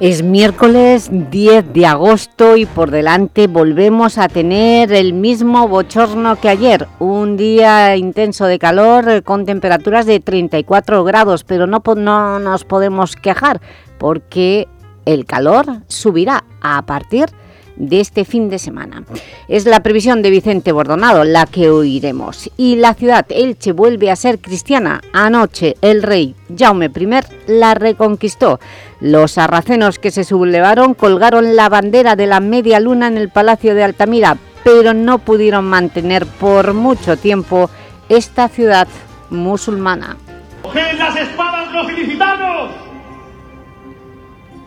Es miércoles 10 de agosto y por delante volvemos a tener el mismo bochorno que ayer. Un día intenso de calor eh, con temperaturas de 34 grados, pero no, no nos podemos quejar porque el calor subirá a partir de de este fin de semana. Es la previsión de Vicente Bordonado la que oiremos. Y la ciudad Elche vuelve a ser cristiana. Anoche el rey Jaume I la reconquistó. Los sarracenos que se sublevaron colgaron la bandera de la media luna en el Palacio de Altamira, pero no pudieron mantener por mucho tiempo esta ciudad musulmana. ¡Coged las espadas los ilicitanos!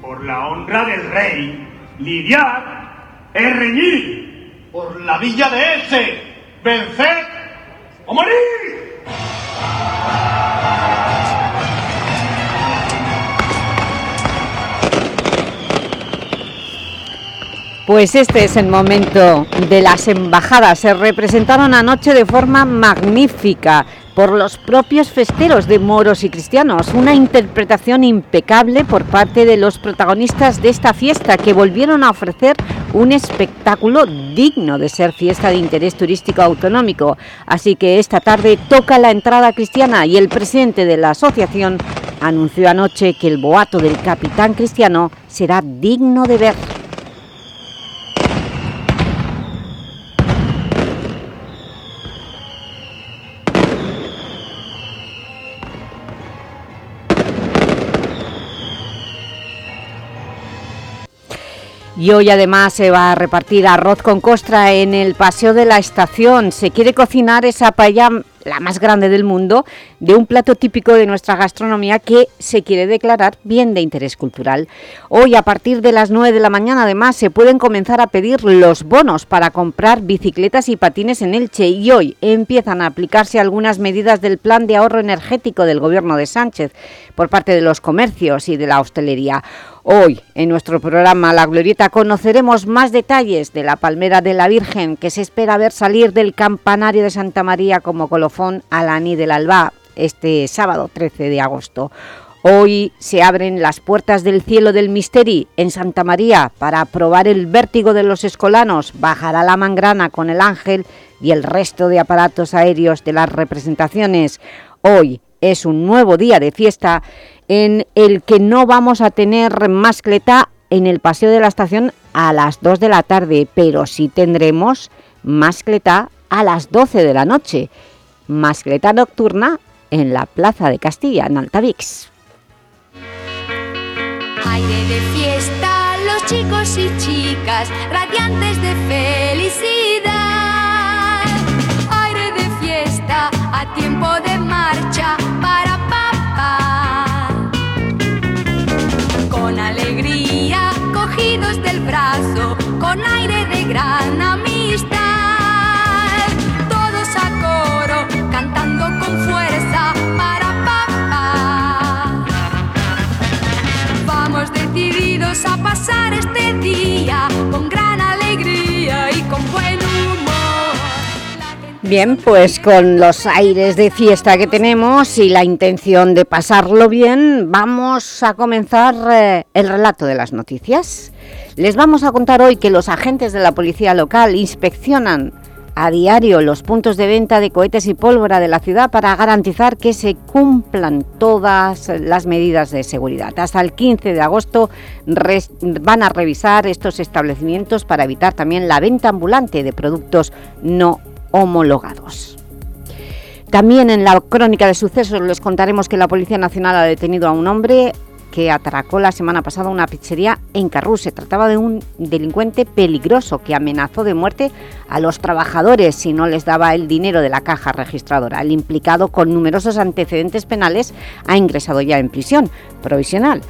Por la honra del rey, lidiar es reñir por la villa de Elche, vencer o morir. Pues este es el momento de las embajadas. Se representaron anoche de forma magnífica por los propios festeros de moros y cristianos. Una interpretación impecable por parte de los protagonistas de esta fiesta que volvieron a ofrecer un espectáculo digno de ser fiesta de interés turístico autonómico. Así que esta tarde toca la entrada cristiana y el presidente de la asociación anunció anoche que el boato del capitán cristiano será digno de ver. Y hoy además se va a repartir arroz con costra en el paseo de la estación. Se quiere cocinar esa paella, la más grande del mundo, de un plato típico de nuestra gastronomía que se quiere declarar bien de interés cultural. Hoy a partir de las 9 de la mañana además se pueden comenzar a pedir los bonos para comprar bicicletas y patines en Elche y hoy empiezan a aplicarse algunas medidas del plan de ahorro energético del gobierno de Sánchez por parte de los comercios y de la hostelería. Hoy, en nuestro programa La Glorieta, conoceremos más detalles de la Palmera de la Virgen que se espera ver salir del campanario de Santa María como colofón al Aní del Alba este sábado 13 de agosto. Hoy se abren las puertas del cielo del Misteri en Santa María para probar el vértigo de los escolanos, bajará la mangrana con el ángel y el resto de aparatos aéreos de las representaciones. Hoy es un nuevo día de fiesta en el que no vamos a tener mascleta en el paseo de la estación a las 2 de la tarde, pero sí tendremos mascleta a las 12 de la noche, mascleta nocturna en la Plaza de Castilla, en Altavix. Aire de fiesta, los chicos y chicas, radiantes de felicidad. Aire de fiesta, a tiempo de con aire de gran amistad. Todos a coro, cantando con fuerza para papá. Vamos decididos a pasar este día con gran alegría y con buen. Bien, pues con los aires de fiesta que tenemos y la intención de pasarlo bien, vamos a comenzar eh, el relato de las noticias. Les vamos a contar hoy que los agentes de la policía local inspeccionan a diario los puntos de venta de cohetes y pólvora de la ciudad para garantizar que se cumplan todas las medidas de seguridad. Hasta el 15 de agosto van a revisar estos establecimientos para evitar también la venta ambulante de productos no homologados. También en la crónica de sucesos les contaremos que la Policía Nacional ha detenido a un hombre que atracó la semana pasada una pizzería en Carrús. Se trataba de un delincuente peligroso que amenazó de muerte a los trabajadores si no les daba el dinero de la caja registradora. El implicado, con numerosos antecedentes penales, ha ingresado ya en prisión provisional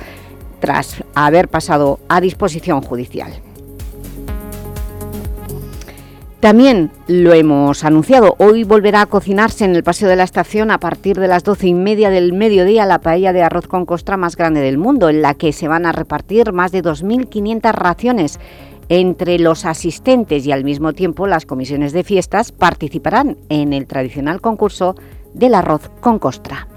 tras haber pasado a disposición judicial. También lo hemos anunciado, hoy volverá a cocinarse en el Paseo de la Estación a partir de las doce y media del mediodía la paella de arroz con costra más grande del mundo, en la que se van a repartir más de 2.500 raciones entre los asistentes y al mismo tiempo las comisiones de fiestas participarán en el tradicional concurso del arroz con costra.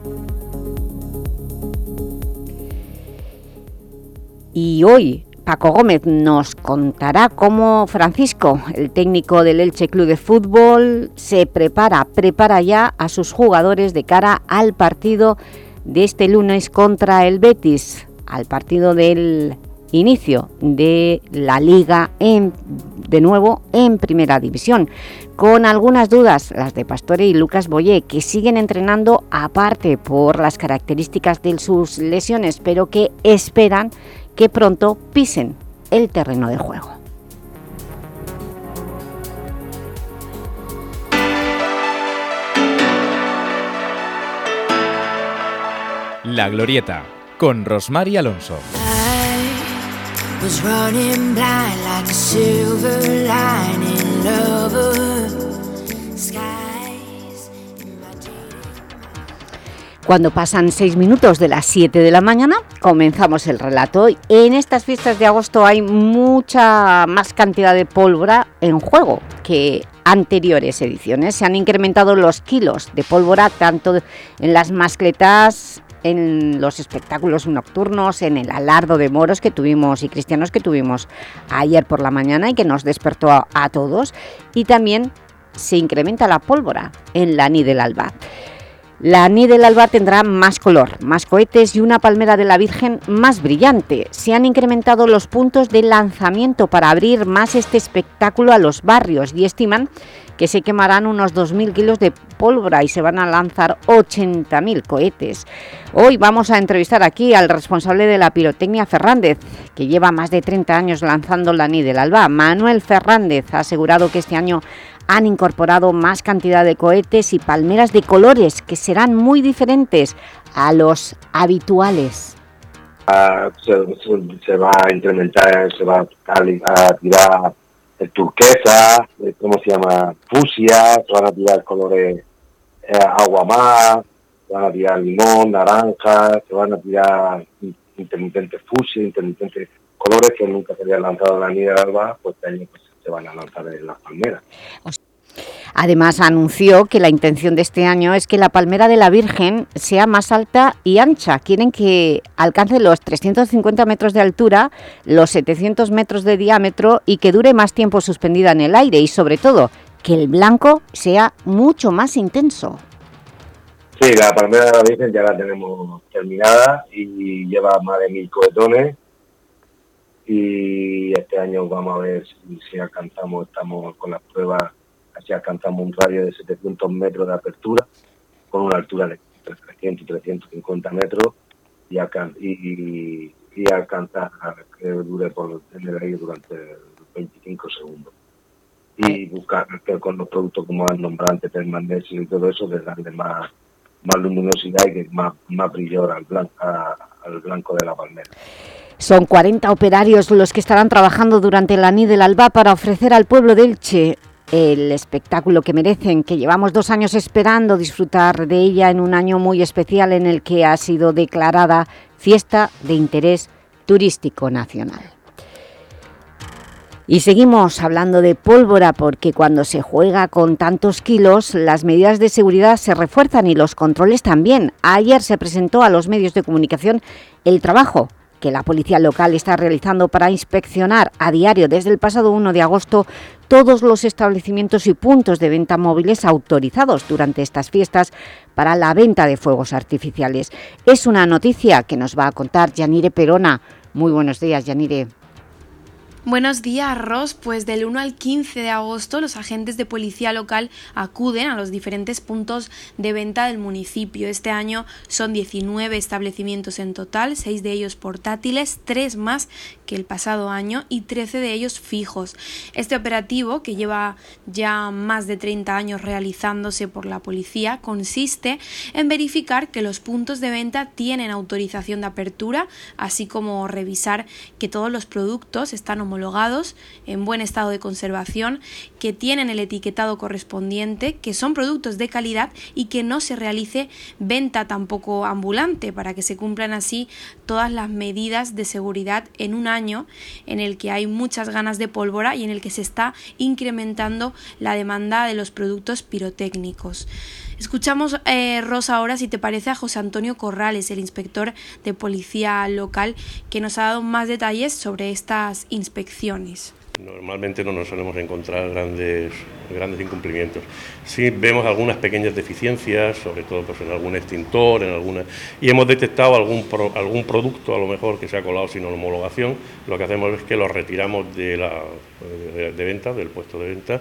Y hoy Paco Gómez nos contará cómo Francisco, el técnico del Elche Club de Fútbol, se prepara, prepara ya a sus jugadores de cara al partido de este lunes contra el Betis, al partido del inicio de la Liga en, de nuevo en Primera División, con algunas dudas, las de Pastore y Lucas Boyé, que siguen entrenando aparte por las características de sus lesiones, pero que esperan que pronto pisen el terreno de juego. La Glorieta, con Rosmar y Alonso. Cuando pasan seis minutos de las 7 de la mañana, comenzamos el relato. En estas fiestas de agosto hay mucha más cantidad de pólvora en juego que anteriores ediciones. Se han incrementado los kilos de pólvora tanto en las mascletas, en los espectáculos nocturnos, en el alardo de moros que tuvimos y cristianos que tuvimos ayer por la mañana y que nos despertó a, todos. Y también se incrementa la pólvora en la Ni del Alba. La Ni del Alba tendrá más color, más cohetes y una palmera de la Virgen más brillante. Se han incrementado los puntos de lanzamiento para abrir más este espectáculo a los barrios y estiman que se quemarán unos 2.000 kilos de pólvora y se van a lanzar 80.000 cohetes. Hoy vamos a entrevistar aquí al responsable de la pirotecnia Fernández, que lleva más de 30 años lanzando la Ni del Alba. Manuel Fernández ha asegurado que este año han incorporado más cantidad de cohetes y palmeras de colores que serán muy diferentes a los habituales. Uh, se, va a incrementar, se va a, tirar el turquesa, ¿cómo se llama? Fusia, se van a tirar colores eh, agua más, se van a tirar limón, naranja, se van a tirar intermitentes fusia, intermitentes colores que nunca se habían lanzado en la nieve alba, pues este pues, se van a lanzar en las palmeras. Además, anunció que la intención de este año es que la palmera de la Virgen sea más alta y ancha. Quieren que alcance los 350 metros de altura, los 700 metros de diámetro y que dure más tiempo suspendida en el aire y, sobre todo, que el blanco sea mucho más intenso. Sí, la palmera de la Virgen ya la tenemos terminada y lleva más de mil cohetones y este año vamos a ver si, si alcanzamos, estamos con las pruebas, así alcanzamos un radio de 700 metros de apertura, con una altura de 300, 350 metros y, alcan y, y, y alcanza a que dure por el aire durante 25 segundos. Y buscar que con los productos como el nombrante, el magnesio y todo eso, de darle más, más luminosidad y que más, más brillo al blanco, a, al blanco de la palmera. Son 40 operarios los que estarán trabajando durante la NI del Alba para ofrecer al pueblo de Elche el espectáculo que merecen, que llevamos dos años esperando disfrutar de ella en un año muy especial en el que ha sido declarada Fiesta de Interés Turístico Nacional. Y seguimos hablando de pólvora porque cuando se juega con tantos kilos, las medidas de seguridad se refuerzan y los controles también. Ayer se presentó a los medios de comunicación el trabajo que la policía local está realizando para inspeccionar a diario desde el pasado 1 de agosto todos los establecimientos y puntos de venta móviles autorizados durante estas fiestas para la venta de fuegos artificiales. Es una noticia que nos va a contar Yanire Perona. Muy buenos días, Yanire. Buenos días, Ros. Pues del 1 al 15 de agosto los agentes de policía local acuden a los diferentes puntos de venta del municipio. Este año son 19 establecimientos en total, 6 de ellos portátiles, 3 más que el pasado año y 13 de ellos fijos. Este operativo, que lleva ya más de 30 años realizándose por la policía, consiste en verificar que los puntos de venta tienen autorización de apertura, así como revisar que todos los productos están en buen estado de conservación, que tienen el etiquetado correspondiente, que son productos de calidad y que no se realice venta tampoco ambulante para que se cumplan así todas las medidas de seguridad en un año en el que hay muchas ganas de pólvora y en el que se está incrementando la demanda de los productos pirotécnicos. Escuchamos, eh, Rosa, ahora, si te parece, a José Antonio Corrales, el inspector de policía local, que nos ha dado más detalles sobre estas inspecciones. Normalmente no nos solemos encontrar grandes, grandes incumplimientos. Sí vemos algunas pequeñas deficiencias, sobre todo pues, en algún extintor, en alguna y hemos detectado algún, algún producto a lo mejor que se ha colado sin homologación. Lo que hacemos es que lo retiramos de, la, de, venta, del puesto de venta,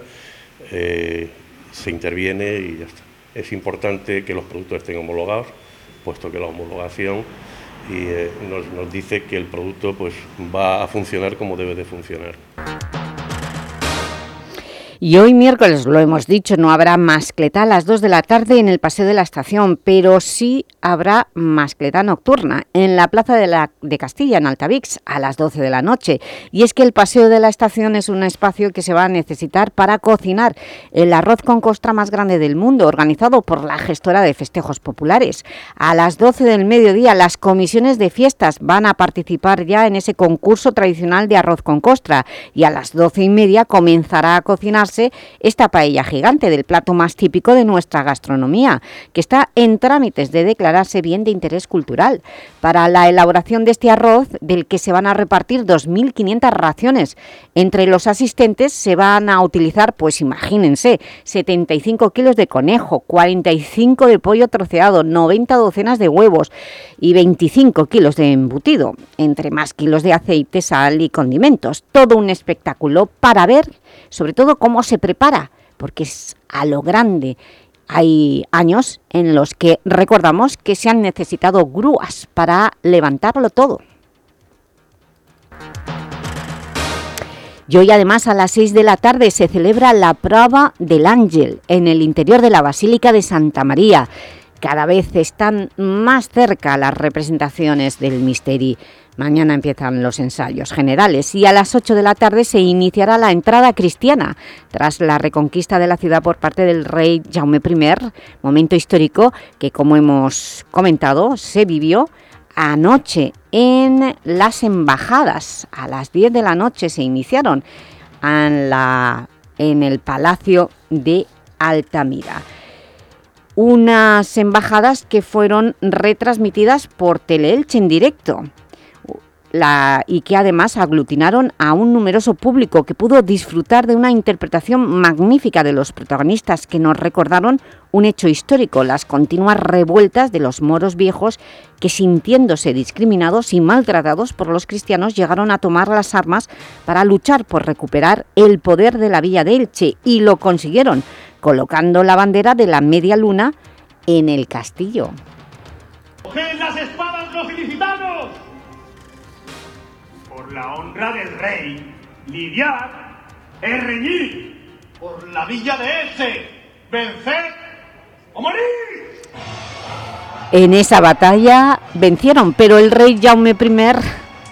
eh, se interviene y ya está es importante que los productos estén homologados, puesto que la homologación eh, nos, nos, dice que el producto pues, va a funcionar como debe de funcionar. Y hoy miércoles, lo hemos dicho, no habrá mascleta a las 2 de la tarde en el Paseo de la Estación, pero sí habrá mascleta nocturna en la Plaza de, la, de Castilla, en Altavix, a las 12 de la noche. Y es que el Paseo de la Estación es un espacio que se va a necesitar para cocinar el arroz con costra más grande del mundo, organizado por la gestora de festejos populares. A las 12 del mediodía, las comisiones de fiestas van a participar ya en ese concurso tradicional de arroz con costra y a las 12 y media comenzará a cocinar esta paella gigante del plato más típico de nuestra gastronomía, que está en trámites de declararse bien de interés cultural. Para la elaboración de este arroz, del que se van a repartir 2.500 raciones, entre los asistentes se van a utilizar, pues imagínense, 75 kilos de conejo, 45 de pollo troceado, 90 docenas de huevos y 25 kilos de embutido, entre más kilos de aceite, sal y condimentos. Todo un espectáculo para ver sobre todo cómo se prepara, porque es a lo grande. Hay años en los que recordamos que se han necesitado grúas para levantarlo todo. Y hoy además a las 6 de la tarde se celebra la prueba del Ángel en el interior de la Basílica de Santa María. Cada vez están más cerca las representaciones del Misteri. Mañana empiezan los ensayos generales y a las 8 de la tarde se iniciará la entrada cristiana. Tras la reconquista de la ciudad por parte del rey Jaume I, momento histórico que, como hemos comentado, se vivió anoche en las embajadas. A las 10 de la noche se iniciaron en, el Palacio de Altamira. Unas embajadas que fueron retransmitidas por Teleelch en directo y que además aglutinaron a un numeroso público que pudo disfrutar de una interpretación magnífica de los protagonistas que nos recordaron un hecho histórico, las continuas revueltas de los moros viejos que sintiéndose discriminados y maltratados por los cristianos llegaron a tomar las armas para luchar por recuperar el poder de la Villa de Elche y lo consiguieron, colocando la bandera de la media luna en el castillo. las espadas los la honra del rey, lidiar es reñir por la villa de ese, vencer o morir. En esa batalla vencieron, pero el rey Jaume I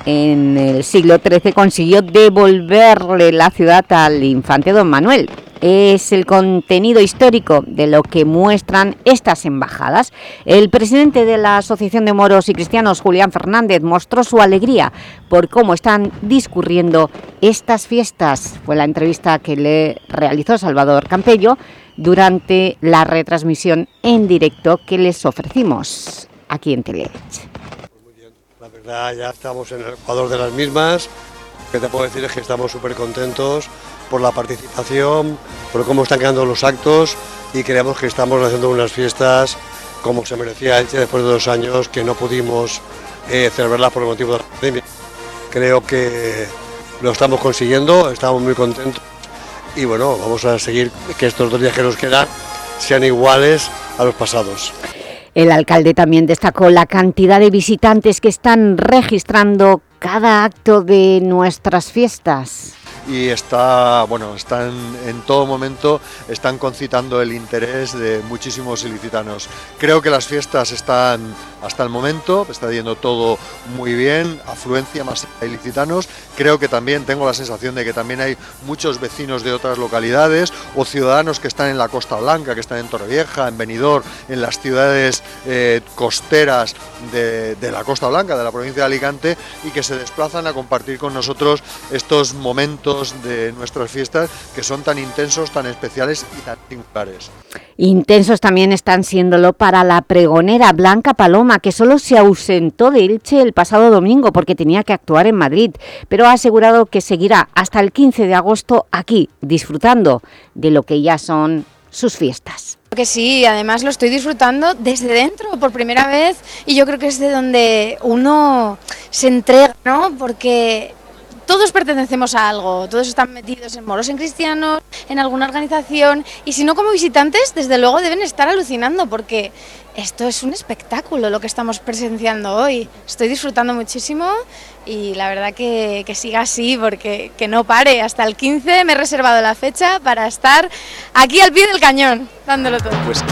en el siglo XIII consiguió devolverle la ciudad al infante don Manuel es el contenido histórico de lo que muestran estas embajadas. El presidente de la Asociación de Moros y Cristianos, Julián Fernández, mostró su alegría por cómo están discurriendo estas fiestas. Fue la entrevista que le realizó Salvador Campello durante la retransmisión en directo que les ofrecimos aquí en Teleelch. La verdad ya estamos en el Ecuador de las mismas. Lo que te puedo decir es que estamos súper contentos por la participación, por cómo están quedando los actos y creemos que estamos haciendo unas fiestas como se merecía Elche después de dos años que no pudimos eh, celebrarlas por el motivo de la pandemia. Creo que lo estamos consiguiendo, estamos muy contentos y bueno, vamos a seguir que estos dos días que nos quedan sean iguales a los pasados. El alcalde también destacó la cantidad de visitantes que están registrando cada acto de nuestras fiestas y está, bueno, están en todo momento están concitando el interés de muchísimos ilicitanos. Creo que las fiestas están hasta el momento, está yendo todo muy bien, afluencia más ilicitanos. Creo que también tengo la sensación de que también hay muchos vecinos de otras localidades o ciudadanos que están en la Costa Blanca, que están en Torrevieja, en Benidorm, en las ciudades eh, costeras de, de la Costa Blanca, de la provincia de Alicante, y que se desplazan a compartir con nosotros estos momentos de nuestras fiestas que son tan intensos, tan especiales y tan singulares. Intensos también están siéndolo para la pregonera Blanca Paloma, que solo se ausentó de Elche el pasado domingo porque tenía que actuar en Madrid, pero ha asegurado que seguirá hasta el 15 de agosto aquí, disfrutando de lo que ya son sus fiestas. Que sí, además lo estoy disfrutando desde dentro por primera vez y yo creo que es de donde uno se entrega, ¿no? Porque todos pertenecemos a algo, todos están metidos en moros en cristianos, en alguna organización, y si no como visitantes, desde luego deben estar alucinando, porque esto es un espectáculo lo que estamos presenciando hoy. Estoy disfrutando muchísimo y la verdad que, que siga así, porque que no pare. Hasta el 15 me he reservado la fecha para estar aquí al pie del cañón, dándolo todo. Pues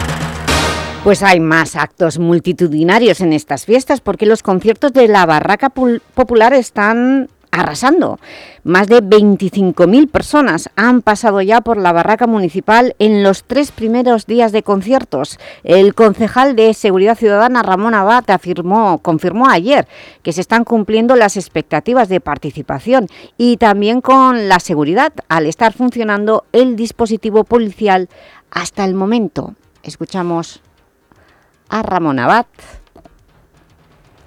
pues hay más actos multitudinarios en estas fiestas porque los conciertos de la Barraca Popular están arrasando. Más de 25.000 personas han pasado ya por la barraca municipal en los tres primeros días de conciertos. El concejal de Seguridad Ciudadana, Ramón Abad, afirmó, confirmó ayer que se están cumpliendo las expectativas de participación y también con la seguridad al estar funcionando el dispositivo policial hasta el momento. Escuchamos a Ramón Abad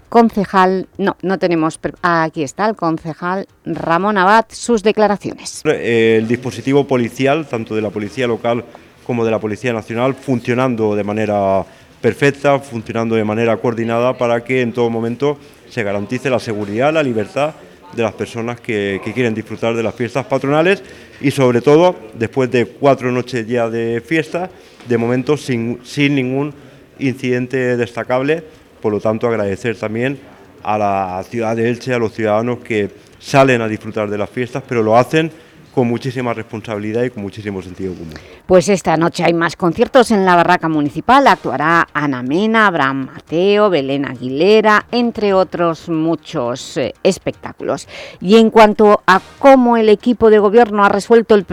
concejal, no, no tenemos, aquí está el concejal Ramón Abad, sus declaraciones. El dispositivo policial, tanto de la Policía Local como de la Policía Nacional, funcionando de manera perfecta, funcionando de manera coordinada para que en todo momento se garantice la seguridad, la libertad de las personas que, quieren disfrutar de las fiestas patronales y sobre todo después de cuatro noches ya de fiesta, de momento sin, sin ningún incidente destacable por lo tanto, agradecer también a la ciudad de Elche, a los ciudadanos que salen a disfrutar de las fiestas, pero lo hacen con muchísima responsabilidad y con muchísimo sentido común. Pues esta noche hay más conciertos en la Barraca Municipal. Actuará Ana Mena, Abraham Mateo, Belén Aguilera, entre otros muchos eh, espectáculos. Y en cuanto a cómo el equipo de gobierno ha resuelto el,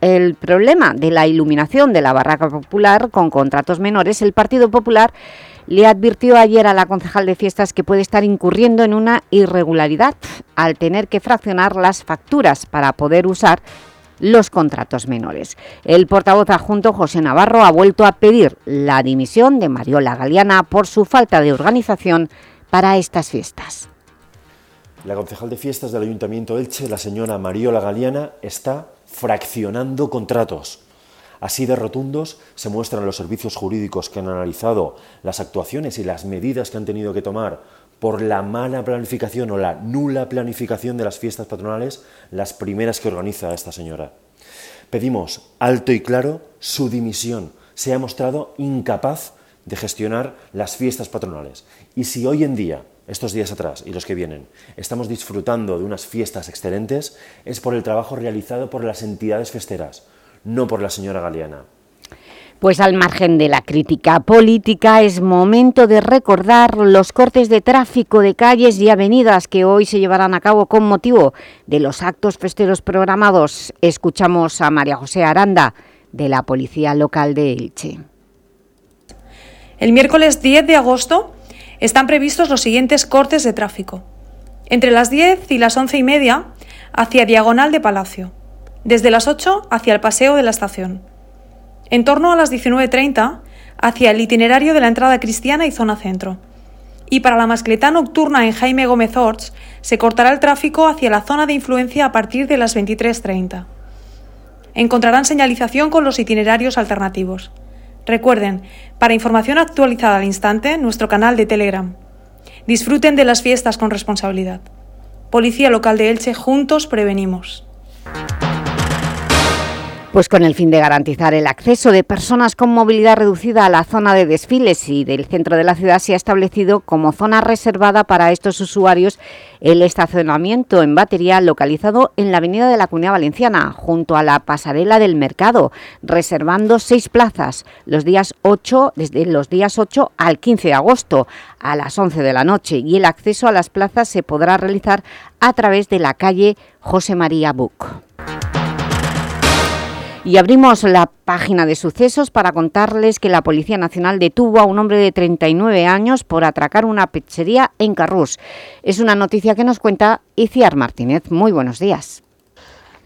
el problema de la iluminación de la Barraca Popular con contratos menores, el Partido Popular le advirtió ayer a la concejal de fiestas que puede estar incurriendo en una irregularidad al tener que fraccionar las facturas para poder usar los contratos menores. El portavoz adjunto José Navarro ha vuelto a pedir la dimisión de Mariola Galeana por su falta de organización para estas fiestas. La concejal de fiestas del Ayuntamiento Elche, la señora Mariola Galeana, está fraccionando contratos. Así de rotundos se muestran los servicios jurídicos que han analizado las actuaciones y las medidas que han tenido que tomar por la mala planificación o la nula planificación de las fiestas patronales, las primeras que organiza esta señora. Pedimos alto y claro su dimisión. Se ha mostrado incapaz de gestionar las fiestas patronales. Y si hoy en día, estos días atrás y los que vienen, estamos disfrutando de unas fiestas excelentes, es por el trabajo realizado por las entidades festeras, no por la señora Galeana. Pues al margen de la crítica política es momento de recordar los cortes de tráfico de calles y avenidas que hoy se llevarán a cabo con motivo de los actos festeros programados. Escuchamos a María José Aranda, de la Policía Local de Elche. El miércoles 10 de agosto están previstos los siguientes cortes de tráfico. Entre las 10 y las 11 y media, hacia Diagonal de Palacio desde las 8 hacia el paseo de la estación. En torno a las 19.30 hacia el itinerario de la entrada cristiana y zona centro. Y para la mascleta nocturna en Jaime Gómez Orts se cortará el tráfico hacia la zona de influencia a partir de las 23.30. Encontrarán señalización con los itinerarios alternativos. Recuerden, para información actualizada al instante, nuestro canal de Telegram. Disfruten de las fiestas con responsabilidad. Policía Local de Elche, juntos prevenimos. Pues con el fin de garantizar el acceso de personas con movilidad reducida a la zona de desfiles y del centro de la ciudad se ha establecido como zona reservada para estos usuarios el estacionamiento en batería localizado en la avenida de la Comunidad Valenciana, junto a la pasarela del mercado, reservando seis plazas los días 8, desde los días 8 al 15 de agosto a las 11 de la noche y el acceso a las plazas se podrá realizar a través de la calle José María Buc. Y abrimos la página de sucesos para contarles que la Policía Nacional detuvo a un hombre de 39 años por atracar una pizzería en Carrús. Es una noticia que nos cuenta Iciar Martínez. Muy buenos días.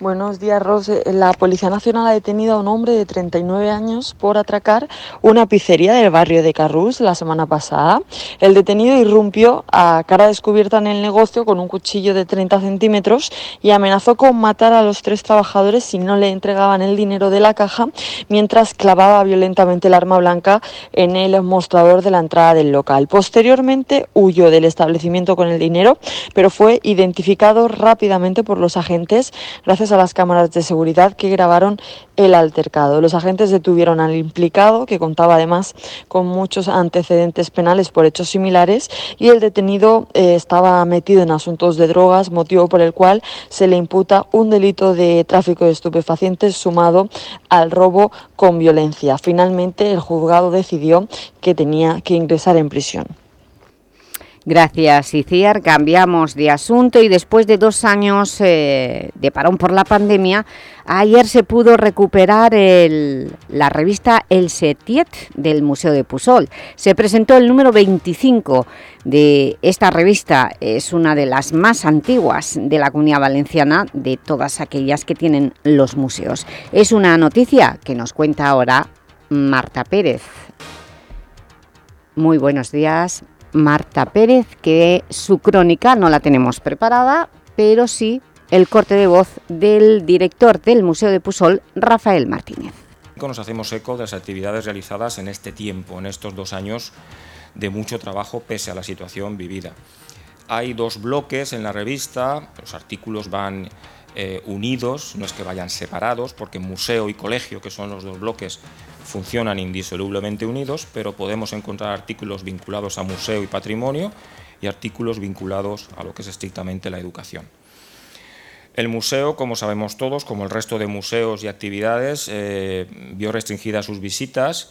Buenos días, Ros. Eh, la Policía Nacional ha detenido a un hombre de 39 años por atracar una pizzería del barrio de Carrús la semana pasada. El detenido irrumpió a cara descubierta en el negocio con un cuchillo de 30 centímetros y amenazó con matar a los tres trabajadores si no le entregaban el dinero de la caja, mientras clavaba violentamente el arma blanca en el mostrador de la entrada del local. Posteriormente huyó del establecimiento con el dinero, pero fue identificado rápidamente por los agentes gracias a las cámaras de seguridad que grabaron el altercado. Los agentes detuvieron al implicado, que contaba además con muchos antecedentes penales por hechos similares, y el detenido eh, estaba metido en asuntos de drogas, motivo por el cual se le imputa un delito de tráfico de estupefacientes sumado al robo con violencia. Finalmente, el juzgado decidió que tenía que ingresar en prisión. Gracias, Iciar. Cambiamos de asunto y después de dos años eh, de parón por la pandemia, ayer se pudo recuperar la revista El Setiet del Museo de Pusol. Se presentó el número 25 de esta revista. Es una de las más antiguas de la Comunidad Valenciana, de todas aquellas que tienen los museos. Es una noticia que nos cuenta ahora Marta Pérez. Muy buenos días, Marta Pérez, que su crónica no la tenemos preparada, pero sí el corte de voz del director del Museo de Pusol, Rafael Martínez. Nos hacemos eco de las actividades realizadas en este tiempo, en estos dos años de mucho trabajo pese a la situación vivida. Hay dos bloques en la revista, los artículos van eh, unidos, no es que vayan separados, porque museo y colegio, que son los dos bloques, funcionan indisolublemente unidos, pero podemos encontrar artículos vinculados a museo y patrimonio y artículos vinculados a lo que es estrictamente la educación. El museo, como sabemos todos, como el resto de museos y actividades, eh, vio restringidas sus visitas,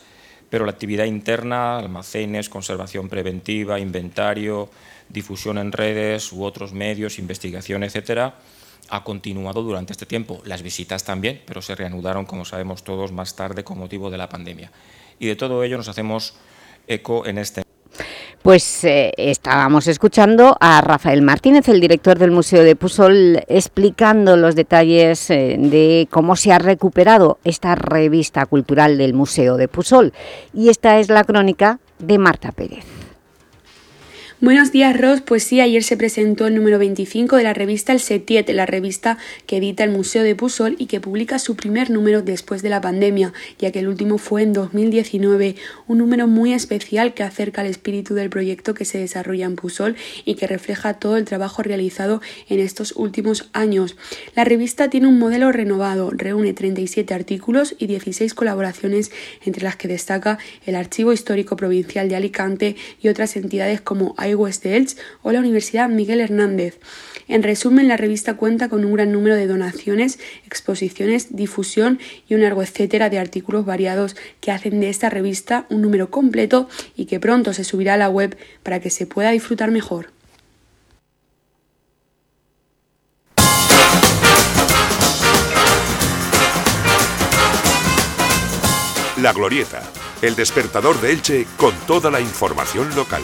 pero la actividad interna, almacenes, conservación preventiva, inventario, difusión en redes u otros medios, investigación, etcétera, ha continuado durante este tiempo. Las visitas también, pero se reanudaron, como sabemos todos, más tarde con motivo de la pandemia. Y de todo ello nos hacemos eco en este pues eh, estábamos escuchando a Rafael Martínez, el director del Museo de Pusol, explicando los detalles eh, de cómo se ha recuperado esta revista cultural del Museo de Pusol. Y esta es la crónica de Marta Pérez. Buenos días, Ros. Pues sí, ayer se presentó el número 25 de la revista El Setiet, la revista que edita el Museo de Pusol y que publica su primer número después de la pandemia, ya que el último fue en 2019, un número muy especial que acerca al espíritu del proyecto que se desarrolla en Pusol y que refleja todo el trabajo realizado en estos últimos años. La revista tiene un modelo renovado, reúne 37 artículos y 16 colaboraciones, entre las que destaca el Archivo Histórico Provincial de Alicante y otras entidades como De Elche o la Universidad Miguel Hernández. En resumen, la revista cuenta con un gran número de donaciones, exposiciones, difusión y un largo etcétera de artículos variados que hacen de esta revista un número completo y que pronto se subirá a la web para que se pueda disfrutar mejor. La Glorieta, el despertador de Elche con toda la información local.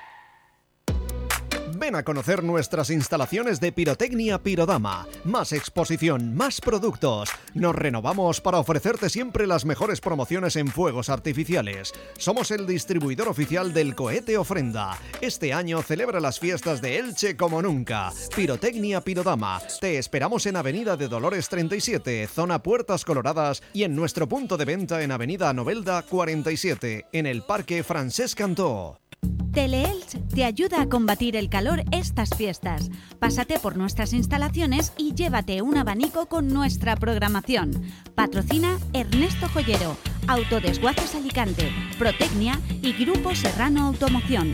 A conocer nuestras instalaciones de pirotecnia Pirodama. Más exposición, más productos. Nos renovamos para ofrecerte siempre las mejores promociones en fuegos artificiales. Somos el distribuidor oficial del cohete ofrenda. Este año celebra las fiestas de Elche como nunca. Pirotecnia Pirodama. Te esperamos en Avenida de Dolores 37, zona Puertas Coloradas y en nuestro punto de venta en Avenida Novelda 47, en el Parque Francesc Cantó. Teleelch te ayuda a combatir el calor estas fiestas. Pásate por nuestras instalaciones y llévate un abanico con nuestra programación. Patrocina Ernesto Joyero, Autodesguaces Alicante, Protecnia y Grupo Serrano Automoción.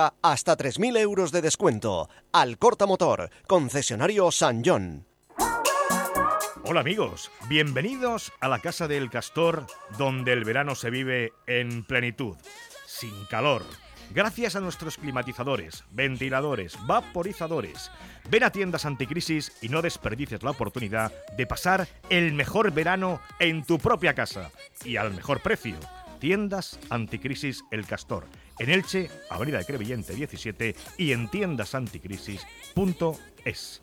hasta 3.000 euros de descuento. Al Corta Motor, concesionario San John. Hola amigos, bienvenidos a la Casa del Castor, donde el verano se vive en plenitud, sin calor. Gracias a nuestros climatizadores, ventiladores, vaporizadores. Ven a tiendas anticrisis y no desperdicies la oportunidad de pasar el mejor verano en tu propia casa y al mejor precio. Tiendas Anticrisis El Castor en Elche, Avenida de Crevillente 17 y en tiendasanticrisis.es.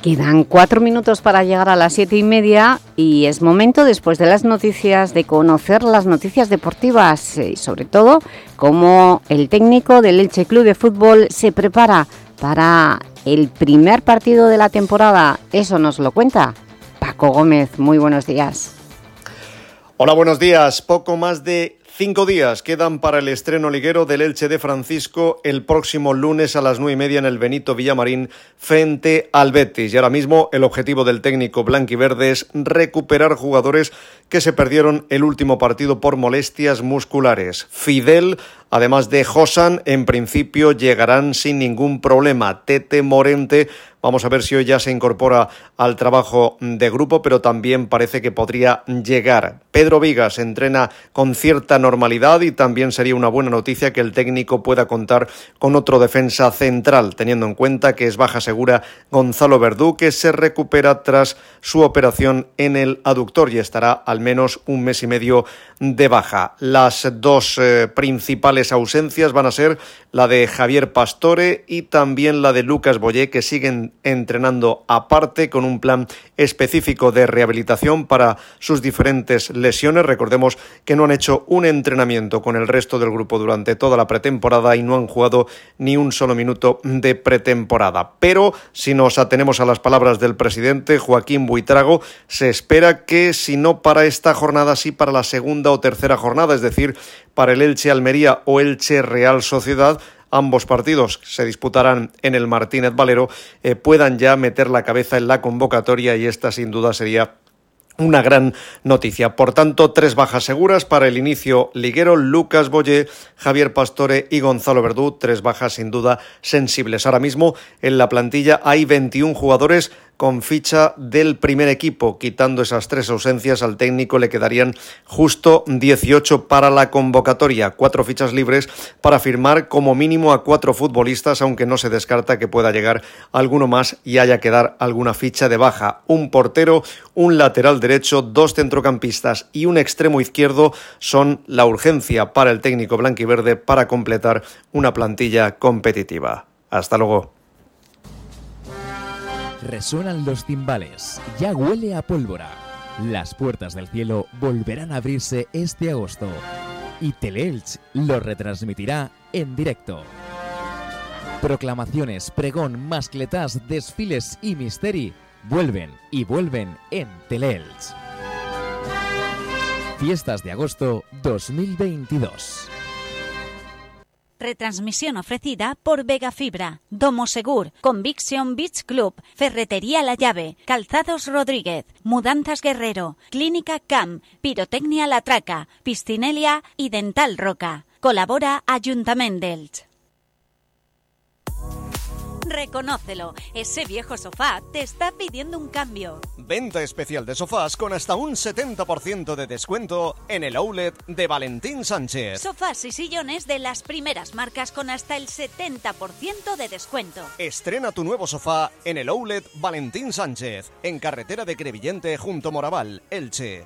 Quedan cuatro minutos para llegar a las siete y media y es momento, después de las noticias, de conocer las noticias deportivas y sobre todo cómo el técnico del Elche Club de Fútbol se prepara para el primer partido de la temporada. Eso nos lo cuenta Paco Gómez. Muy buenos días. Hola, buenos días. Poco más de cinco días quedan para el estreno liguero del Elche de Francisco el próximo lunes a las nueve y media en el Benito Villamarín frente al Betis. Y ahora mismo el objetivo del técnico blanquiverde es recuperar jugadores que se perdieron el último partido por molestias musculares. Fidel Además de Josan, en principio llegarán sin ningún problema. Tete Morente, vamos a ver si hoy ya se incorpora al trabajo de grupo, pero también parece que podría llegar. Pedro Vigas entrena con cierta normalidad y también sería una buena noticia que el técnico pueda contar con otro defensa central, teniendo en cuenta que es baja segura Gonzalo Verdú, que se recupera tras su operación en el aductor y estará al menos un mes y medio de baja. Las dos eh, principales ausencias van a ser la de Javier Pastore y también la de Lucas Boyé, que siguen entrenando aparte con un plan específico de rehabilitación para sus diferentes lesiones. Recordemos que no han hecho un entrenamiento con el resto del grupo durante toda la pretemporada y no han jugado ni un solo minuto de pretemporada. Pero si nos atenemos a las palabras del presidente Joaquín Buitrago, se espera que si no para esta jornada, sí para la segunda o tercera jornada, es decir, para el Elche Almería o Elche Real Sociedad, ambos partidos se disputarán en el Martínez Valero, eh, puedan ya meter la cabeza en la convocatoria y esta sin duda sería una gran noticia. Por tanto, tres bajas seguras para el inicio liguero, Lucas Boye, Javier Pastore y Gonzalo Verdú, tres bajas sin duda sensibles. Ahora mismo en la plantilla hay 21 jugadores con ficha del primer equipo. Quitando esas tres ausencias al técnico le quedarían justo 18 para la convocatoria. Cuatro fichas libres para firmar como mínimo a cuatro futbolistas, aunque no se descarta que pueda llegar alguno más y haya que dar alguna ficha de baja. Un portero, un lateral derecho, dos centrocampistas y un extremo izquierdo son la urgencia para el técnico blanquiverde para completar una plantilla competitiva. Hasta luego. Resuenan los timbales, ya huele a pólvora. Las puertas del cielo volverán a abrirse este agosto y Teleelch lo retransmitirá en directo. Proclamaciones, pregón, mascletas, desfiles y misteri vuelven y vuelven en Teleelch. Fiestas de agosto 2022. Retransmisión ofrecida por Vega Fibra, Domo Segur, Conviction Beach Club, Ferretería La Llave, Calzados Rodríguez, Mudanzas Guerrero, Clínica CAM, Pirotecnia La Traca, Piscinelia y Dental Roca. Colabora Ayuntament d'Elx. Reconócelo, ese viejo sofá te está pidiendo un cambio. Venta especial de sofás con hasta un 70% de descuento en el outlet de Valentín Sánchez. Sofás y sillones de las primeras marcas con hasta el 70% de descuento. Estrena tu nuevo sofá en el outlet Valentín Sánchez, en carretera de Crevillente junto Moraval, Elche.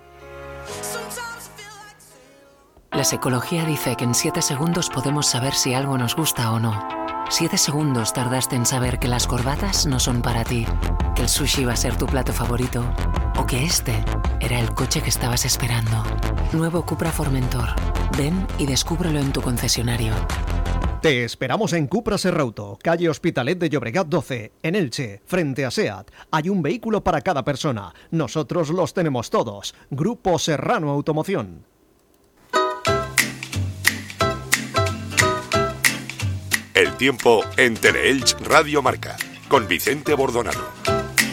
La psicología dice que en 7 segundos podemos saber si algo nos gusta o no. 7 segundos tardaste en saber que las corbatas no son para ti, que el sushi va a ser tu plato favorito o que este era el coche que estabas esperando. Nuevo Cupra Formentor. Ven y descúbrelo en tu concesionario. Te esperamos en Cupra Serrauto, calle Hospitalet de Llobregat 12, en Elche, frente a SEAT. Hay un vehículo para cada persona. Nosotros los tenemos todos. Grupo Serrano Automoción. El tiempo en Teleelch Radio Marca con Vicente Bordonado.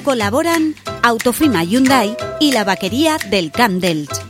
Colaboran Autofima Hyundai y la vaquería del Camp d'Elx.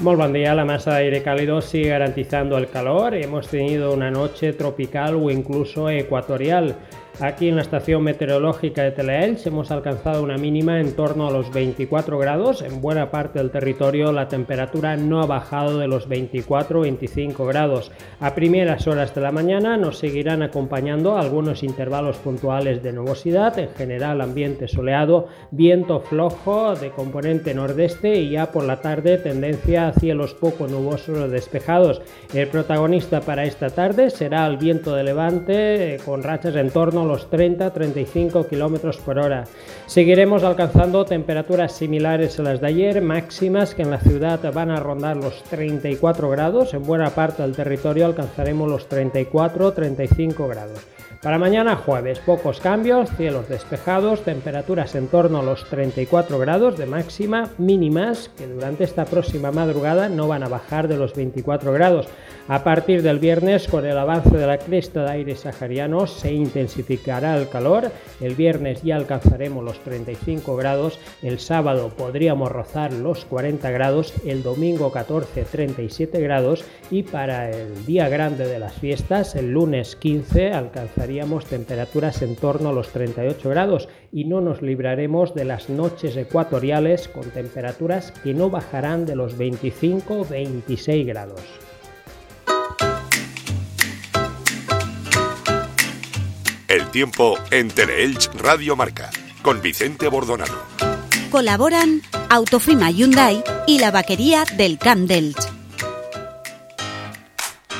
Muy buen día, la masa de aire cálido sigue garantizando el calor. Hemos tenido una noche tropical o incluso ecuatorial. Aquí en la estación meteorológica de Teleelch hemos alcanzado una mínima en torno a los 24 grados. En buena parte del territorio la temperatura no ha bajado de los 24-25 grados. A primeras horas de la mañana nos seguirán acompañando algunos intervalos puntuales de nubosidad, en general ambiente soleado, viento flojo de componente nordeste y ya por la tarde tendencia a cielos poco nubosos o despejados. El protagonista para esta tarde será el viento de levante eh, con rachas en torno a los 30-35 km por hora. Seguiremos alcanzando temperaturas similares a las de ayer, máximas que en la ciudad van a rondar los 34 grados. En buena parte del territorio alcanzaremos los 34-35 grados. Para mañana jueves, pocos cambios, cielos despejados, temperaturas en torno a los 34 grados de máxima, mínimas que durante esta próxima madrugada no van a bajar de los 24 grados. A partir del viernes, con el avance de la cresta de aire sahariano, se intensificará el calor. El viernes ya alcanzaremos los 35 grados, el sábado podríamos rozar los 40 grados, el domingo 14 37 grados y para el día grande de las fiestas, el lunes 15, alcanzaríamos temperaturas en torno a los 38 grados y no nos libraremos de las noches ecuatoriales con temperaturas que no bajarán de los 25-26 grados. El tiempo en Teleelch Radio Marca con Vicente Bordonado. Colaboran Autofima Hyundai y la vaquería del Camp d'Elx.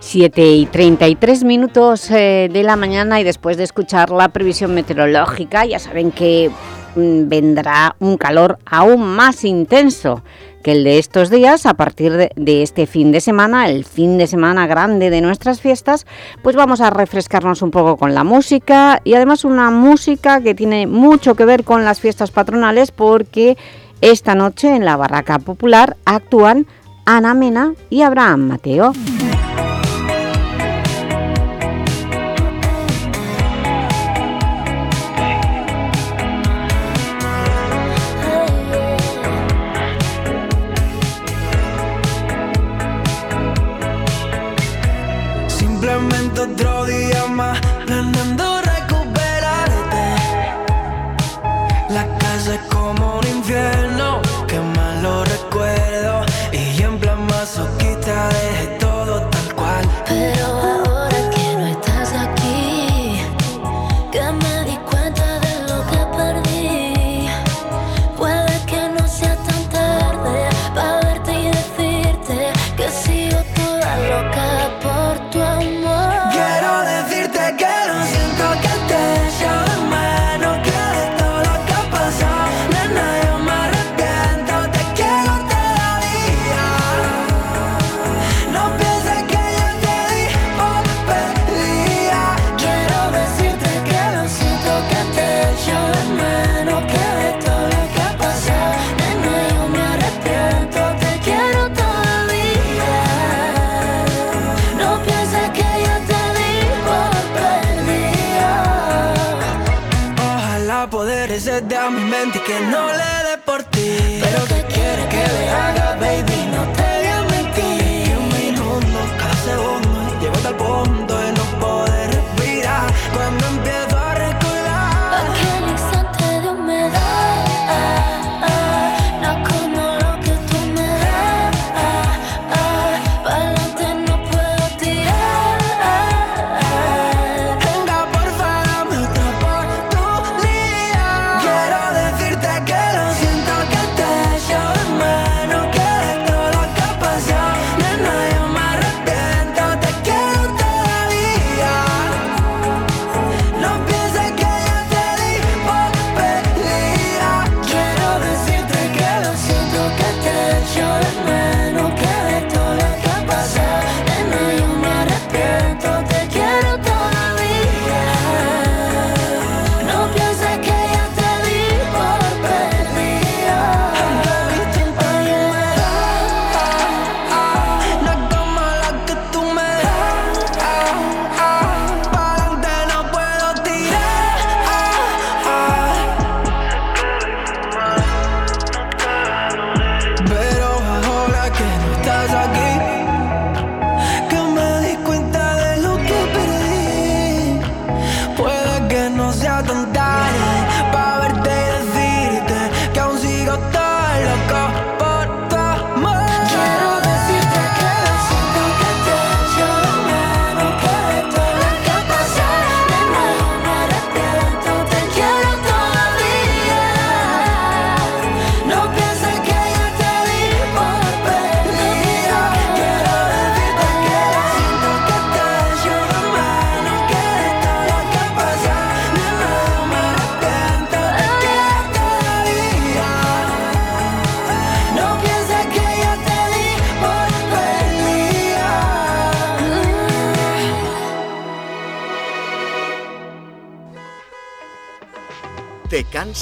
7 y 33 minutos eh, de la mañana y después de escuchar la previsión meteorológica ya saben que mm, vendrá un calor aún más intenso que el de estos días a partir de, de, este fin de semana, el fin de semana grande de nuestras fiestas, pues vamos a refrescarnos un poco con la música y además una música que tiene mucho que ver con las fiestas patronales porque esta noche en la Barraca Popular actúan Ana Mena y Abraham Mateo. Otro día más. Planeando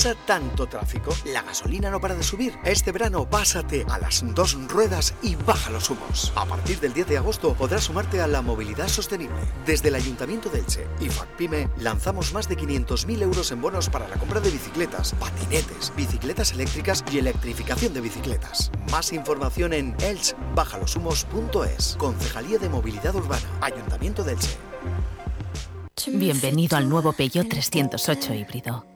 ¿Te cansa tanto tráfico? La gasolina no para de subir. Este verano pásate a las dos ruedas y baja los humos. A partir del 10 de agosto podrás sumarte a la movilidad sostenible. Desde el Ayuntamiento de Elche y FACPIME lanzamos más de 500.000 euros en bonos para la compra de bicicletas, patinetes, bicicletas eléctricas y electrificación de bicicletas. Más información en elchbajalosumos.es. Concejalía de Movilidad Urbana. Ayuntamiento de Elche. Bienvenido al nuevo Peugeot 308 híbrido.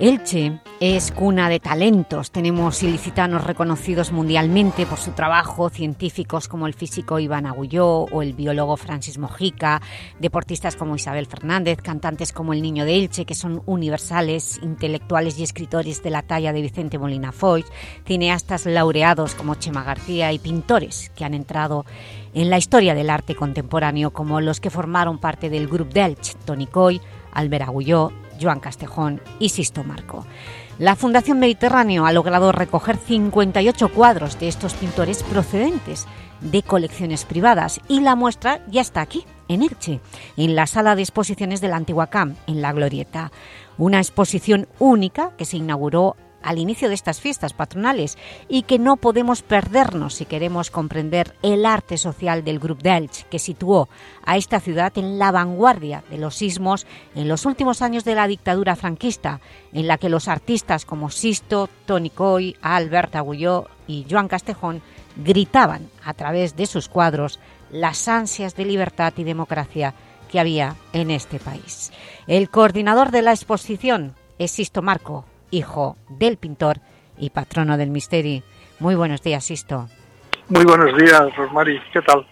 Elche es cuna de talentos. Tenemos ilicitanos reconocidos mundialmente por su trabajo, científicos como el físico Iván Agulló o el biólogo Francis Mojica, deportistas como Isabel Fernández, cantantes como el Niño de Elche, que son universales, intelectuales y escritores de la talla de Vicente Molina Foix, cineastas laureados como Chema García y pintores que han entrado en la historia del arte contemporáneo como los que formaron parte del Grup d'Elche, Toni Coy, Albert Agulló, Joan Castejón y Sisto Marco. La Fundación Mediterráneo ha logrado recoger 58 cuadros de estos pintores procedentes de colecciones privadas y la muestra ya está aquí, en Elche, en la sala de exposiciones de la Antigua Camp, en La Glorieta. Una exposición única que se inauguró al inicio de estas fiestas patronales y que no podemos perdernos si queremos comprender el arte social del Grup d'Elche, que situó a esta ciudad en la vanguardia de los sismos en los últimos años de la dictadura franquista, en la que los artistas como Sisto, Toni Coy, Albert Agulló y Joan Castejón gritaban a través de sus cuadros las ansias de libertad y democracia que había en este país. El coordinador de la exposición es Sisto Marco, hijo del pintor y patrono del Misteri. Muy buenos días, Sisto. Muy buenos días, Rosmary. ¿Qué tal?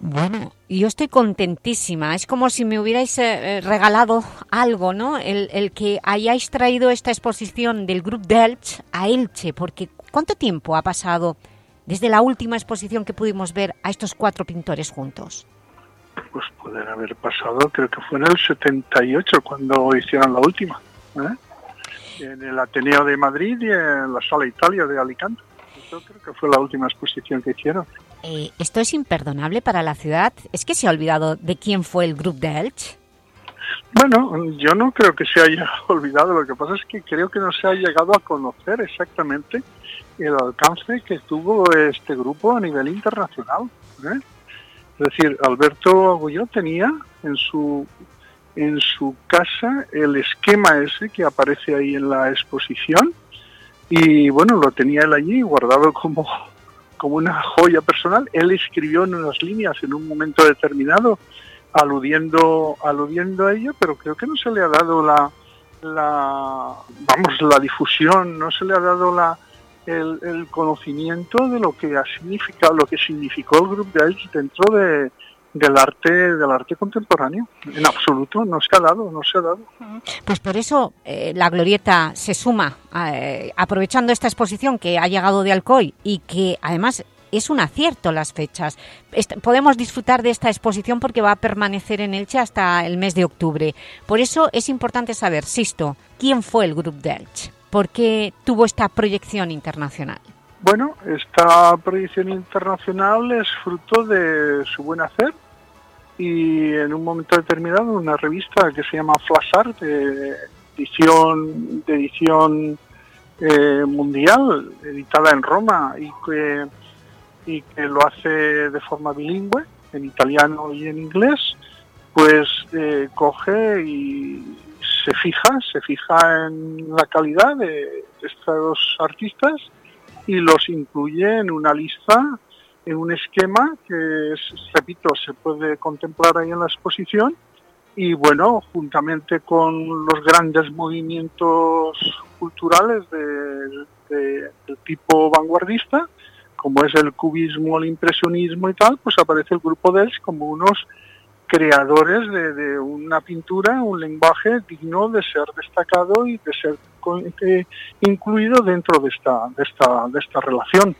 Bueno, yo estoy contentísima. Es como si me hubierais eh, regalado algo, ¿no? El, el, que hayáis traído esta exposición del Grup d'Elche a Elche, porque ¿cuánto tiempo ha pasado desde la última exposición que pudimos ver a estos cuatro pintores juntos? Pues pueden haber pasado, creo que fue en el 78 cuando hicieron la última. ¿eh? En el Ateneo de Madrid y en la Sala Italia de Alicante. Yo creo que fue la última exposición que hicieron. Eh, ¿Esto es imperdonable para la ciudad? ¿Es que se ha olvidado de quién fue el Grupo de Elche? Bueno, yo no creo que se haya olvidado, lo que pasa es que creo que no se ha llegado a conocer exactamente el alcance que tuvo este grupo a nivel internacional. ¿eh? Es decir, Alberto Agulló tenía en su en su casa el esquema ese que aparece ahí en la exposición y bueno, lo tenía él allí guardado como, como una joya personal. Él escribió en unas líneas en un momento determinado aludiendo aludiendo a ello, pero creo que no se le ha dado la, la vamos la difusión, no se le ha dado la el, conocimiento de lo que ha significado, lo que significó el grupo de dentro de, del arte del arte contemporáneo. En absoluto, no se ha dado, no se ha dado. Pues por eso eh, la Glorieta se suma, eh, aprovechando esta exposición que ha llegado de Alcoy y que además es un acierto las fechas. Est podemos disfrutar de esta exposición porque va a permanecer en Elche hasta el mes de octubre. Por eso es importante saber, Sisto, ¿quién fue el Grupo de Elche? ¿Por qué tuvo esta proyección internacional? Bueno, esta proyección internacional es fruto de su buen hacer y en un momento determinado una revista que se llama Flashart, de edición, de edición eh, mundial, editada en Roma y que, y que lo hace de forma bilingüe, en italiano y en inglés, pues eh, coge y se fija, se fija en la calidad de estos artistas y los incluye en una lista, en un esquema que, repito, se puede contemplar ahí en la exposición y bueno, juntamente con los grandes movimientos culturales de tipo vanguardista, como es el cubismo, el impresionismo y tal, pues aparece el grupo dels como unos creadores de, de, una pintura, un lenguaje digno de ser destacado y de ser eh, incluido dentro de esta, de esta, de esta relación.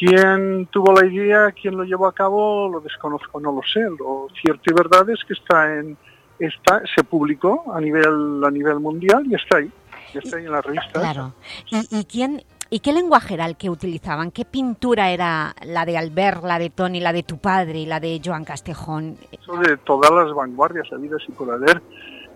¿Quién tuvo la idea, quién lo llevó a cabo? Lo desconozco, no lo sé. Lo cierto y verdad es que está en, está, se publicó a nivel, a nivel mundial y está ahí, y está ahí en la revista. Claro. ¿Y, y quién, ¿Y qué lenguaje era el que utilizaban? ¿Qué pintura era la de Albert, la de Tony, la de tu padre y la de Joan Castejón? Eso de todas las vanguardias habidas y por haber.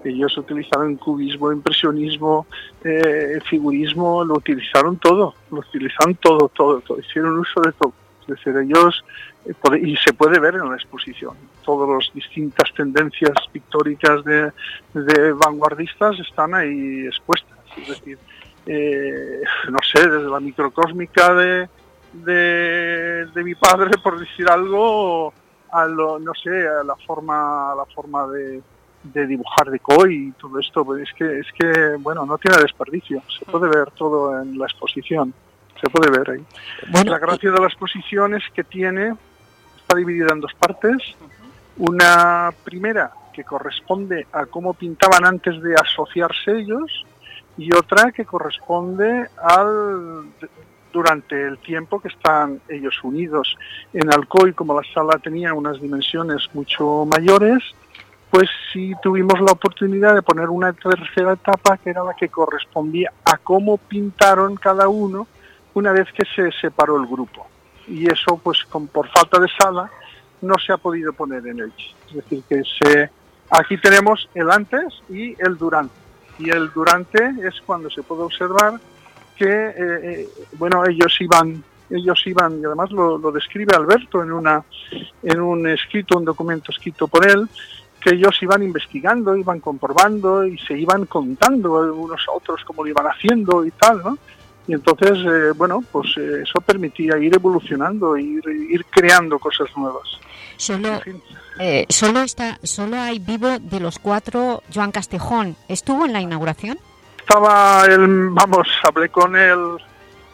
Ellos utilizaron cubismo, impresionismo, eh, figurismo, lo utilizaron todo, lo utilizaron todo, todo, todo, hicieron uso de todo. Es decir, ellos, eh, y se puede ver en la exposición, todas las distintas tendencias pictóricas de, de vanguardistas están ahí expuestas. Es decir, eh, no sé, desde la microcósmica de, de, de, mi padre, por decir algo, a lo, no sé, la forma, a la forma de, de dibujar de Coy y todo esto, pues es que, es que, bueno, no tiene desperdicio, se puede ver todo en la exposición, se puede ver ahí. Bueno, la gracia de la exposición es que tiene, está dividida en dos partes, una primera que corresponde a cómo pintaban antes de asociarse ellos, y otra que corresponde al durante el tiempo que están ellos unidos. En Alcoy, como la sala tenía unas dimensiones mucho mayores, pues sí tuvimos la oportunidad de poner una tercera etapa que era la que correspondía a cómo pintaron cada uno una vez que se separó el grupo. Y eso, pues por falta de sala, no se ha podido poner en el. Es decir, que se, aquí tenemos el antes y el durante y el durante es cuando se puede observar que eh, eh, bueno ellos iban ellos iban y además lo, lo, describe Alberto en una en un escrito un documento escrito por él que ellos iban investigando iban comprobando y se iban contando unos a otros cómo lo iban haciendo y tal no y entonces eh, bueno pues eh, eso permitía ir evolucionando ir ir creando cosas nuevas solo. Eh, solo está, solo hay vivo de los cuatro Joan Castejón. ¿Estuvo en la inauguración? Estaba él, vamos, hablé con él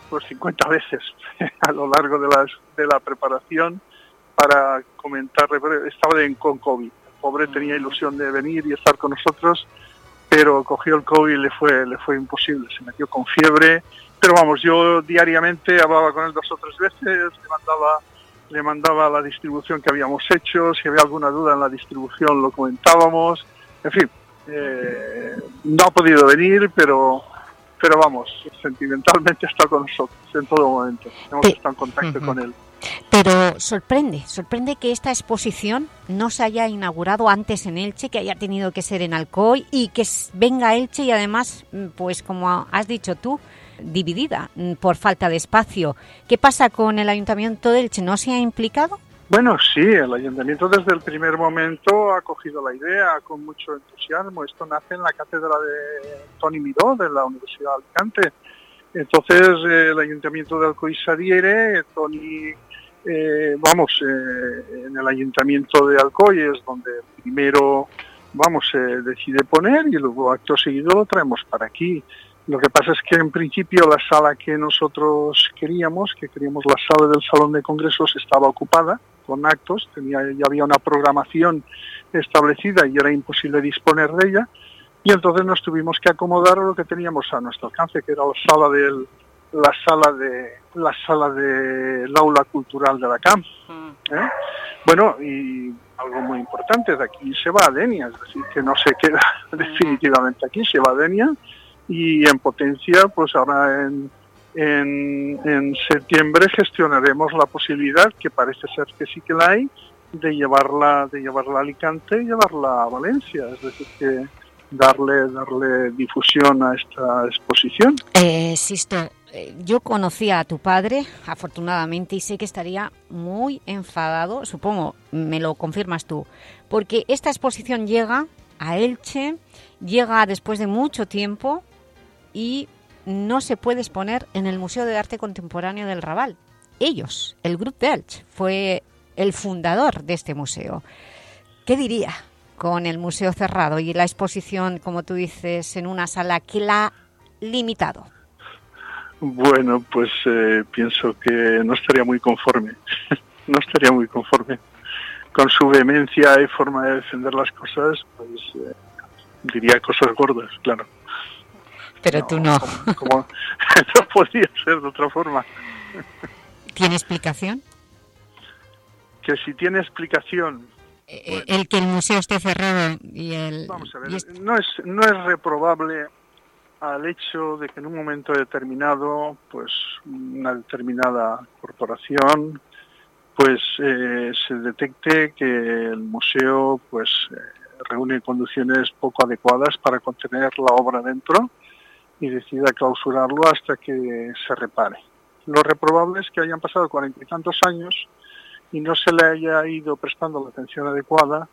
pues 50 veces a lo largo de, las, de la preparación para comentarle. Estaba en, con COVID. Pobre tenía ilusión de venir y estar con nosotros, pero cogió el COVID y le fue, le fue imposible. Se metió con fiebre pero vamos, yo diariamente hablaba con él dos o tres veces, le mandaba, le mandaba la distribución que habíamos hecho, si había alguna duda en la distribución lo comentábamos, en fin, eh, no ha podido venir, pero pero vamos, sentimentalmente está con nosotros en todo momento. Hemos estado en contacto con él. Pero sorprende, sorprende que esta exposición no se haya inaugurado antes en Elche, que haya tenido que ser en Alcoy y que venga Elche y además, mm, pues como has dicho tú, dividida mm, por falta de espacio. ¿Qué pasa con el Ayuntamiento de Elche? ¿No se ha implicado? Bueno, sí, el ayuntamiento desde el primer momento ha cogido la idea con mucho entusiasmo. Esto nace en la cátedra de Tony Miró de la Universidad de Alicante. Entonces el ayuntamiento de Alcoy se adhiere, Tony, eh, vamos, eh, en el ayuntamiento de Alcoy es donde primero, vamos, se decide poner y luego acto seguido lo traemos para aquí. Lo que pasa es que en principio la sala que nosotros queríamos, que queríamos la sala del salón de congresos, estaba ocupada con actos, tenía, ya había una programación establecida y era imposible disponer de ella, y entonces nos tuvimos que acomodar lo que teníamos a nuestro alcance, que era la sala del la sala de la sala del aula cultural de la CAM. ¿eh? Bueno, y algo muy importante, de aquí se va a Denia, es decir, que no se queda definitivamente aquí, se va a Denia y en potencia, pues ahora en, en, en septiembre gestionaremos la posibilidad, que parece ser que sí que la hay, de llevarla, de llevarla a Alicante y llevarla a Valencia, es decir, que darle, darle difusión a esta exposición. Eh, Sisto, yo conocía a tu padre, afortunadamente, y sé que estaría muy enfadado, supongo, me lo confirmas tú, porque esta exposición llega a Elche, llega después de mucho tiempo y no se puede exponer en el Museo de Arte Contemporáneo del Raval. Ellos, el Grupo de Elche, fue el fundador de este museo. ¿Qué diría con el museo cerrado y la exposición, como tú dices, en una sala que la ha limitado? Bueno, pues eh, pienso que no estaría muy conforme, no estaría muy conforme. Con su vehemencia y forma de defender las cosas, pues eh, diría cosas gordas, claro. Pero tú no. Como no podía ser de otra forma. ¿Tiene explicación? Que si tiene explicación, Eh, El que el museo esté cerrado y el... Vamos a ver, y no es, no es reprobable al hecho de que en un momento determinado, pues una determinada corporación, pues eh, se detecte que el museo, pues eh, reúne condiciones poco adecuadas para contener la obra dentro y decida clausurarlo hasta que se repare. Lo reprobable es que hayan pasado cuarenta y tantos años y no se le haya ido prestando la atención adecuada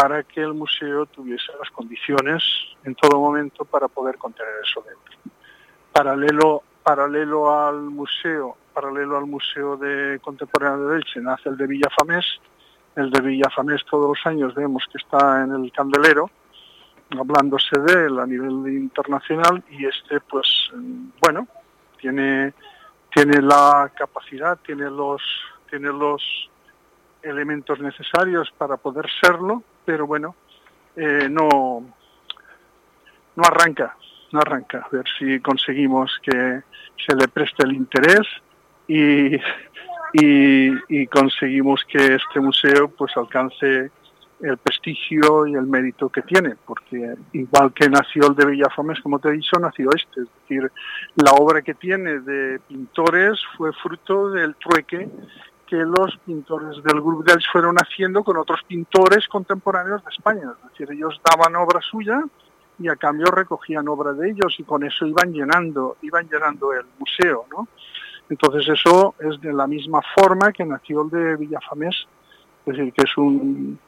para que el museo tuviese las condiciones en todo momento para poder contener eso dentro. Paralelo, paralelo al museo, paralelo al museo de contemporáneo de Elche, nace el de Villafamés. El de Villafamés todos los años vemos que está en el candelero, hablándose de él a nivel internacional y este, pues, bueno, tiene tiene la capacidad, tiene los tiene los elementos necesarios para poder serlo, pero bueno, eh, no, no arranca, no arranca. A ver si conseguimos que se le preste el interés y, y, y conseguimos que este museo pues alcance el prestigio y el mérito que tiene, porque igual que nació el de Villafames, como te he dicho, nació este. Es decir, la obra que tiene de pintores fue fruto del trueque que los pintores del Grupo Delch fueron haciendo con otros pintores contemporáneos de España. Es decir, ellos daban obra suya y a cambio recogían obra de ellos y con eso iban llenando, iban llenando el museo, ¿no? Entonces eso es de la misma forma que nació el de Villafamés, es decir, que es un,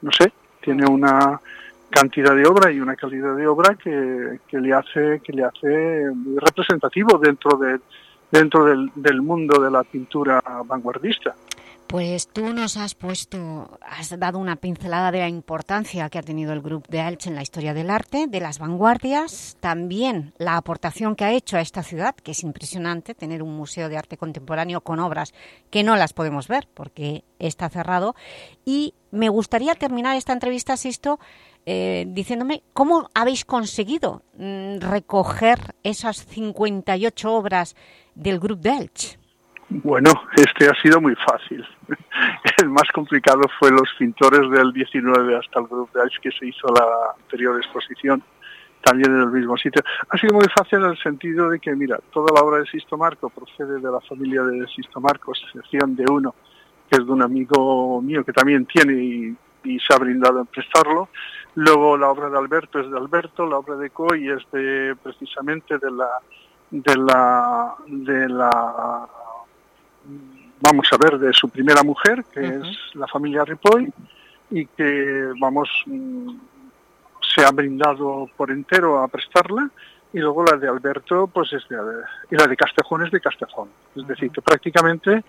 no sé, tiene una cantidad de obra y una calidad de obra que, que le hace que le hace muy representativo dentro de dentro del, mundo de la pintura vanguardista. Pues tú nos has puesto, has dado una pincelada de la importancia que ha tenido el Grupo de Elche en la historia del arte, de las vanguardias, también la aportación que ha hecho a esta ciudad, que es impresionante tener un museo de arte contemporáneo con obras que no las podemos ver porque está cerrado. Y me gustaría terminar esta entrevista, Sisto, eh, diciéndome cómo habéis conseguido mm, recoger esas 58 obras del Grupo de Elche. Bueno, este ha sido muy fácil. El más complicado fue los pintores del 19 hasta el Grupo de Elche que se hizo la anterior exposición, también en el mismo sitio. Ha sido muy fácil en el sentido de que, mira, toda la obra de Sisto Marco procede de la familia de Sisto Marco, excepción de uno, que es de un amigo mío que también tiene y, y se ha brindado en prestarlo. Luego la obra de Alberto es de Alberto, la obra de Coy es de precisamente de la de la de la vamos a ver de su primera mujer que es la familia Ripoll y que vamos se ha brindado por entero a prestarla y luego la de Alberto pues es de y la de Castejón es de Castejón. Es decir que prácticamente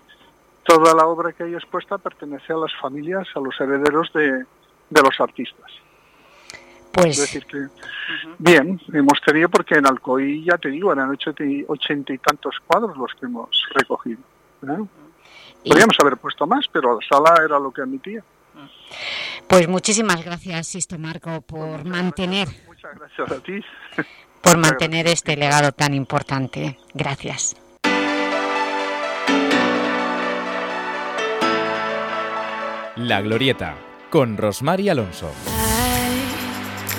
toda la obra que hay expuesta pertenece a las familias a los herederos de, de los artistas pues... Es decir que, bien, hemos tenido, porque en Alcoy, ya te digo, eran ochenta y tantos cuadros los que hemos recogido. ¿eh? Podríamos haber puesto más, pero la sala era lo que admitía. Pues muchísimas gracias, Sisto Marco, por mantener... Muchas gracias a ti. Por mantener este legado tan importante. Gracias. La Glorieta, con Rosmar y Alonso.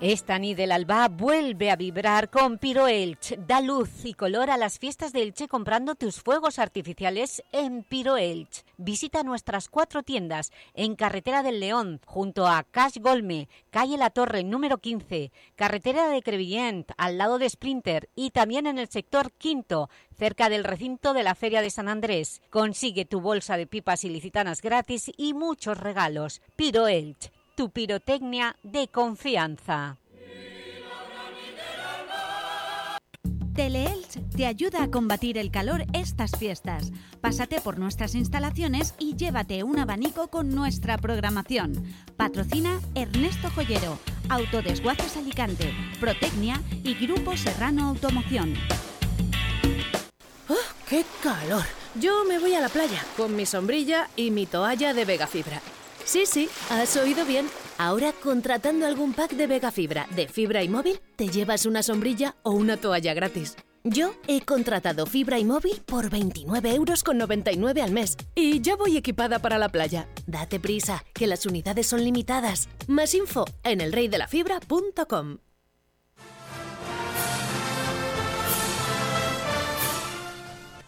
Esta ni del Alba vuelve a vibrar con Piro Elche. Da luz y color a las fiestas de Elche comprando tus fuegos artificiales en Piro Elche. Visita nuestras cuatro tiendas en Carretera del León, junto a Cash Golme, Calle La Torre, número 15, Carretera de Crevillent, al lado de Sprinter y también en el sector quinto, cerca del recinto de la Feria de San Andrés. Consigue tu bolsa de pipas ilicitanas gratis y muchos regalos. Piro Elche tu pirotecnia de confianza. Teleelch te ayuda a combatir el calor estas fiestas. Pásate por nuestras instalaciones y llévate un abanico con nuestra programación. Patrocina Ernesto Joyero, Autodesguaces Alicante, Protecnia y Grupo Serrano Automoción. ¡Oh, ¡Qué calor! Yo me voy a la playa con mi sombrilla y mi toalla de Vega Fibra. Sí, sí, has oído bien. Ahora, contratando algún pack de Vega Fibra, de fibra y móvil, te llevas una sombrilla o una toalla gratis. Yo he contratado fibra y móvil por 29,99 euros al mes y ya voy equipada para la playa. Date prisa, que las unidades son limitadas. Más info en elreydelafibra.com.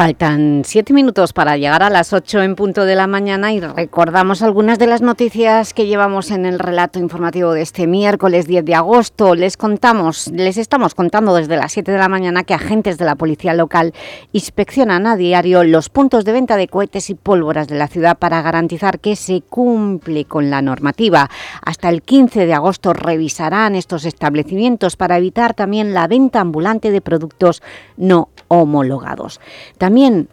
Faltan siete minutos para llegar a las ocho en punto de la mañana y recordamos algunas de las noticias que llevamos en el relato informativo de este miércoles 10 de agosto. Les contamos, les estamos contando desde las 7 de la mañana que agentes de la policía local inspeccionan a diario los puntos de venta de cohetes y pólvoras de la ciudad para garantizar que se cumple con la normativa. Hasta el 15 de agosto revisarán estos establecimientos para evitar también la venta ambulante de productos no homologados. También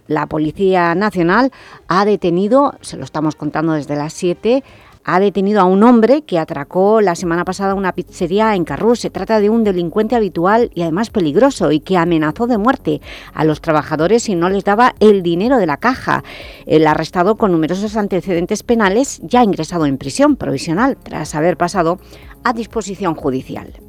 la Policía Nacional ha detenido, se lo estamos contando desde las 7, ha detenido a un hombre que atracó la semana pasada una pizzería en Carrús. Se trata de un delincuente habitual y además peligroso y que amenazó de muerte a los trabajadores si no les daba el dinero de la caja. El arrestado con numerosos antecedentes penales ya ha ingresado en prisión provisional tras haber pasado a disposición judicial.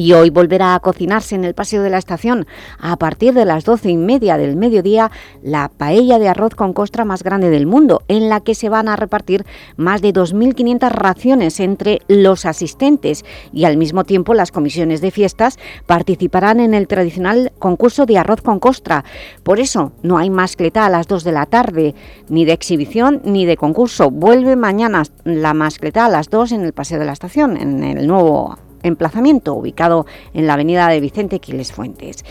Y hoy volverá a cocinarse en el paseo de la estación a partir de las doce y media del mediodía la paella de arroz con costra más grande del mundo, en la que se van a repartir más de 2.500 raciones entre los asistentes y al mismo tiempo las comisiones de fiestas participarán en el tradicional concurso de arroz con costra. Por eso no hay mascleta a las 2 de la tarde, ni de exhibición ni de concurso. Vuelve mañana la mascleta a las 2 en el paseo de la estación, en el nuevo emplazamiento ubicado en la avenida de Vicente Quiles Fuentes.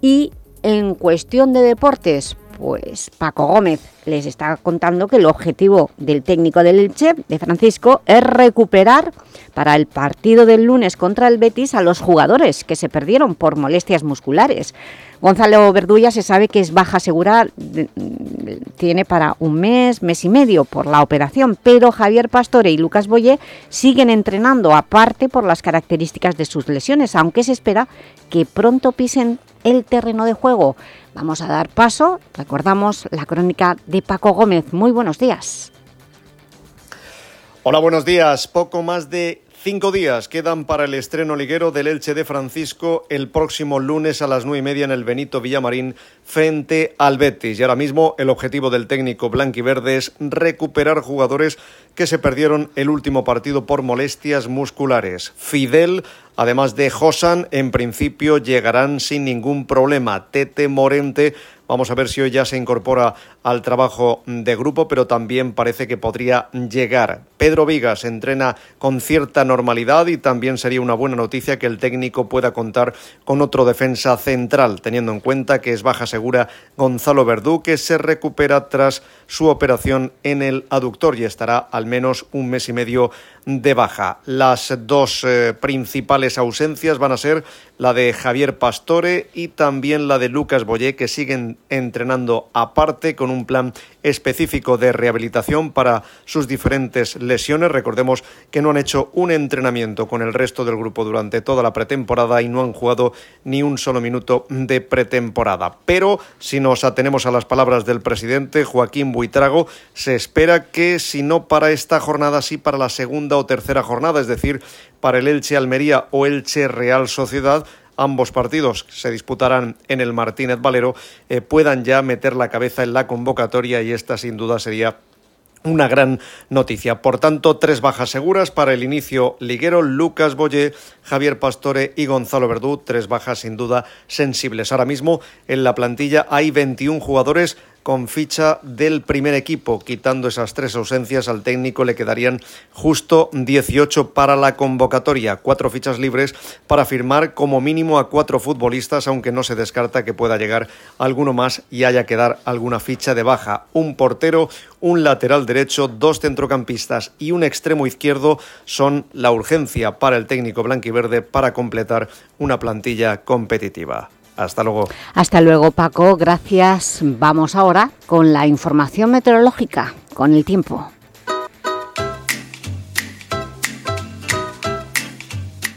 Y en cuestión de deportes, pues Paco Gómez les está contando que el objetivo del técnico del Elche, de Francisco, es recuperar para el partido del lunes contra el Betis a los jugadores que se perdieron por molestias musculares. Gonzalo Verdulla se sabe que es baja segura, tiene para un mes, mes y medio por la operación, pero Javier Pastore y Lucas Boyé siguen entrenando aparte por las características de sus lesiones, aunque se espera que pronto pisen el terreno de juego. Vamos a dar paso, recordamos la crónica de Paco Gómez. Muy buenos días. Hola, buenos días. Poco más de Cinco días quedan para el estreno liguero del Elche de Francisco el próximo lunes a las nueve y media en el Benito Villamarín frente al Betis. Y ahora mismo el objetivo del técnico blanquiverde es recuperar jugadores que se perdieron el último partido por molestias musculares. Fidel, además de Josan, en principio llegarán sin ningún problema. Tete Morente Vamos a ver si hoy ya se incorpora al trabajo de grupo, pero también parece que podría llegar. Pedro Vigas entrena con cierta normalidad y también sería una buena noticia que el técnico pueda contar con otro defensa central, teniendo en cuenta que es baja segura Gonzalo Verdú, que se recupera tras su operación en el aductor y estará al menos un mes y medio de baja. Las dos eh, principales ausencias van a ser la de Javier Pastore y también la de Lucas Boyé, que siguen entrenando aparte con un plan específico de rehabilitación para sus diferentes lesiones. Recordemos que no han hecho un entrenamiento con el resto del grupo durante toda la pretemporada y no han jugado ni un solo minuto de pretemporada. Pero si nos atenemos a las palabras del presidente Joaquín Buitrago, se espera que si no para esta jornada, sí para la segunda o tercera jornada, es decir, para el Elche Almería o Elche Real Sociedad, ambos partidos se disputarán en el Martínez Valero, eh, puedan ya meter la cabeza en la convocatoria y esta sin duda sería una gran noticia. Por tanto, tres bajas seguras para el inicio liguero, Lucas Boyé, Javier Pastore y Gonzalo Verdú, tres bajas sin duda sensibles. Ahora mismo en la plantilla hay 21 jugadores con ficha del primer equipo. Quitando esas tres ausencias al técnico le quedarían justo 18 para la convocatoria. Cuatro fichas libres para firmar como mínimo a cuatro futbolistas, aunque no se descarta que pueda llegar alguno más y haya que dar alguna ficha de baja. Un portero, un lateral derecho, dos centrocampistas y un extremo izquierdo son la urgencia para el técnico blanquiverde para completar una plantilla competitiva. Hasta luego. Hasta luego, Paco. Gracias. Vamos ahora con la información meteorológica, con el tiempo.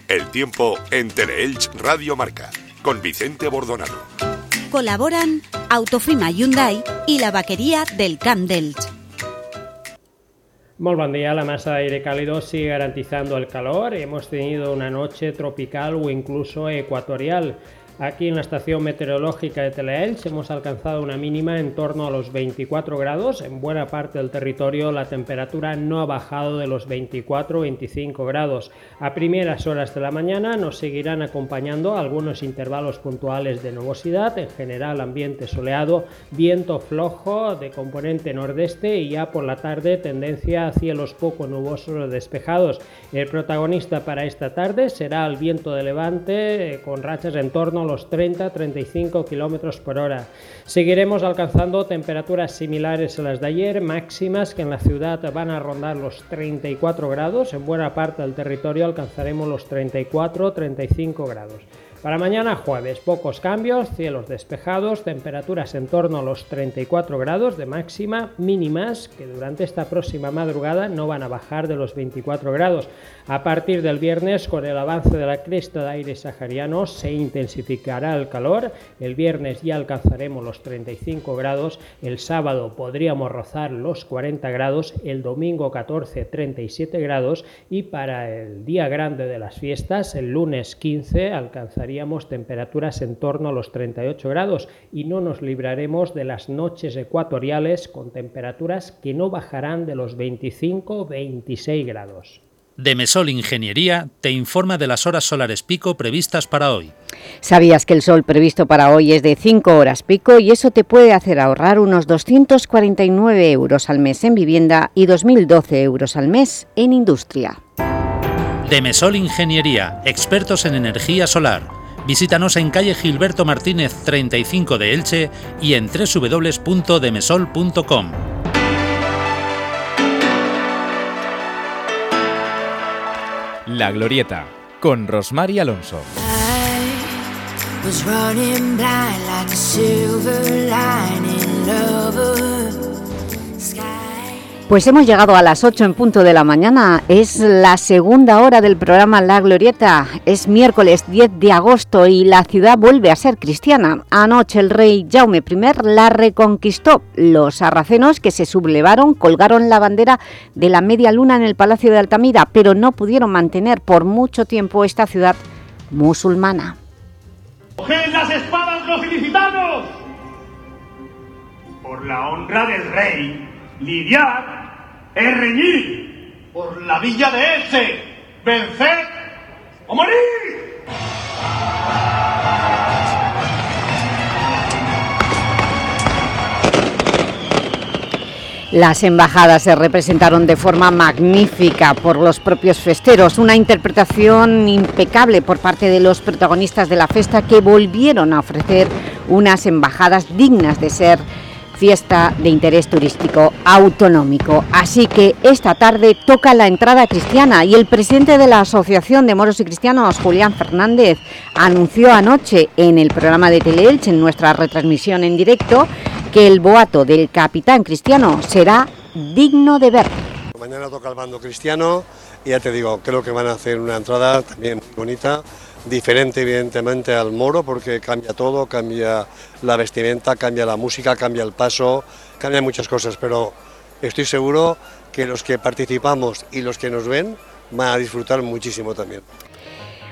El tiempo en Teleelch Radio Marca, con Vicente Bordonado. Colaboran Autofima Hyundai y la vaquería del Camp d'Elx. Muy buen día, la masa de aire cálido sigue garantizando el calor. Hemos tenido una noche tropical o incluso ecuatorial. Aquí en la estación meteorológica de Teleelch hemos alcanzado una mínima en torno a los 24 grados. En buena parte del territorio la temperatura no ha bajado de los 24-25 grados. A primeras horas de la mañana nos seguirán acompañando algunos intervalos puntuales de nubosidad, en general ambiente soleado, viento flojo de componente nordeste y ya por la tarde tendencia a cielos poco nubosos despejados. El protagonista para esta tarde será el viento de levante eh, con rachas en torno a los 30-35 km por hora. Seguiremos alcanzando temperaturas similares a las de ayer, máximas que en la ciudad van a rondar los 34 grados. En buena parte del territorio alcanzaremos los 34-35 grados. Para mañana jueves, pocos cambios, cielos despejados, temperaturas en torno a los 34 grados de máxima, mínimas que durante esta próxima madrugada no van a bajar de los 24 grados. A partir del viernes, con el avance de la cresta de aire sahariano, se intensificará el calor. El viernes ya alcanzaremos los 35 grados, el sábado podríamos rozar los 40 grados, el domingo 14 37 grados y para el día grande de las fiestas, el lunes 15, alcanzaríamos temperaturas en torno a los 38 grados y no nos libraremos de las noches ecuatoriales con temperaturas que no bajarán de los 25-26 grados. Demesol Ingeniería te informa de las horas solares pico previstas para hoy. ¿Sabías que el sol previsto para hoy es de 5 horas pico y eso te puede hacer ahorrar unos 249 euros al mes en vivienda y 2.012 euros al mes en industria? Demesol Ingeniería, expertos en energía solar. Visítanos en calle Gilberto Martínez 35 de Elche y en www.demesol.com. La Glorieta, con Rosmar y Alonso. was running blind like a silver lining lover. Pues hemos llegado a las 8 en punto de la mañana. Es la segunda hora del programa La Glorieta. Es miércoles 10 de agosto y la ciudad vuelve a ser cristiana. Anoche el rey Jaume I la reconquistó. Los sarracenos que se sublevaron colgaron la bandera de la media luna en el Palacio de Altamira, pero no pudieron mantener por mucho tiempo esta ciudad musulmana. ¡Coged las espadas los ilicitanos! Por la honra del rey, lidiar es reñir. Por la villa de Elche, vencer o morir. Las embajadas se representaron de forma magnífica por los propios festeros, una interpretación impecable por parte de los protagonistas de la fiesta que volvieron a ofrecer unas embajadas dignas de ser fiesta de interés turístico autonómico. Así que esta tarde toca la entrada cristiana y el presidente de la Asociación de Moros y Cristianos, Julián Fernández, anunció anoche en el programa de Teleelch, en nuestra retransmisión en directo, que el boato del capitán cristiano será digno de ver. Mañana toca el bando cristiano y ya te digo, creo que van a hacer una entrada también muy bonita, diferente evidentemente al moro porque cambia todo, cambia la vestimenta, cambia la música, cambia el paso, cambia muchas cosas, pero estoy seguro que los que participamos y los que nos ven van a disfrutar muchísimo también.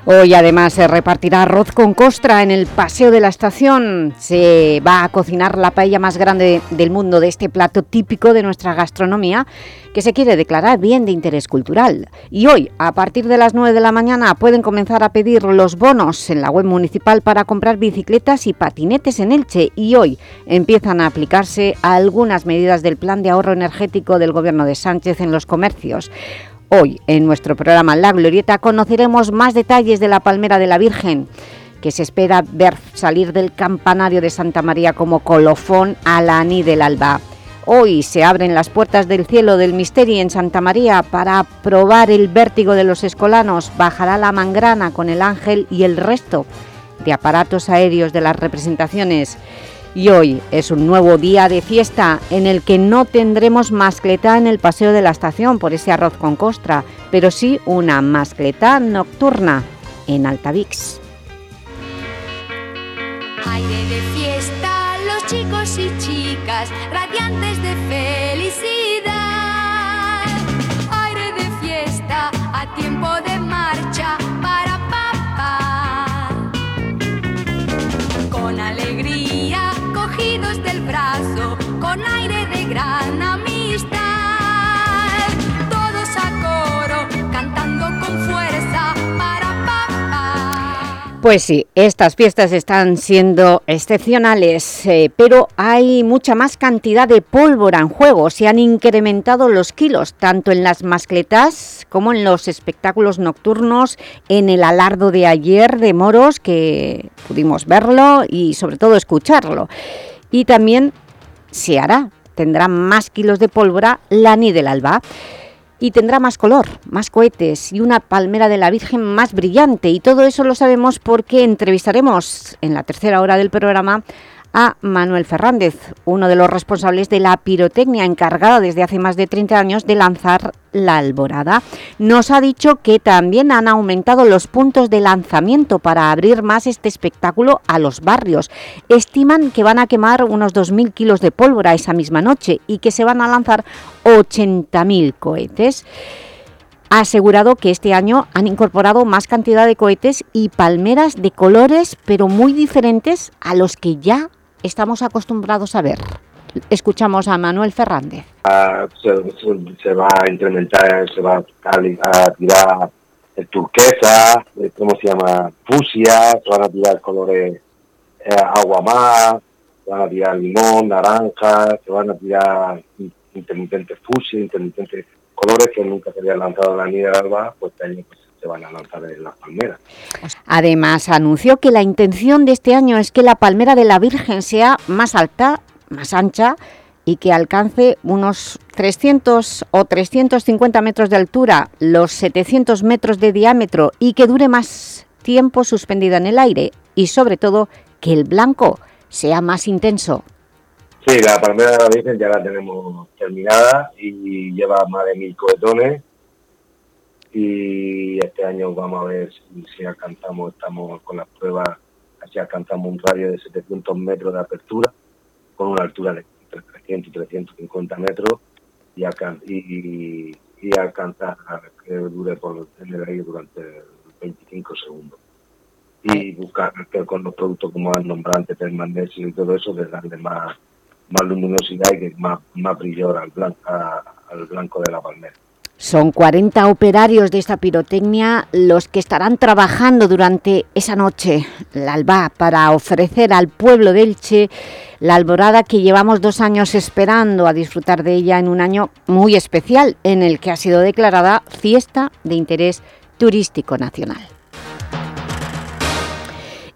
Hoy además se repartirá arroz con costra en el Paseo de la Estación. Se va a cocinar la paella más grande del mundo de este plato típico de nuestra gastronomía que se quiere declarar bien de interés cultural. Y hoy, a partir de las 9 de la mañana, pueden comenzar a pedir los bonos en la web municipal para comprar bicicletas y patinetes en Elche. Y hoy empiezan a aplicarse algunas medidas del plan de ahorro energético del Gobierno de Sánchez en los comercios. Hoy, en nuestro programa La Glorieta, conoceremos más detalles de la Palmera de la Virgen, que se espera ver salir del campanario de Santa María como colofón a la Aní del Alba. Hoy se abren las puertas del cielo del misterio en Santa María para probar el vértigo de los escolanos. Bajará la mangrana con el ángel y el resto de aparatos aéreos de las representaciones. Y hoy es un nuevo día de fiesta en el que no tendremos mascletá en el Paseo de la Estación por ese arroz con costra, pero sí una mascletá nocturna en Altavix. Aire de fiesta, los chicos y chicas, radiantes de felicidad. Aire de fiesta, a tiempo de marcha para papá. Con alegría, del brazo, con aire de gran amistad. Todos a coro, cantando con fuerza para papá. Pues sí, estas fiestas están siendo excepcionales, eh, pero hay mucha más cantidad de pólvora en juego. Se han incrementado los kilos, tanto en las mascletas como en los espectáculos nocturnos, en el alardo de ayer de moros, que pudimos verlo y sobre todo escucharlo. Y también se hará, tendrá más kilos de pólvora la Ni del Alba. y tendrá más color, más cohetes y una palmera de la Virgen más brillante. Y todo eso lo sabemos porque entrevistaremos en la tercera hora del programa a Manuel Fernández, uno de los responsables de la pirotecnia encargada desde hace más de 30 años de lanzar la alborada. Nos ha dicho que también han aumentado los puntos de lanzamiento para abrir más este espectáculo a los barrios. Estiman que van a quemar unos 2.000 kilos de pólvora esa misma noche y que se van a lanzar 80.000 cohetes ha asegurado que este año han incorporado más cantidad de cohetes y palmeras de colores, pero muy diferentes a los que ya estamos acostumbrados a ver. Escuchamos a Manuel Fernández. Ah, se, va a implementar, se va a, tirar el turquesa, eh, ¿cómo se llama? Fusia, se van a tirar colores eh, se van a tirar limón, naranja, se van a tirar intermitentes fusia, intermitentes colores que nunca se habían lanzado en la nieve alba, pues este año pues, se van a lanzar en las palmeras. Además, anunció que la intención de este año es que la palmera de la Virgen sea más alta, más ancha y que alcance unos 300 o 350 metros de altura, los 700 metros de diámetro y que dure más tiempo suspendida en el aire y sobre todo que el blanco sea más intenso. Sí, la palmera de la Virgen ya la tenemos terminada y lleva más de mil cohetones y este año vamos a ver si, alcanzamos, estamos con las pruebas, si alcanzamos un radio de 700 metros de apertura, con una altura de 300 y 350 metros y, y, y alcanzar que dure por en el aire durante 25 segundos. Y buscar que con los productos como el nombrante, el magnesio y todo eso, de darle más, más luminosidad y que más, más brillo al blanco, al blanco de la palmera. Son 40 operarios de esta pirotecnia los que estarán trabajando durante esa noche, la alba, para ofrecer al pueblo de Elche la alborada que llevamos dos años esperando a disfrutar de ella en un año muy especial en el que ha sido declarada fiesta de interés turístico nacional.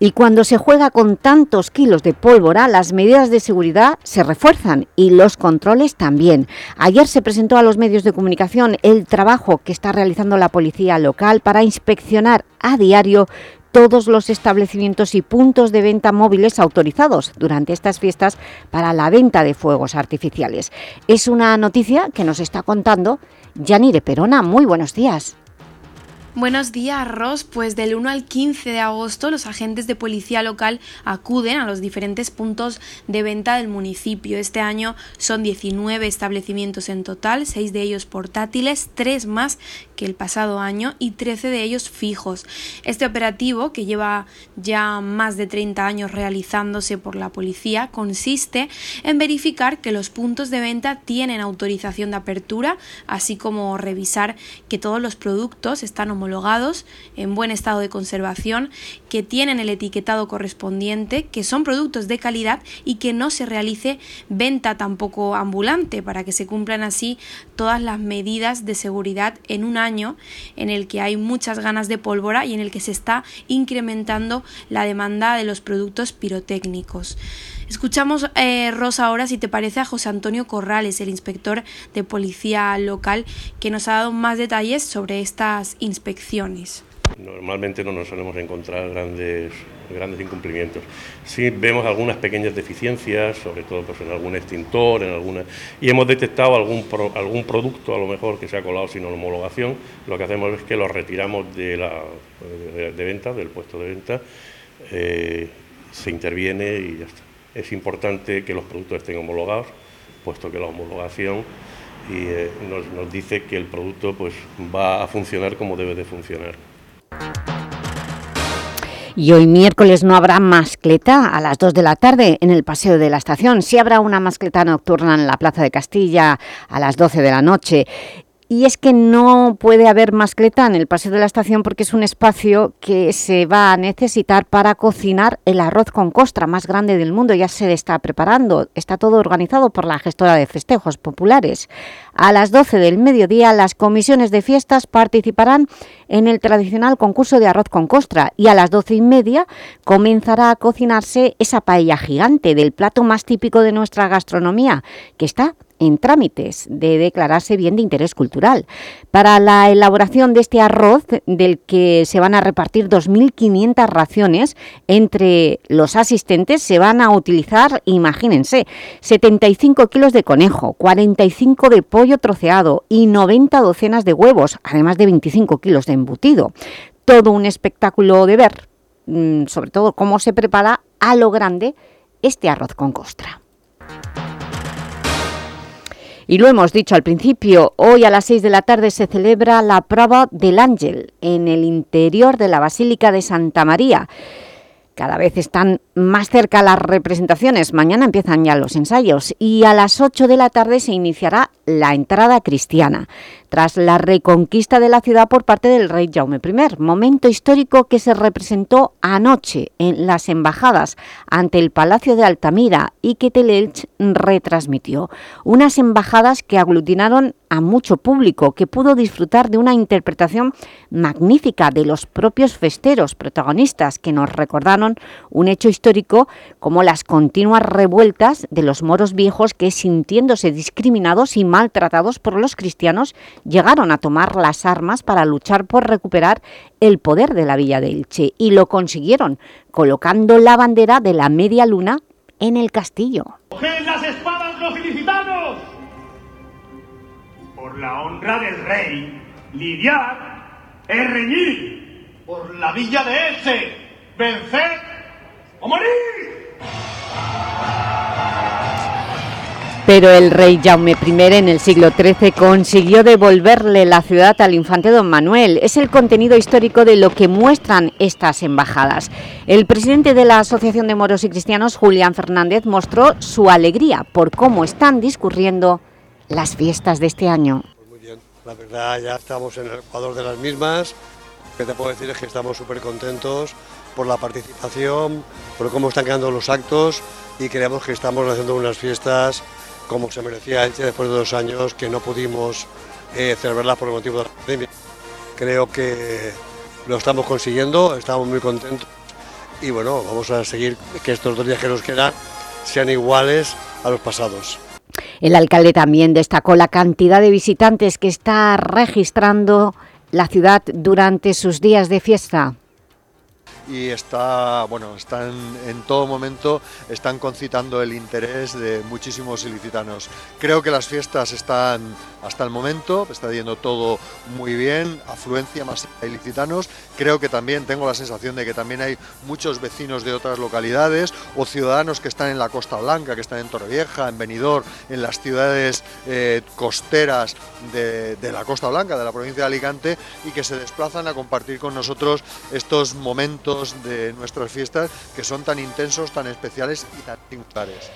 Y cuando se juega con tantos kilos de pólvora, las medidas de seguridad se refuerzan y los controles también. Ayer se presentó a los medios de comunicación el trabajo que está realizando la policía local para inspeccionar a diario todos los establecimientos y puntos de venta móviles autorizados durante estas fiestas para la venta de fuegos artificiales. Es una noticia que nos está contando Yanire Perona. Muy buenos días. Buenos días, Ross. Pues del 1 al 15 de agosto los agentes de policía local acuden a los diferentes puntos de venta del municipio. Este año son 19 establecimientos en total, 6 de ellos portátiles, 3 más que el pasado año y 13 de ellos fijos. Este operativo, que lleva ya más de 30 años realizándose por la policía, consiste en verificar que los puntos de venta tienen autorización de apertura, así como revisar que todos los productos están en buen estado de conservación, que tienen el etiquetado correspondiente, que son productos de calidad y que no se realice venta tampoco ambulante para que se cumplan así todas las medidas de seguridad en un año en el que hay muchas ganas de pólvora y en el que se está incrementando la demanda de los productos pirotécnicos. Escuchamos, eh, Rosa, ahora, si te parece, a José Antonio Corrales, el inspector de policía local, que nos ha dado más detalles sobre estas inspecciones. Normalmente no nos solemos encontrar grandes, grandes incumplimientos. Sí vemos algunas pequeñas deficiencias, sobre todo pues, en algún extintor, en alguna, y hemos detectado algún, algún producto a lo mejor que se ha colado sin homologación. Lo que hacemos es que lo retiramos de, la, de, venta, del puesto de venta, eh, se interviene y ya está es importante que los productos estén homologados, puesto que la homologación eh, nos, dice que el producto pues, va a funcionar como debe de funcionar. Y hoy miércoles no habrá mascleta a las 2 de la tarde en el Paseo de la Estación. Sí habrá una mascleta nocturna en la Plaza de Castilla a las 12 de la noche y es que no puede haber mascleta en el Paseo de la Estación porque es un espacio que se va a necesitar para cocinar el arroz con costra más grande del mundo. Ya se está preparando, está todo organizado por la gestora de festejos populares. A las 12 del mediodía las comisiones de fiestas participarán en el tradicional concurso de arroz con costra y a las 12 y media comenzará a cocinarse esa paella gigante del plato más típico de nuestra gastronomía, que está en trámites de declararse bien de interés cultural. Para la elaboración de este arroz, del que se van a repartir 2.500 raciones entre los asistentes, se van a utilizar, imagínense, 75 kilos de conejo, 45 de pollo troceado y 90 docenas de huevos, además de 25 kilos de embutido. Todo un espectáculo de ver, mm, sobre todo cómo se prepara a lo grande este arroz con costra. Y lo hemos dicho al principio, hoy a las 6 de la tarde se celebra la prueba del Ángel en el interior de la Basílica de Santa María. Cada vez están más cerca las representaciones, mañana empiezan ya los ensayos y a las 8 de la tarde se iniciará la entrada cristiana tras la reconquista de la ciudad por parte del rey Jaume I, momento histórico que se representó anoche en las embajadas ante el Palacio de Altamira y que Teleelch retransmitió. Unas embajadas que aglutinaron a mucho público que pudo disfrutar de una interpretación magnífica de los propios festeros protagonistas que nos recordaron un hecho histórico como las continuas revueltas de los moros viejos que sintiéndose discriminados y maltratados por los cristianos llegaron a tomar las armas para luchar por recuperar el poder de la Villa de Elche y lo consiguieron colocando la bandera de la media luna en el castillo. ¡Coged las espadas los ilicitanos! Por la honra del rey, lidiar es reñir. Por la villa de Elche, vencer o morir. Pero el rey Jaume I en el siglo XIII consiguió devolverle la ciudad al infante don Manuel. Es el contenido histórico de lo que muestran estas embajadas. El presidente de la Asociación de Moros y Cristianos, Julián Fernández, mostró su alegría por cómo están discurriendo las fiestas de este año. Muy bien, la verdad ya estamos en el Ecuador de las mismas. Lo que te puedo decir es que estamos súper contentos por la participación, por cómo están quedando los actos y creemos que estamos haciendo unas fiestas como se merecía Elche después de dos años que no pudimos eh, celebrarlas por el motivo de la pandemia. Creo que lo estamos consiguiendo, estamos muy contentos y bueno, vamos a seguir que estos dos días que nos quedan sean iguales a los pasados. El alcalde también destacó la cantidad de visitantes que está registrando la ciudad durante sus días de fiesta y está, bueno, están en todo momento están concitando el interés de muchísimos ilicitanos. Creo que las fiestas están hasta el momento, está yendo todo muy bien, afluencia más ilicitanos. Creo que también tengo la sensación de que también hay muchos vecinos de otras localidades o ciudadanos que están en la Costa Blanca, que están en Torrevieja, en Benidorm, en las ciudades eh, costeras de la Costa Blanca, de la provincia de Alicante, y que se desplazan a compartir con nosotros estos momentos de nuestras fiestas que son tan intensos, tan especiales y tan singulares.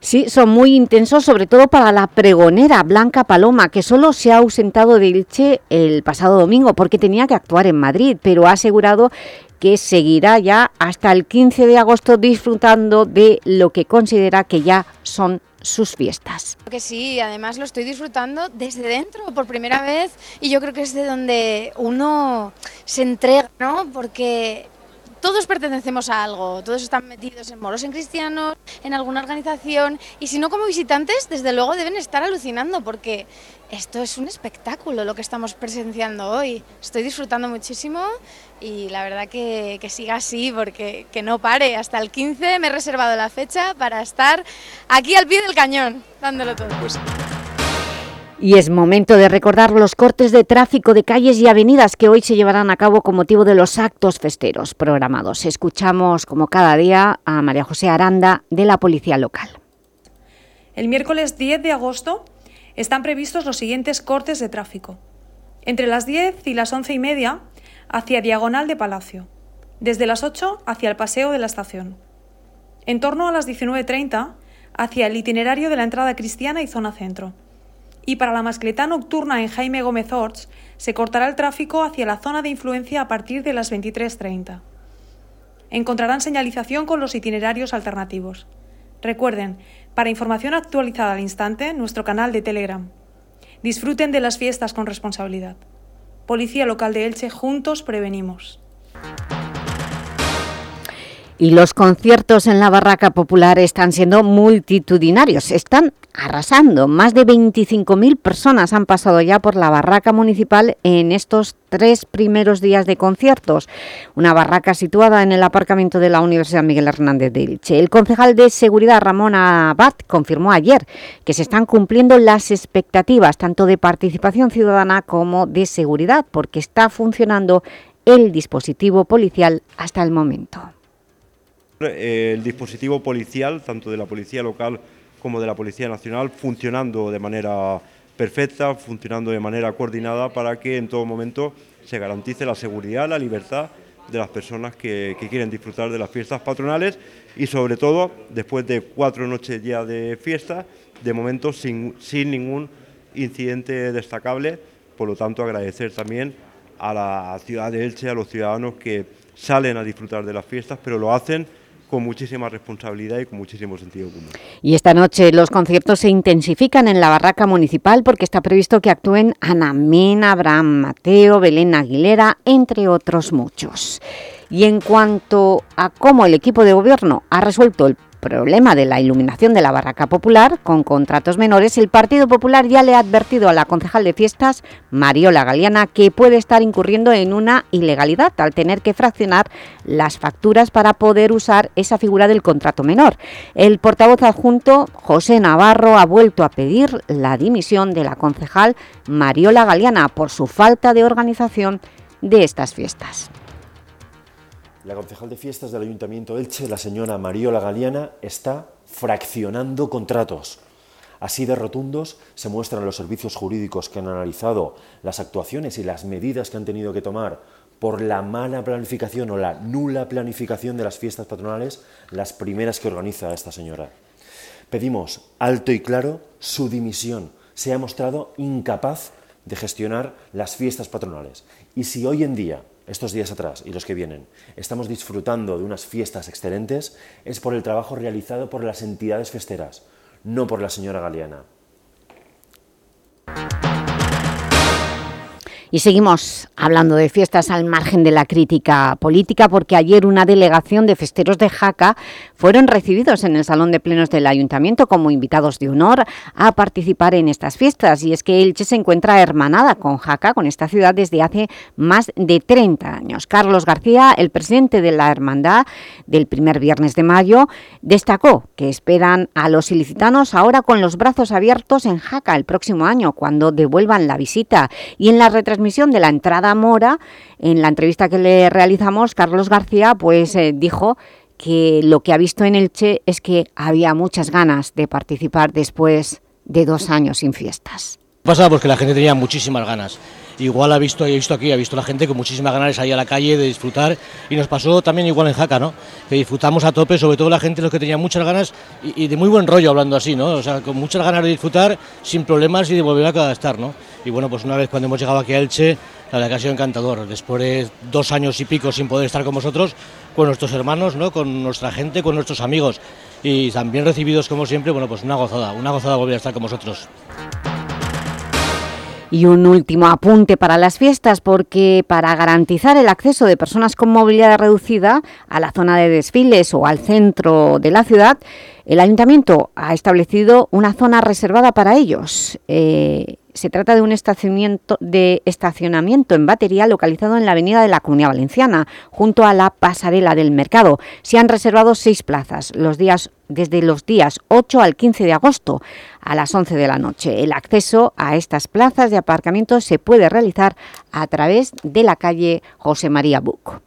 Sí, son muy intensos, sobre todo para la pregonera Blanca Paloma, que solo se ha ausentado de Ilche el pasado domingo porque tenía que actuar en Madrid, pero ha asegurado que seguirá ya hasta el 15 de agosto disfrutando de lo que considera que ya son sus fiestas. Que sí, además lo estoy disfrutando desde dentro por primera vez y yo creo que es de donde uno se entrega, ¿no? Porque todos pertenecemos a algo, todos están metidos en moros en cristianos, en alguna organización, y si no como visitantes, desde luego deben estar alucinando porque esto es un espectáculo lo que estamos presenciando hoy. Estoy disfrutando muchísimo y la verdad que, que siga así porque que no pare. Hasta el 15 me he reservado la fecha para estar aquí al pie del cañón, dándolo todo. Pues y es momento de recordar los cortes de tráfico de calles y avenidas que hoy se llevarán a cabo con motivo de los actos festeros programados. Escuchamos, como cada día, a María José Aranda, de la Policía Local. El miércoles 10 de agosto están previstos los siguientes cortes de tráfico. Entre las 10 y las 11 y media, hacia Diagonal de Palacio. Desde las 8 hacia el Paseo de la Estación. En torno a las 19.30, hacia el itinerario de la entrada cristiana y zona centro y para la mascleta nocturna en Jaime Gómez Orts se cortará el tráfico hacia la zona de influencia a partir de las 23.30. Encontrarán señalización con los itinerarios alternativos. Recuerden, para información actualizada al instante, nuestro canal de Telegram. Disfruten de las fiestas con responsabilidad. Policía Local de Elche, juntos prevenimos. Y los conciertos en la Barraca Popular están siendo multitudinarios, están arrasando. Más de 25.000 personas han pasado ya por la Barraca Municipal en estos tres primeros días de conciertos. Una barraca situada en el aparcamiento de la Universidad Miguel Hernández de Elche. El concejal de Seguridad Ramón Abad confirmó ayer que se están cumpliendo las expectativas tanto de participación ciudadana como de seguridad porque está funcionando el dispositivo policial hasta el momento. El dispositivo policial, tanto de la Policía Local como de la Policía Nacional, funcionando de manera perfecta, funcionando de manera coordinada para que en todo momento se garantice la seguridad, la libertad de las personas que, que, quieren disfrutar de las fiestas patronales y sobre todo después de cuatro noches ya de fiesta, de momento sin, sin ningún incidente destacable, por lo tanto agradecer también a la ciudad de Elche, a los ciudadanos que salen a disfrutar de las fiestas, pero lo hacen con muchísima responsabilidad y con muchísimo sentido común. Y esta noche los conciertos se intensifican en la barraca municipal porque está previsto que actúen Ana Mena, Abraham Mateo, Belén Aguilera, entre otros muchos. Y en cuanto a cómo el equipo de gobierno ha resuelto el problema de la iluminación de la barraca popular con contratos menores, el Partido Popular ya le ha advertido a la concejal de fiestas, Mariola Galeana, que puede estar incurriendo en una ilegalidad al tener que fraccionar las facturas para poder usar esa figura del contrato menor. El portavoz adjunto, José Navarro, ha vuelto a pedir la dimisión de la concejal Mariola Galeana por su falta de organización de estas fiestas. La concejal de fiestas del Ayuntamiento de Elche, la señora Mariola Galeana, está fraccionando contratos. Así de rotundos se muestran los servicios jurídicos que han analizado las actuaciones y las medidas que han tenido que tomar por la mala planificación o la nula planificación de las fiestas patronales, las primeras que organiza esta señora. Pedimos alto y claro su dimisión. Se ha mostrado incapaz de gestionar las fiestas patronales. Y si hoy en día estos días atrás y los que vienen, estamos disfrutando de unas fiestas excelentes, es por el trabajo realizado por las entidades festeras, no por la señora Galeana. Y seguimos hablando de fiestas al margen de la crítica política porque ayer una delegación de festeros de Jaca fueron recibidos en el Salón de Plenos del Ayuntamiento como invitados de honor a participar en estas fiestas. Y es que Elche se encuentra hermanada con Jaca, con esta ciudad, desde hace más de 30 años. Carlos García, el presidente de la hermandad del primer viernes de mayo, destacó que esperan a los ilicitanos ahora con los brazos abiertos en Jaca el próximo año, cuando devuelvan la visita. Y en la retransmisión de la entrada Mora, en la entrevista que le realizamos, Carlos García pues eh, dijo que lo que ha visto en Elche es que había muchas ganas de participar después de dos años sin fiestas. Pasa porque la gente tenía muchísimas ganas. Igual ha visto, he visto aquí, ha visto la gente con muchísimas ganas salir a la calle, de disfrutar, y nos pasó también igual en Jaca, ¿no? Que disfrutamos a tope, sobre todo la gente los que tenía muchas ganas y, y, de muy buen rollo hablando así, ¿no? O sea, con muchas ganas de disfrutar, sin problemas y de volver a estar, ¿no? Y bueno, pues una vez cuando hemos llegado aquí a Elche, la verdad que ha sido encantador. Después de dos años y pico sin poder estar con vosotros, con nuestros hermanos, ¿no? Con nuestra gente, con nuestros amigos y también recibidos como siempre, bueno, pues una gozada, una gozada volver a estar con vosotros. Y un último apunte para las fiestas, porque para garantizar el acceso de personas con movilidad reducida a la zona de desfiles o al centro de la ciudad, el Ayuntamiento ha establecido una zona reservada para ellos. Eh, se trata de un estacionamiento, en batería localizado en la avenida de la Comunidad Valenciana, junto a la pasarela del mercado. Se han reservado seis plazas los días, desde los días 8 al 15 de agosto a las 11 de la noche. El acceso a estas plazas de aparcamiento se puede realizar a través de la calle José María Buc.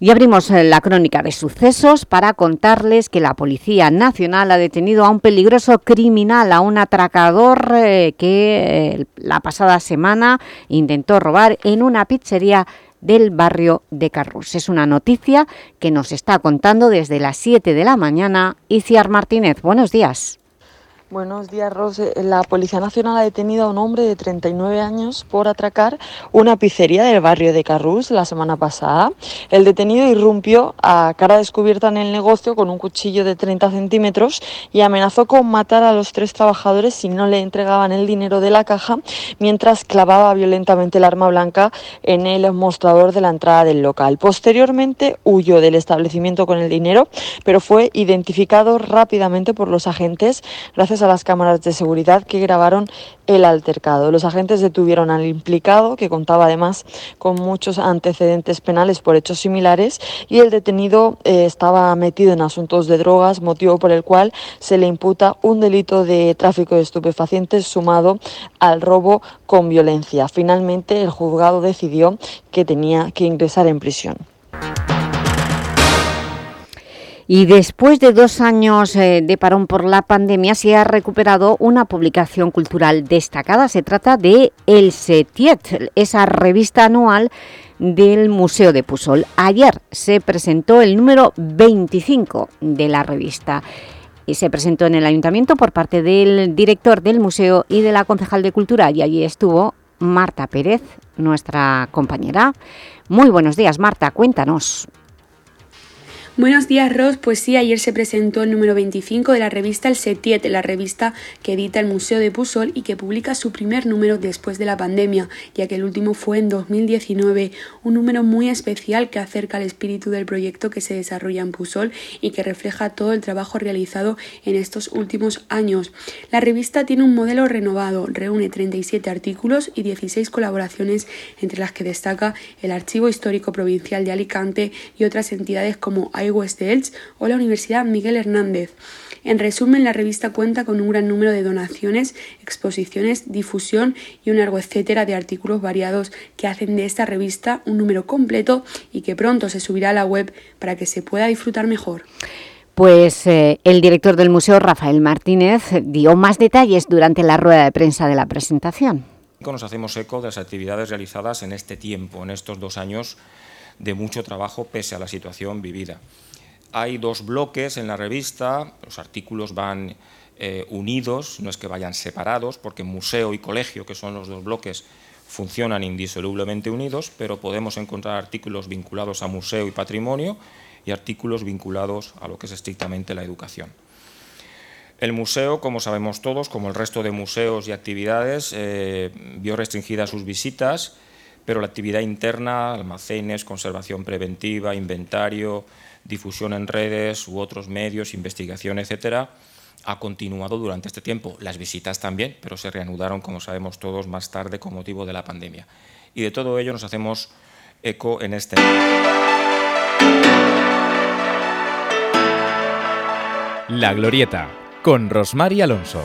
Y abrimos eh, la crónica de sucesos para contarles que la Policía Nacional ha detenido a un peligroso criminal, a un atracador eh, que eh, la pasada semana intentó robar en una pizzería del barrio de Carrús. Es una noticia que nos está contando desde las 7 de la mañana Iciar Martínez. Buenos días. Buenos días, Rose. La Policía Nacional ha detenido a un hombre de 39 años por atracar una pizzería del barrio de Carrús la semana pasada. El detenido irrumpió a cara descubierta en el negocio con un cuchillo de 30 centímetros y amenazó con matar a los tres trabajadores si no le entregaban el dinero de la caja, mientras clavaba violentamente el arma blanca en el mostrador de la entrada del local. Posteriormente huyó del establecimiento con el dinero, pero fue identificado rápidamente por los agentes gracias a las cámaras de seguridad que grabaron el altercado. Los agentes detuvieron al implicado, que contaba además con muchos antecedentes penales por hechos similares, y el detenido eh, estaba metido en asuntos de drogas, motivo por el cual se le imputa un delito de tráfico de estupefacientes sumado al robo con violencia. Finalmente, el juzgado decidió que tenía que ingresar en prisión. Y después de dos años eh, de parón por la pandemia se ha recuperado una publicación cultural destacada. Se trata de El Setiet, esa revista anual del Museo de Pusol. Ayer se presentó el número 25 de la revista y se presentó en el Ayuntamiento por parte del director del museo y de la concejal de Cultura y allí estuvo Marta Pérez, nuestra compañera. Muy buenos días, Marta, cuéntanos. Buenos días, Ros. Pues sí, ayer se presentó el número 25 de la revista El Setiet, la revista que edita el Museo de Pusol y que publica su primer número después de la pandemia, ya que el último fue en 2019, un número muy especial que acerca al espíritu del proyecto que se desarrolla en Pusol y que refleja todo el trabajo realizado en estos últimos años. La revista tiene un modelo renovado, reúne 37 artículos y 16 colaboraciones, entre las que destaca el Archivo Histórico Provincial de Alicante y otras entidades como West de Elche o la Universidad Miguel Hernández. En resumen, la revista cuenta con un gran número de donaciones, exposiciones, difusión y un largo etcétera de artículos variados que hacen de esta revista un número completo y que pronto se subirá a la web para que se pueda disfrutar mejor. Pues eh, el director del museo, Rafael Martínez, dio más detalles durante la rueda de prensa de la presentación. Nos hacemos eco de las actividades realizadas en este tiempo, en estos dos años de mucho trabajo pese a la situación vivida. Hay dos bloques en la revista, los artículos van eh, unidos, no es que vayan separados, porque museo y colegio, que son los dos bloques, funcionan indisolublemente unidos, pero podemos encontrar artículos vinculados a museo y patrimonio y artículos vinculados a lo que es estrictamente la educación. El museo, como sabemos todos, como el resto de museos y actividades, eh, vio restringidas sus visitas pero la actividad interna, almacenes, conservación preventiva, inventario, difusión en redes u otros medios, investigación, etcétera, ha continuado durante este tiempo. Las visitas también, pero se reanudaron, como sabemos todos, más tarde con motivo de la pandemia. Y de todo ello nos hacemos eco en este. La Glorieta, con Rosmar y Alonso.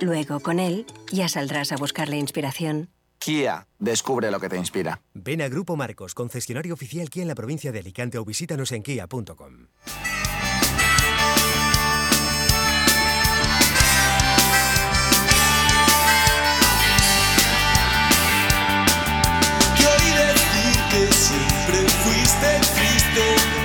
Luego, con él, ya saldrás a buscar la inspiración. Kia, descubre lo que te inspira. Ven a Grupo Marcos, concesionario oficial Kia en la provincia de Alicante o visítanos en kia.com. Que oí decir que siempre fuiste triste.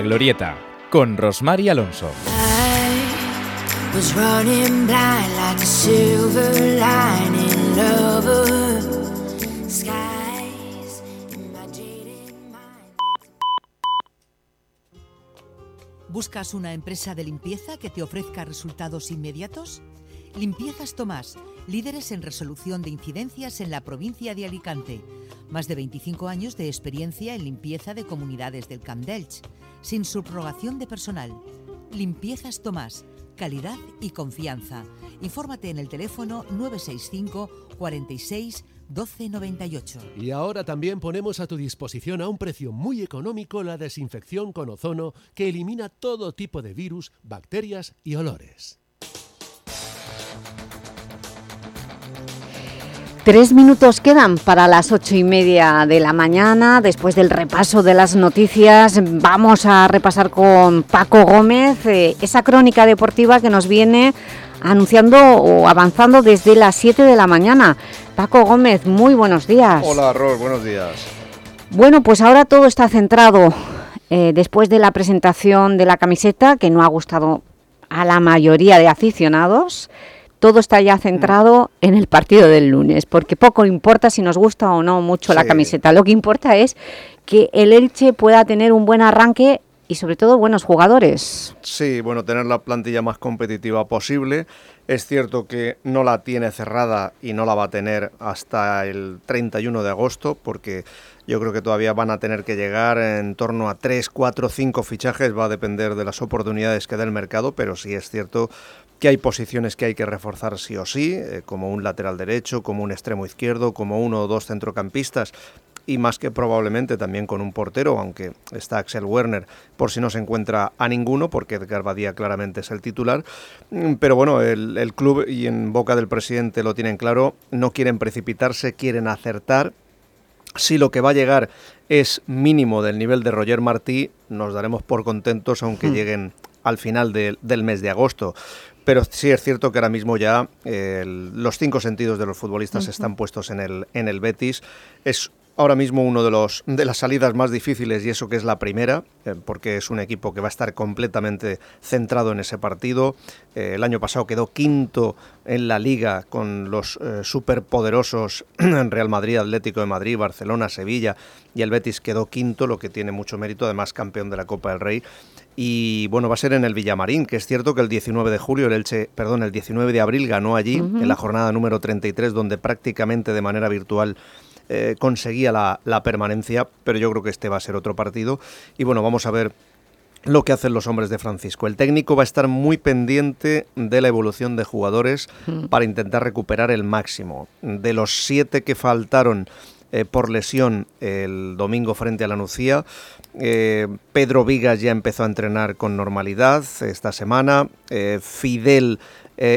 La Glorieta, con Rosmar Alonso. ¿Buscas una empresa de limpieza que te ofrezca resultados inmediatos? Limpiezas Tomás, líderes en resolución de incidencias en la provincia de Alicante. Más de 25 años de experiencia en limpieza de comunidades del Camp sin subrogación de personal. Limpiezas Tomás, calidad y confianza. Infórmate en el teléfono 965 46 1298. Y ahora también ponemos a tu disposición a un precio muy económico la desinfección con ozono que elimina todo tipo de virus, bacterias y olores. Tres minutos quedan para las ocho y media de la mañana. Después del repaso de las noticias, vamos a repasar con Paco Gómez eh, esa crónica deportiva que nos viene anunciando o avanzando desde las 7 de la mañana. Paco Gómez, muy buenos días. Hola, Ros, buenos días. Bueno, pues ahora todo está centrado eh, después de la presentación de la camiseta, que no ha gustado a la mayoría de aficionados, todo está ya centrado en el partido del lunes, porque poco importa si nos gusta o no mucho la camiseta, lo que importa es que el Elche pueda tener un buen arranque y sobre todo buenos jugadores. Sí, bueno, tener la plantilla más competitiva posible. Es cierto que no la tiene cerrada y no la va a tener hasta el 31 de agosto, porque yo creo que todavía van a tener que llegar en torno a 3, 4, 5 fichajes, va a depender de las oportunidades que dé el mercado, pero sí es cierto que hay posiciones que hay que reforzar sí o sí, eh, como un lateral derecho, como un extremo izquierdo, como uno o dos centrocampistas y más que probablemente también con un portero, aunque está Axel Werner por si no se encuentra a ninguno, porque Edgar Badía claramente es el titular. Mm, Pero bueno, el, el club y en boca del presidente lo tienen claro, no quieren precipitarse, quieren acertar. Si lo que va a llegar es mínimo del nivel de Roger Martí, nos daremos por contentos aunque Hmm. lleguen al final de- del mes de agosto. Pero sí es cierto que ahora mismo ya eh, los cinco sentidos de los futbolistas están puestos en el, en el Betis. Es ahora mismo uno de los de las salidas más difíciles y eso que es la primera, eh, porque es un equipo que va a estar completamente centrado en ese partido. Eh, el año pasado quedó quinto en la liga con los eh, superpoderosos Real Madrid, Atlético de Madrid, Barcelona, Sevilla y el Betis quedó quinto, lo que tiene mucho mérito, además campeón de la Copa del Rey. Y bueno, va a ser en el Villamarín, que es cierto que el 19 de julio, el Elche, perdón, el 19 de abril ganó allí, en la jornada número 33, donde prácticamente de manera virtual eh, conseguía la, la permanencia, pero yo creo que este va a ser otro partido. Y bueno, vamos a ver lo que hacen los hombres de Francisco. El técnico va a estar muy pendiente de la evolución de jugadores para intentar recuperar el máximo. De los siete que faltaron eh, por lesión el domingo frente a la Nucía, eh, Pedro Vigas ya empezó a entrenar con normalidad esta semana. eh, Fidel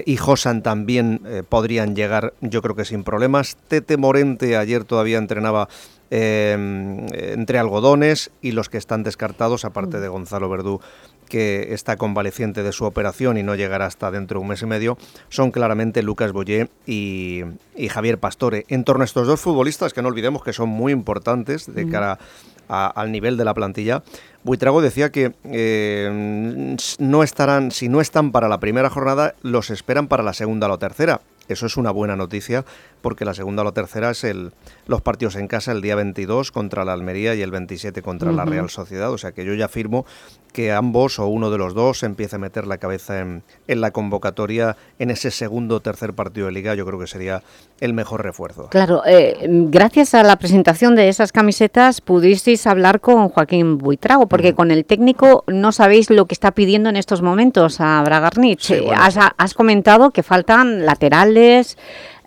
y Josan también podrían llegar, yo creo que sin problemas. Tete Morente ayer todavía entrenaba entre algodones y los que están descartados, aparte de Gonzalo Verdú que está convaleciente de su operación y no llegará hasta dentro de un mes y medio, son claramente Lucas Boyé y, Javier Pastore. En torno a estos dos futbolistas, que no olvidemos que son muy importantes de cara al nivel de la plantilla, Buitrago decía que eh, no estarán, si no están para la primera jornada, los esperan para la segunda o la tercera. Eso es una buena noticia porque la segunda o la tercera es el, los partidos en casa el día 22 contra la Almería y el 27 contra la Real Sociedad. O sea que yo ya afirmo que ambos o uno de los dos empiece a meter la cabeza en, en la convocatoria en ese segundo o tercer partido de liga. Yo creo que sería el mejor refuerzo. Claro, eh, gracias a la presentación de esas camisetas pudisteis hablar con Joaquín Buitrago porque con el técnico no sabéis lo que está pidiendo en estos momentos a Bragarnich. has, has comentado que faltan laterales,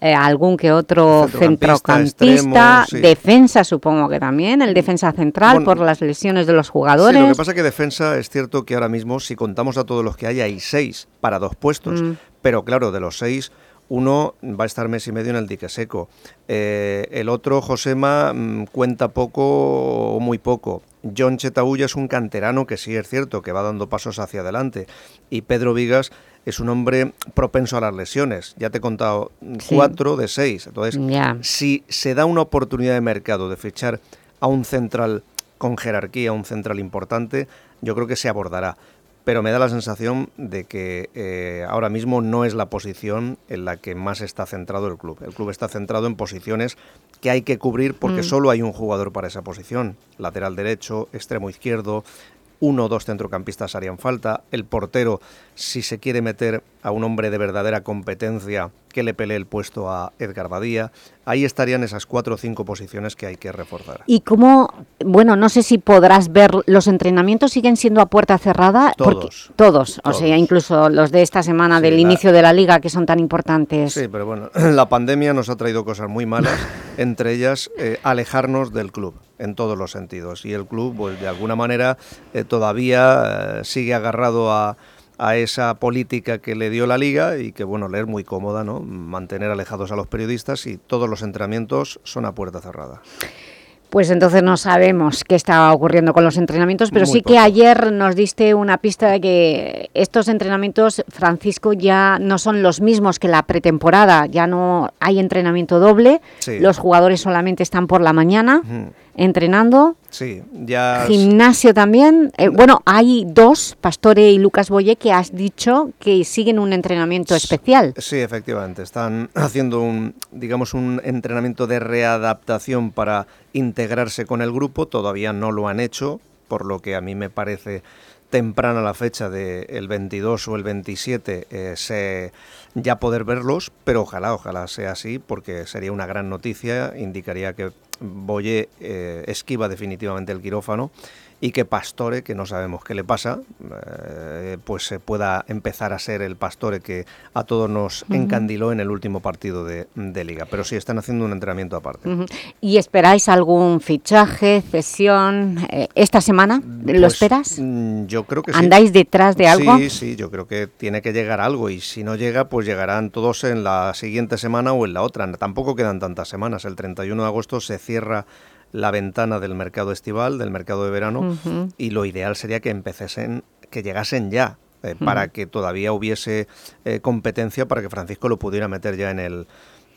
eh, algún que otro centrocampista, defensa supongo que también, el defensa central por las lesiones de los jugadores. lo que pasa es que defensa es cierto que ahora mismo si contamos a todos los que hay hay seis para dos puestos, mm. pero claro, de los seis uno va a estar mes y medio en el dique seco. Eh, el otro, Josema, mm, cuenta poco o muy poco. John Chetaulla es un canterano que sí es cierto que va dando pasos hacia adelante. Y Pedro Vigas es un hombre propenso a las lesiones. Ya te he contado cuatro de seis. Entonces, si se da una oportunidad de mercado de fichar a un central con jerarquía, un central importante, yo creo que se abordará. Pero me da la sensación de que eh, ahora mismo no es la posición en la que más está centrado el club. El club está centrado en posiciones que hay que cubrir porque mm. solo hay un jugador para esa posición. Lateral derecho, extremo izquierdo, uno o dos centrocampistas harían falta. El portero, si se quiere meter a un hombre de verdadera competencia que le pelee el puesto a Edgar Badía, ahí estarían esas cuatro o cinco posiciones que hay que reforzar. ¿Y cómo, bueno, no sé si podrás ver, los entrenamientos siguen siendo a puerta cerrada? Todos. todos, o sea, incluso los de esta semana del inicio de la Liga, que son tan importantes. Sí, pero bueno, la pandemia nos ha traído cosas muy malas, entre ellas eh, alejarnos del club en todos los sentidos. Y el club, pues de alguna manera, eh, todavía eh, sigue agarrado a, a, esa política que le dio la liga y que, bueno, le es muy cómoda, ¿no? Mantener alejados a los periodistas y todos los entrenamientos son a puerta cerrada. Pues entonces no sabemos qué está ocurriendo con los entrenamientos, pero sí que ayer nos diste una pista de que estos entrenamientos, Francisco, ya no son los mismos que la pretemporada, ya no hay entrenamiento doble, los jugadores solamente están por la mañana entrenando. Sí, ya... Gimnasio también. Eh, bueno, hay dos, Pastore y Lucas Boye, que has dicho que siguen un entrenamiento especial. Sí, efectivamente. Están haciendo un, digamos, un entrenamiento de readaptación para integrarse con el grupo. Todavía no lo han hecho, por lo que a mí me parece temprana la fecha del 22 o el 27 eh, se, ya poder verlos, pero ojalá, ojalá sea así, porque sería una gran noticia, indicaría que Boye eh, esquiva definitivamente el quirófano y que Pastore, que no sabemos qué le pasa, eh, pues se pueda empezar a ser el Pastore que a todos nos encandiló en el último partido de, Liga. Pero sí, están haciendo un entrenamiento aparte. ¿Y esperáis algún fichaje, cesión eh, esta semana? ¿Lo pues, esperas? Mm, yo creo que sí. ¿Andáis detrás de algo? Sí, sí, yo creo que tiene que llegar algo y si no llega, pues llegarán todos en la siguiente semana o en la otra. Tampoco quedan tantas semanas. El 31 de agosto se cierra la ventana del mercado estival, del mercado de verano, y lo ideal sería que empecesen, que llegasen ya, eh, para que todavía hubiese eh, competencia para que Francisco lo pudiera meter ya en el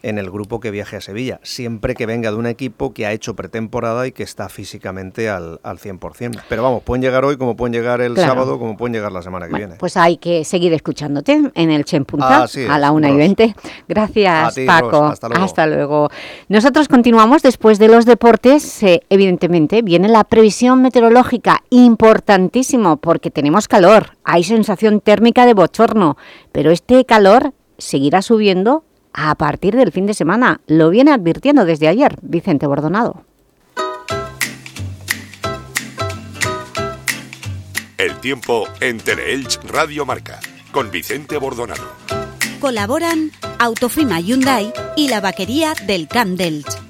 en el grupo que viaje a Sevilla, siempre que venga de un equipo que ha hecho pretemporada y que está físicamente al, al 100%. Pero vamos, pueden llegar hoy como pueden llegar el sábado, como pueden llegar la semana que viene. Pues hay que seguir escuchándote en el Chen Punta a la 1 y 20. Gracias, Paco. hasta, luego. Nosotros continuamos después de los deportes. Eh, evidentemente, viene la previsión meteorológica, importantísimo, porque tenemos calor, hay sensación térmica de bochorno, pero este calor seguirá subiendo a partir del fin de semana. Lo viene advirtiendo desde ayer Vicente Bordonado. El tiempo en Teleelch Radio Marca, con Vicente Bordonado. Colaboran Autofima Hyundai y la vaquería del Camp d'Elch.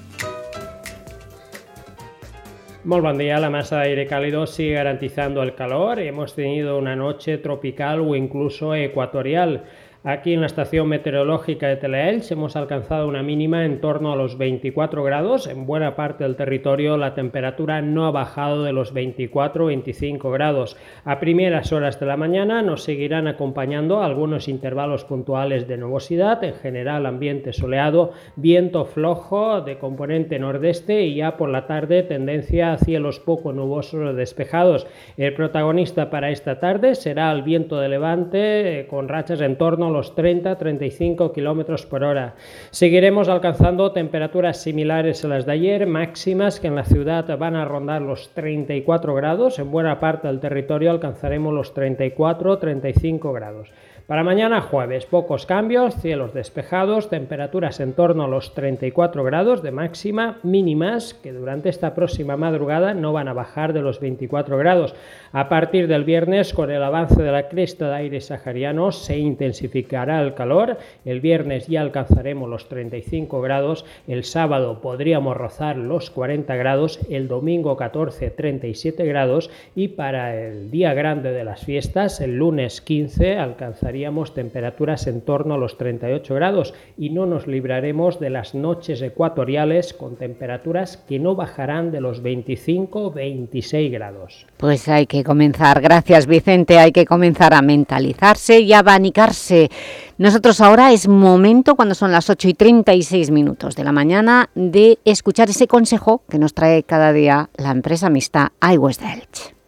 Muy buen día, la masa de aire cálido sigue garantizando el calor. Hemos tenido una noche tropical o incluso ecuatorial. Aquí en la estación meteorológica de Teleelch hemos alcanzado una mínima en torno a los 24 grados. En buena parte del territorio la temperatura no ha bajado de los 24-25 grados. A primeras horas de la mañana nos seguirán acompañando algunos intervalos puntuales de nubosidad, en general ambiente soleado, viento flojo de componente nordeste y ya por la tarde tendencia a cielos poco nubosos despejados. El protagonista para esta tarde será el viento de levante eh, con rachas en torno los 30-35 kilómetros por hora. Seguiremos alcanzando temperaturas similares a las de ayer, máximas que en la ciudad van a rondar los 34 grados. En buena parte del territorio alcanzaremos los 34-35 grados. Para mañana jueves, pocos cambios, cielos despejados, temperaturas en torno a los 34 grados de máxima, mínimas que durante esta próxima madrugada no van a bajar de los 24 grados. A partir del viernes, con el avance de la cresta de aire sahariano, se intensificará el calor. El viernes ya alcanzaremos los 35 grados, el sábado podríamos rozar los 40 grados, el domingo 14 37 grados y para el día grande de las fiestas, el lunes 15, alcanzaría temperaturas en torno a los 38 grados y no nos libraremos de las noches ecuatoriales con temperaturas que no bajarán de los 25-26 grados. Pues hay que comenzar, gracias Vicente, hay que comenzar a mentalizarse y a abanicarse. Nosotros ahora es momento, cuando son las 8 y 36 minutos de la mañana, de escuchar ese consejo que nos trae cada día la empresa mixta iWest Delch.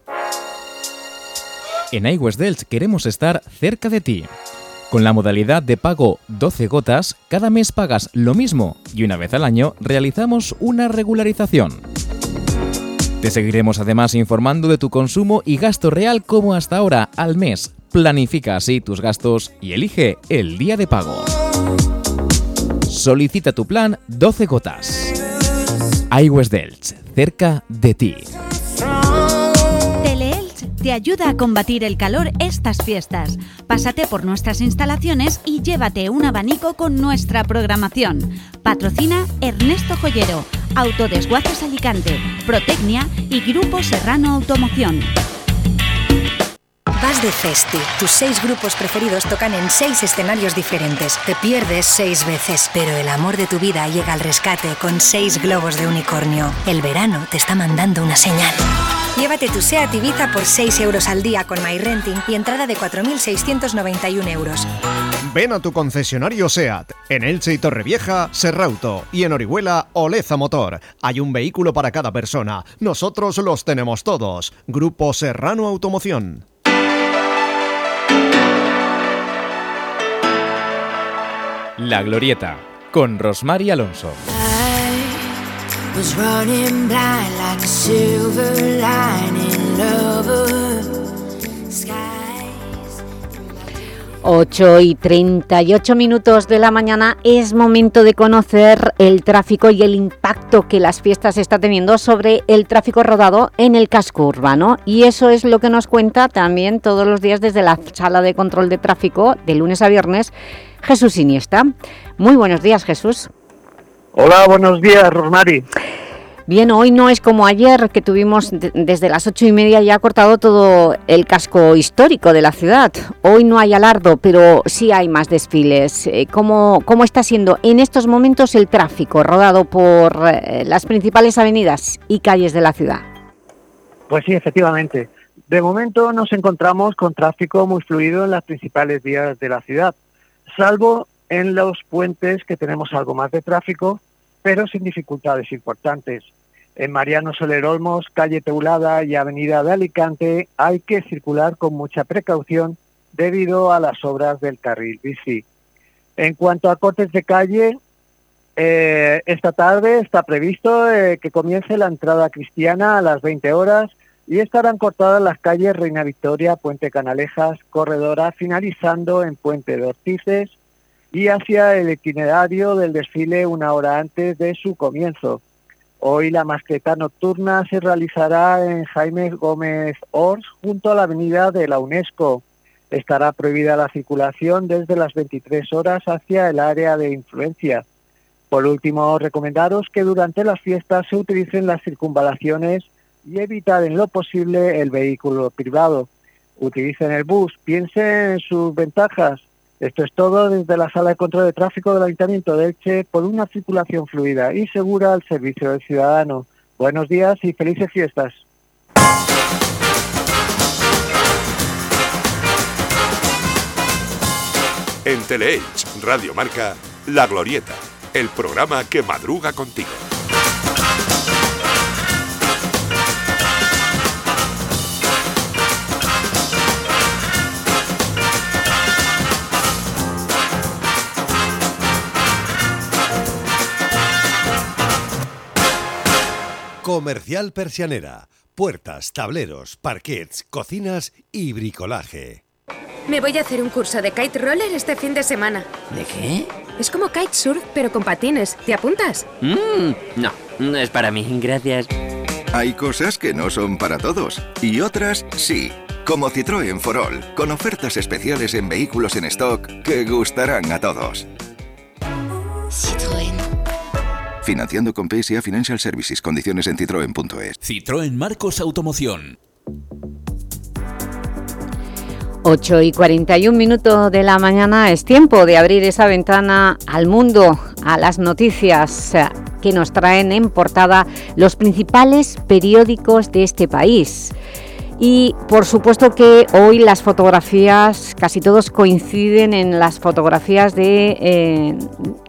En iWest Delch queremos estar cerca de ti. Con la modalidad de pago 12 gotas, cada mes pagas lo mismo y una vez al año realizamos una regularización. Te seguiremos además informando de tu consumo y gasto real como hasta ahora al mes. Planifica así tus gastos y elige el día de pago. Solicita tu plan 12 gotas. iWest Delch, cerca de ti te ayuda a combatir el calor estas fiestas. Pásate por nuestras instalaciones y llévate un abanico con nuestra programación. Patrocina Ernesto Joyero, Autodesguaces Alicante, Protecnia y Grupo Serrano Automoción. Vas de Festi. Tus seis grupos preferidos tocan en seis escenarios diferentes. Te pierdes seis veces, pero el amor de tu vida llega al rescate con seis globos de unicornio. El verano te está mandando una señal. Llévate tu SEAT Ibiza por 6 euros al día con MyRenting y entrada de 4.691 euros. Ven a tu concesionario SEAT. En Elche y Torrevieja, Serrauto. Y en Orihuela, Oleza Motor. Hay un vehículo para cada persona. Nosotros los tenemos todos. Grupo Serrano Automoción. La Glorieta, con Rosmar Alonso. 8 y 38 minutos de la mañana es momento de conocer el tráfico y el impacto que las fiestas está teniendo sobre el tráfico rodado en el casco urbano y eso es lo que nos cuenta también todos los días desde la sala de control de tráfico de lunes a viernes Jesús Iniesta. Muy buenos días Jesús. Hola, buenos días, Rosmari. Bien, hoy no es como ayer, que tuvimos desde las ocho y media ya cortado todo el casco histórico de la ciudad. Hoy no hay alardo, pero sí hay más desfiles. Eh, ¿Cómo, cómo está siendo en estos momentos el tráfico rodado por eh, las principales avenidas y calles de la ciudad? Pues sí, efectivamente. De momento nos encontramos con tráfico muy fluido en las principales vías de la ciudad, salvo en los puentes que tenemos algo más de tráfico, pero sin dificultades importantes. En Mariano Soler Olmos, calle Teulada y avenida de Alicante hay que circular con mucha precaución debido a las obras del carril bici. En cuanto a cortes de calle, eh, esta tarde está previsto eh, que comience la entrada cristiana a las 20 horas y estarán cortadas las calles Reina Victoria, Puente Canalejas, Corredora, finalizando en Puente de Ortices, y hacia el itinerario del desfile una hora antes de su comienzo. Hoy la masqueta nocturna se realizará en Jaime Gómez Ors junto a la avenida de la UNESCO. Estará prohibida la circulación desde las 23 horas hacia el área de influencia. Por último, recomendaros que durante las fiestas se utilicen las circunvalaciones y evitar en lo posible el vehículo privado. Utilicen el bus, piensen en sus ventajas, Esto es todo desde la Sala de Control de Tráfico del Ayuntamiento de Elche por una circulación fluida y segura al servicio del ciudadano. Buenos días y felices fiestas. En Teleelch, Radio Marca, La Glorieta, el programa que madruga contigo. Comercial Persianera. Puertas, tableros, parquets, cocinas y bricolaje. Me voy a hacer un curso de kite roller este fin de semana. ¿De qué? Es como kitesurf, pero con patines. ¿Te apuntas? Mmm, no, no es para mí, gracias. Hay cosas que no son para todos y otras sí. Como Citroën Forol, con ofertas especiales en vehículos en stock que gustarán a todos. Citroën. Financiando con PSA Financial Services. Condiciones en citroen.es. Citroën Marcos Automoción. 8 y 41 minutos de la mañana es tiempo de abrir esa ventana al mundo, a las noticias que nos traen en portada los principales periódicos de este país. Y por supuesto que hoy las fotografías, casi todos coinciden en las fotografías de, eh,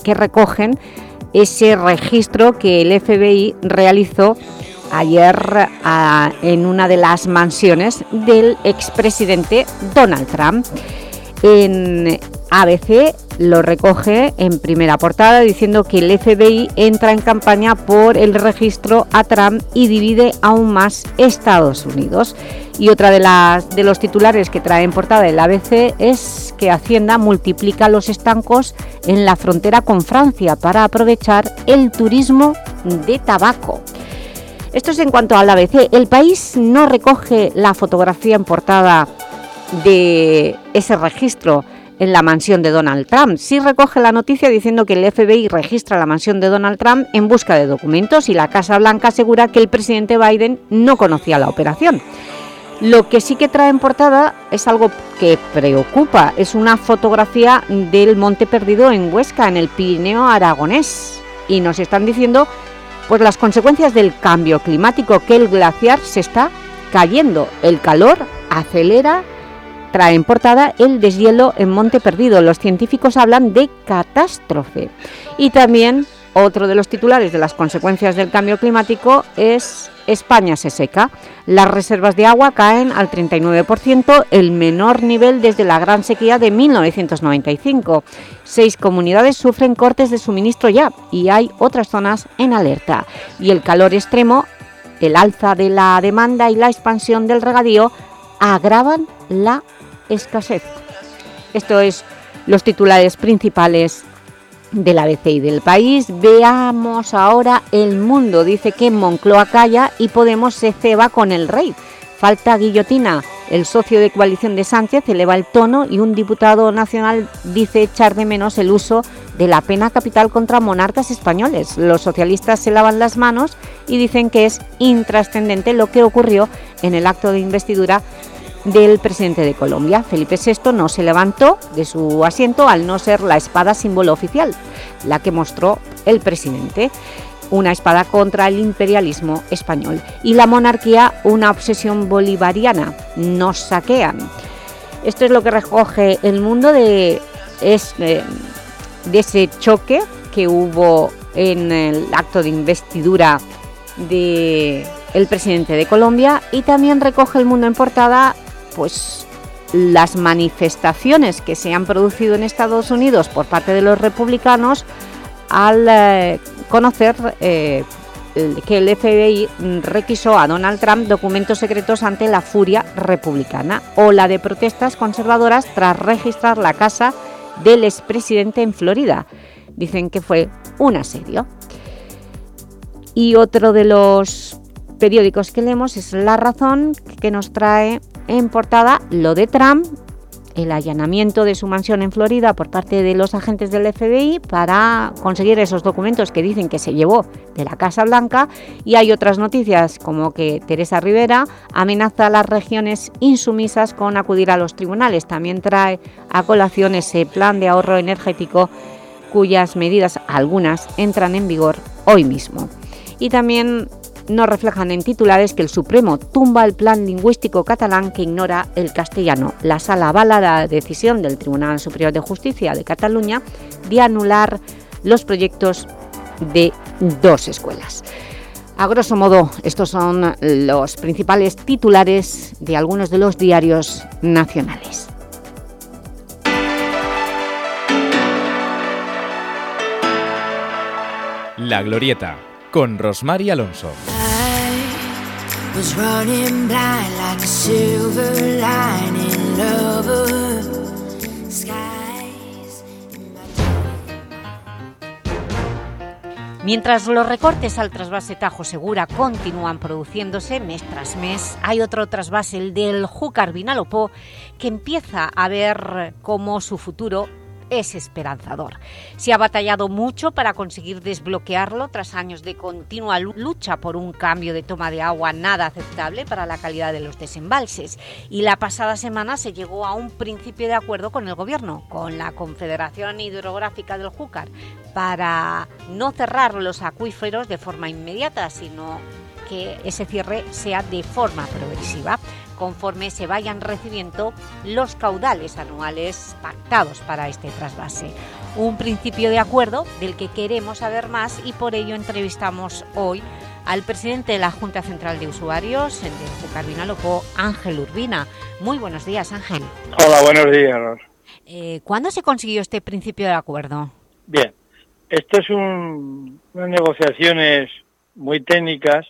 que recogen ese registro que el FBI realizó ayer a, en una de las mansiones del expresidente Donald Trump. En ABC lo recoge en primera portada diciendo que el FBI entra en campaña por el registro a Trump y divide aún más Estados Unidos. Y otra de, las, de los titulares que trae en portada el ABC es que Hacienda multiplica los estancos en la frontera con Francia para aprovechar el turismo de tabaco. Esto es en cuanto al ABC. El país no recoge la fotografía en portada de ese registro en la mansión de Donald Trump. Sí recoge la noticia diciendo que el FBI registra la mansión de Donald Trump en busca de documentos y la Casa Blanca asegura que el presidente Biden no conocía la operación. Lo que sí que trae en portada es algo que preocupa, es una fotografía del Monte Perdido en Huesca, en el Pirineo Aragonés. Y nos están diciendo pues las consecuencias del cambio climático, que el glaciar se está cayendo, el calor acelera, trae en portada el deshielo en Monte Perdido. Los científicos hablan de catástrofe. Y también otro de los titulares de las consecuencias del cambio climático es España se seca. Las reservas de agua caen al 39%, el menor nivel desde la gran sequía de 1995. Seis comunidades sufren cortes de suministro ya y hay otras zonas en alerta. Y el calor extremo, el alza de la demanda y la expansión del regadío agravan la escasez. Esto es los titulares principales de la ABC y del país. Veamos ahora El Mundo. Dice que Moncloa calla y Podemos se ceba con el rey. Falta guillotina. El socio de coalición de Sánchez eleva el tono y un diputado nacional dice echar de menos el uso de la pena capital contra monarcas españoles. Los socialistas se lavan las manos y dicen que es intrascendente lo que ocurrió en el acto de investidura del presidente de Colombia. Felipe VI no se levantó de su asiento al no ser la espada símbolo oficial, la que mostró el presidente una espada contra el imperialismo español. Y la monarquía, una obsesión bolivariana. Nos saquean. Esto es lo que recoge el mundo de, eh, de ese choque que hubo en el acto de investidura del el presidente de Colombia y también recoge el mundo en portada pues las manifestaciones que se han producido en Estados Unidos por parte de los republicanos al eh, conocer eh, que el FBI requisó a Donald Trump documentos secretos ante la furia republicana o la de protestas conservadoras tras registrar la casa del expresidente en Florida. Dicen que fue un asedio. Y otro de los periódicos que leemos es La Razón, que nos trae en portada lo de Trump, el allanamiento de su mansión en Florida por parte de los agentes del FBI para conseguir esos documentos que dicen que se llevó de la Casa Blanca y hay otras noticias como que Teresa Rivera amenaza a las regiones insumisas con acudir a los tribunales. También trae a colación ese plan de ahorro energético cuyas medidas, algunas, entran en vigor hoy mismo. Y también nos reflejan en titulares que el Supremo tumba el plan lingüístico catalán que ignora el castellano. La Sala avala la decisión del Tribunal Superior de Justicia de Cataluña de anular los proyectos de dos escuelas. A grosso modo, estos son los principales titulares de algunos de los diarios nacionales. La Glorieta, con Rosmar y Alonso. Mientras los recortes al trasvase Tajo Segura continúan produciéndose mes tras mes, hay otro trasvase, el del Júcar Vinalopó, que empieza a ver cómo su futuro es esperanzador. Se ha batallado mucho para conseguir desbloquearlo tras años de continua lucha por un cambio de toma de agua nada aceptable para la calidad de los desembalses y la pasada semana se llegó a un principio de acuerdo con el Gobierno, con la Confederación Hidrográfica del Júcar, para no cerrar los acuíferos de forma inmediata, sino que ese cierre sea de forma progresiva conforme se vayan recibiendo los caudales anuales pactados para este trasvase. Un principio de acuerdo del que queremos saber más y por ello entrevistamos hoy al presidente de la Junta Central de Usuarios de Jucar Ángel Urbina. Muy buenos días, Ángel. Hola, buenos días. Eh, ¿Cuándo se consiguió este principio de acuerdo? Bien, esto es un, unas negociaciones muy técnicas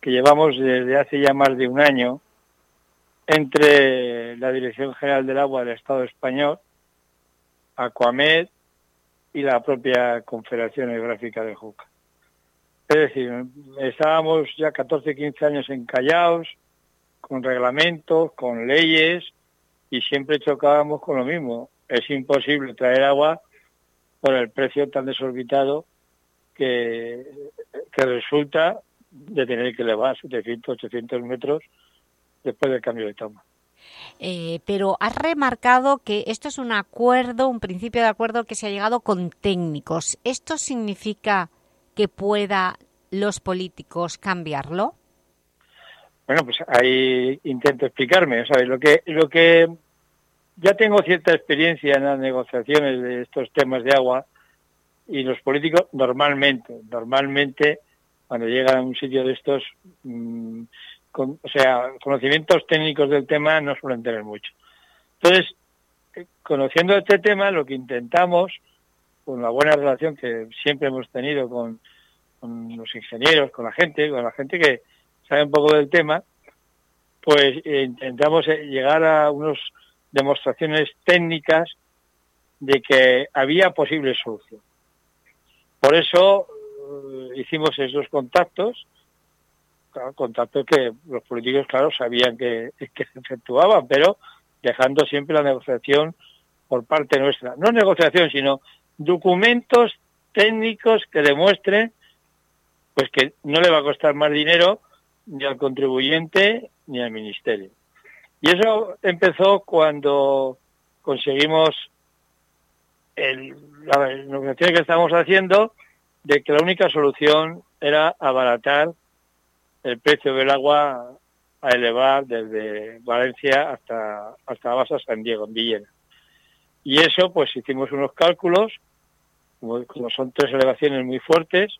que llevamos desde hace ya más de un año entre la Dirección General del Agua del Estado español, Aquamed y la propia Confederación Geográfica de Juca. Es decir, estábamos ya 14, 15 años encallados, con reglamentos, con leyes, y siempre chocábamos con lo mismo. Es imposible traer agua por el precio tan desorbitado que, que resulta de tener que elevar 700, 800 metros después del cambio de toma. Eh, pero has remarcado que esto es un acuerdo, un principio de acuerdo que se ha llegado con técnicos. ¿Esto significa que pueda los políticos cambiarlo? Bueno, pues ahí intento explicarme. ¿sabes? Lo que, lo que ya tengo cierta experiencia en las negociaciones de estos temas de agua y los políticos normalmente, normalmente cuando llegan a un sitio de estos mm, o sea, conocimientos técnicos del tema no suelen tener mucho. Entonces, eh, conociendo este tema, lo que intentamos, con la buena relación que siempre hemos tenido con, los ingenieros, con la gente, con la gente que sabe un poco del tema, pues eh, intentamos eh, llegar a unas demostraciones técnicas de que había posible solución. Por eso hicimos esos contactos contacto que los políticos, claro, sabían que, se efectuaban, pero dejando siempre la negociación por parte nuestra. No negociación, sino documentos técnicos que demuestren pues que no le va a costar más dinero ni al contribuyente ni al ministerio. Y eso empezó cuando conseguimos el, la negociación que estábamos haciendo de que la única solución era abaratar el precio del agua a elevar desde Valencia hasta, hasta la base San Diego, en Villena. Y eso, pues hicimos unos cálculos, como, son tres elevaciones muy fuertes,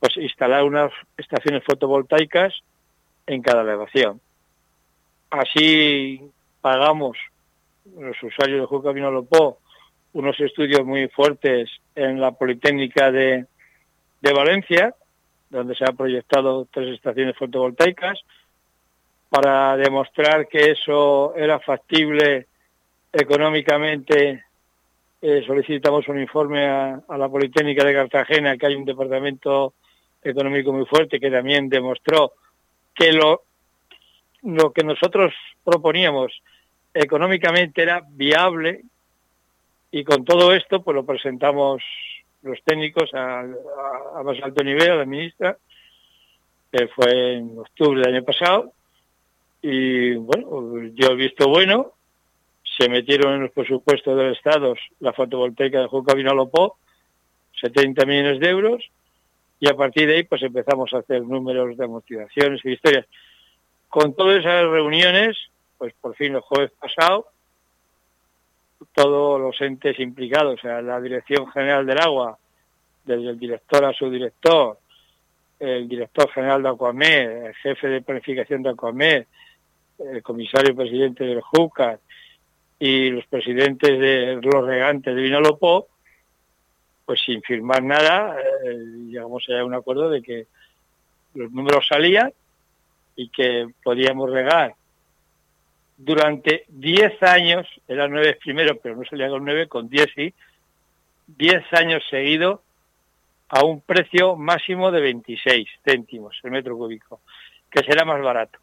pues instalar unas estaciones fotovoltaicas en cada elevación. Así pagamos los usuarios de Juca Vinolopó unos estudios muy fuertes en la Politécnica de, de Valencia, donde se han proyectado tres estaciones fotovoltaicas para demostrar que eso era factible económicamente. Eh, solicitamos un informe a, la Politécnica de Cartagena, que hay un departamento económico muy fuerte que también demostró que lo, lo que nosotros proponíamos económicamente era viable y con todo esto pues lo presentamos los técnicos a, a, más alto nivel, a la ministra, que fue en octubre del año pasado, y bueno, yo he visto bueno, se metieron en los presupuestos del Estado la fotovoltaica de Juca Vinalopó, 70 millones de euros, y a partir de ahí pues empezamos a hacer números de amortizaciones y historias. Con todas esas reuniones, pues por fin el jueves pasado, todos los entes implicados, o sea, la Dirección General del Agua, desde el director a su director, el director general de Acuamed, el jefe de planificación de Acuamed, el comisario presidente del JUCAR y los presidentes de los regantes de Vinalopó, pues sin firmar nada, eh, llegamos a un acuerdo de que los números salían y que podíamos regar durante 10 años, eran 9 primero, pero no salía con 9, con 10 sí, 10 años seguidos a un precio máximo de 26 céntimos el metro cúbico, que será más barato.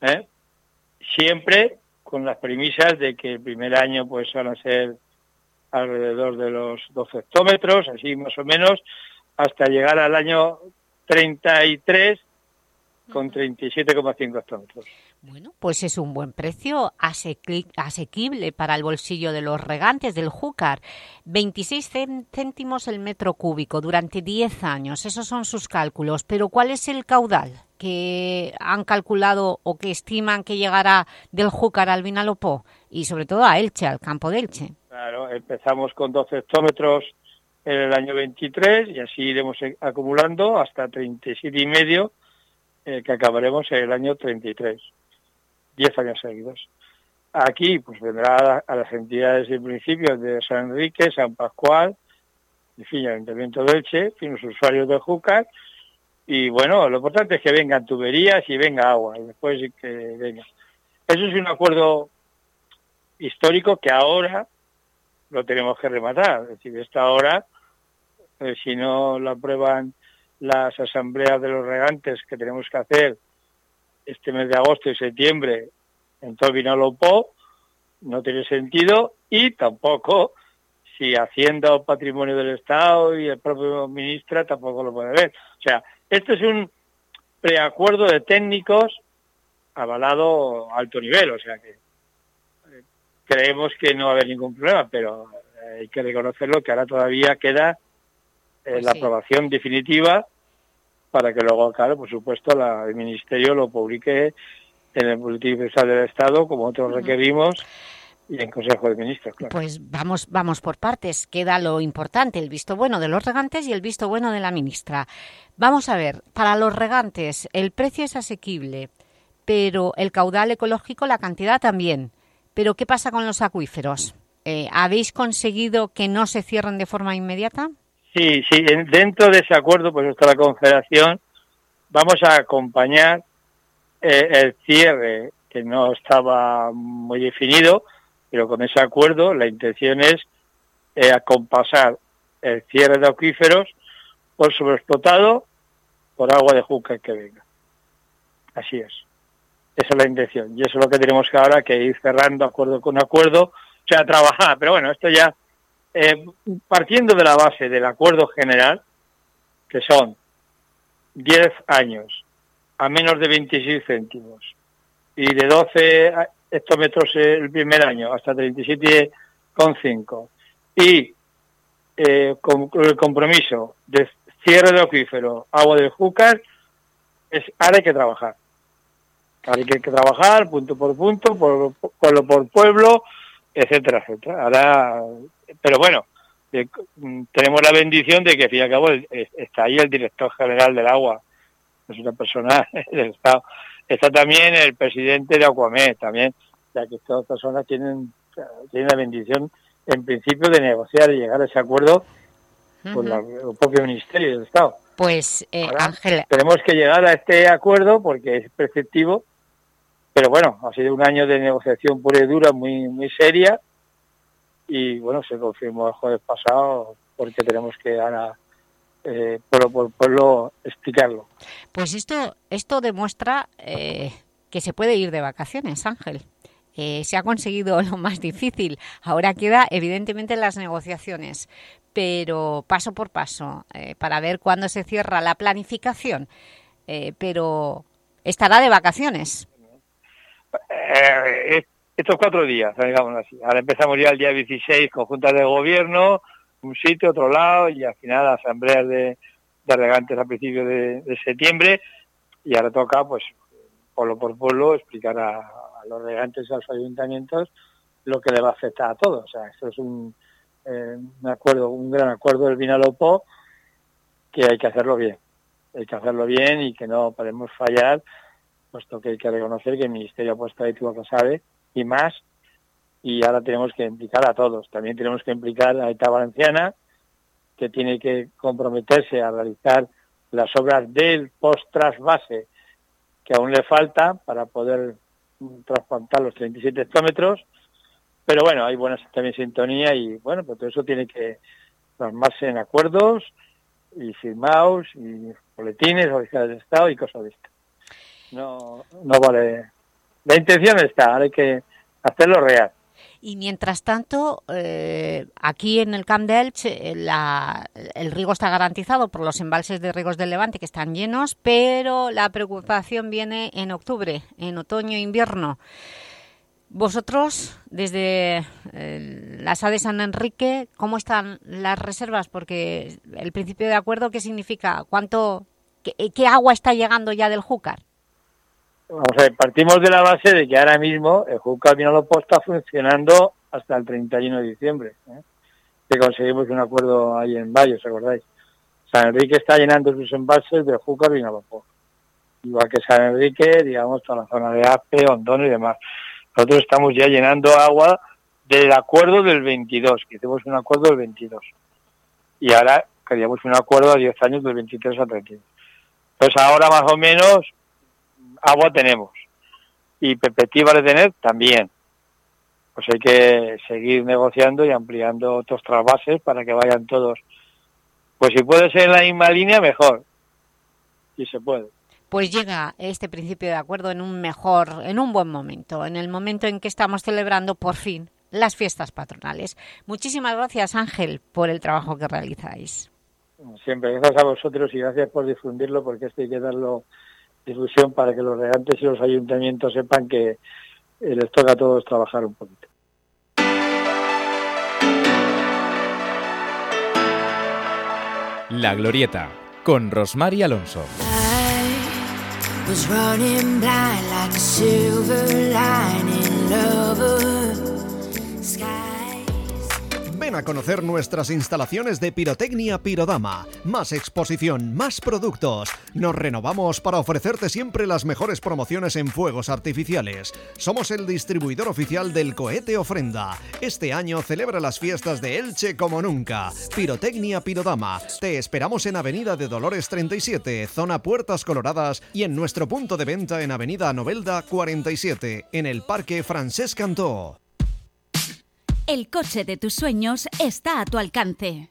¿eh? Siempre con las premisas de que el primer año pues van a ser alrededor de los 12 hectómetros, así más o menos, hasta llegar al año 33 con 37,5 hectómetros. Bueno, pues es un buen precio, asequible para el bolsillo de los regantes del Júcar. 26 céntimos el metro cúbico durante 10 años, esos son sus cálculos. Pero ¿cuál es el caudal que han calculado o que estiman que llegará del Júcar al Vinalopó? Y sobre todo a Elche, al campo de Elche. Claro, empezamos con 12 hectómetros en el año 23 y así iremos acumulando hasta 37 y medio eh, que acabaremos en el año 33, 10 años seguidos. Aquí pues vendrá a, las entidades y principios de San Enrique, San Pascual, en fin, Ayuntamiento de Elche, en los usuarios de Júcar, y bueno, lo importante es que vengan tuberías y venga agua, y después que venga. Eso es un acuerdo histórico que ahora lo tenemos que rematar, es decir, esta hora, eh, si no lo aprueban las asambleas de los regantes que tenemos que hacer este mes de agosto y septiembre en todo Vinalopó no tiene sentido y tampoco si Hacienda o Patrimonio del Estado y el propio ministra tampoco lo puede ver. O sea, este es un preacuerdo de técnicos avalado a alto nivel, o sea que eh, creemos que no va a haber ningún problema, pero hay que reconocerlo que ahora todavía queda eh, pues la aprobación definitiva para que luego, claro, por supuesto, el Ministerio lo publique en el Boletín Oficial del Estado, como otros requerimos, y en Consejo de Ministros, claro. Pues vamos, vamos por partes. Queda lo importante, el visto bueno de los regantes y el visto bueno de la ministra. Vamos a ver, para los regantes el precio es asequible, pero el caudal ecológico, la cantidad también. Pero ¿qué pasa con los acuíferos? Eh, ¿Habéis conseguido que no se cierren de forma inmediata? Sí, sí, dentro de ese acuerdo, pues está la Confederación, vamos a acompañar eh, el cierre, que no estaba muy definido, pero con ese acuerdo la intención es eh, acompasar el cierre de acuíferos por sobreexplotado por agua de juca que venga. Así es. Esa es la intención. Y eso es lo que tenemos que ahora que ir cerrando acuerdo con acuerdo, o sea, trabajar. Pero bueno, esto ya eh, partiendo de la base del acuerdo general, que son 10 años a menos de 26 céntimos y de 12 hectómetros el primer año hasta 37,5 y eh, con, el compromiso de cierre de acuífero, agua del Júcar, es, ahora hay que trabajar. Ahora hay que, trabajar punto por punto, por, pueblo por pueblo, etcétera, etcétera. Ahora pero bueno, mm, tenemos la bendición de que, al fin y al cabo, está ahí el director general del agua, es una persona del Estado. Está también el presidente de Acuamed, también, ya que estas personas tienen, tienen la bendición, en principio, de negociar y llegar a ese acuerdo con el propio Ministerio del Estado. Pues, eh, Ángel... Tenemos que llegar a este acuerdo porque es perceptivo, pero bueno, ha sido un año de negociación pura y dura, muy, muy seria, y bueno, se confirmó el jueves pasado porque tenemos que ahora eh, pueblo por pueblo explicarlo. Pues esto, esto demuestra eh, que se puede ir de vacaciones, Ángel. eh, se ha conseguido lo más difícil. Ahora queda, evidentemente, las negociaciones, pero paso por paso, eh, para ver cuándo se cierra la planificación. Eh, pero estará de vacaciones. Estos cuatro días, digamos así. Ahora empezamos ya el día 16 con juntas de gobierno, un sitio, otro lado, y al final asambleas de, de regantes a principios de, septiembre, y ahora toca, pues, pueblo por pueblo, explicar a, los regantes y a los ayuntamientos lo que le va a afectar a todos. O sea, esto es un, eh, acuerdo, un gran acuerdo del Vinalopó que hay que hacerlo bien. Hay que hacerlo bien y que no podemos fallar, puesto que hay que reconocer que el Ministerio ha puesto ahí todo lo sabe y más, y ahora tenemos que implicar a todos. También tenemos que implicar a la ETA Valenciana, que tiene que comprometerse a realizar las obras del post-trasvase que aún le falta para poder trasplantar los 37 hectómetros, pero bueno, hay buena también sintonía y bueno, pues todo eso tiene que plasmarse en acuerdos y firmados y boletines oficiales de Estado y cosas de esto. No, no vale. La intención está, hay que hacerlo real. Y mientras tanto, eh, aquí en el Camp de Elche el riego está garantizado por los embalses de riegos del Levante que están llenos, pero la preocupación viene en octubre, en otoño e invierno. Vosotros, desde eh, la SA de San Enrique, ¿cómo están las reservas? Porque el principio de acuerdo, ¿qué significa? ¿Cuánto, qué, agua está llegando ya del Júcar? Vamos a ver, partimos de la base de que ahora mismo el Júcar Vinalopó está funcionando hasta el 31 de diciembre, ¿eh? que conseguimos un acuerdo ahí en Valle, ¿os acordáis? San Enrique está llenando sus embalses de Júcar Vinalopó. Igual que San Enrique, digamos, toda la zona de Ape, Hondón y demás. Nosotros estamos ya llenando agua del acuerdo del 22, que hicimos un acuerdo del 22. Y ahora queríamos un acuerdo a 10 años del 23 al 32. Pues ahora más o menos agua tenemos. Y perspectiva de tener también. Pues hay que seguir negociando y ampliando otros trasvases para que vayan todos. Pues si puede ser en la misma línea, mejor. Si se puede pues llega este principio de acuerdo en un mejor, en un buen momento, en el momento en que estamos celebrando por fin las fiestas patronales. Muchísimas gracias Ángel por el trabajo que realizáis. Siempre, gracias a vosotros y gracias por difundirlo porque esto hay que darlo difusión para que los regantes y los ayuntamientos sepan que eh, les toca a todos trabajar un poquito. La Glorieta, con Rosmar y Alonso. was running blind like a silver lining lover. Ven a conocer nuestras instalaciones de pirotecnia Pirodama. Más exposición, más productos. Nos renovamos para ofrecerte siempre las mejores promociones en fuegos artificiales. Somos el distribuidor oficial del cohete Ofrenda. Este año celebra las fiestas de Elche como nunca. Pirotecnia Pirodama. Te esperamos en Avenida de Dolores 37, zona Puertas Coloradas y en nuestro punto de venta en Avenida Novelda 47, en el Parque Francesc Cantó. El coche de tus sueños está a tu alcance.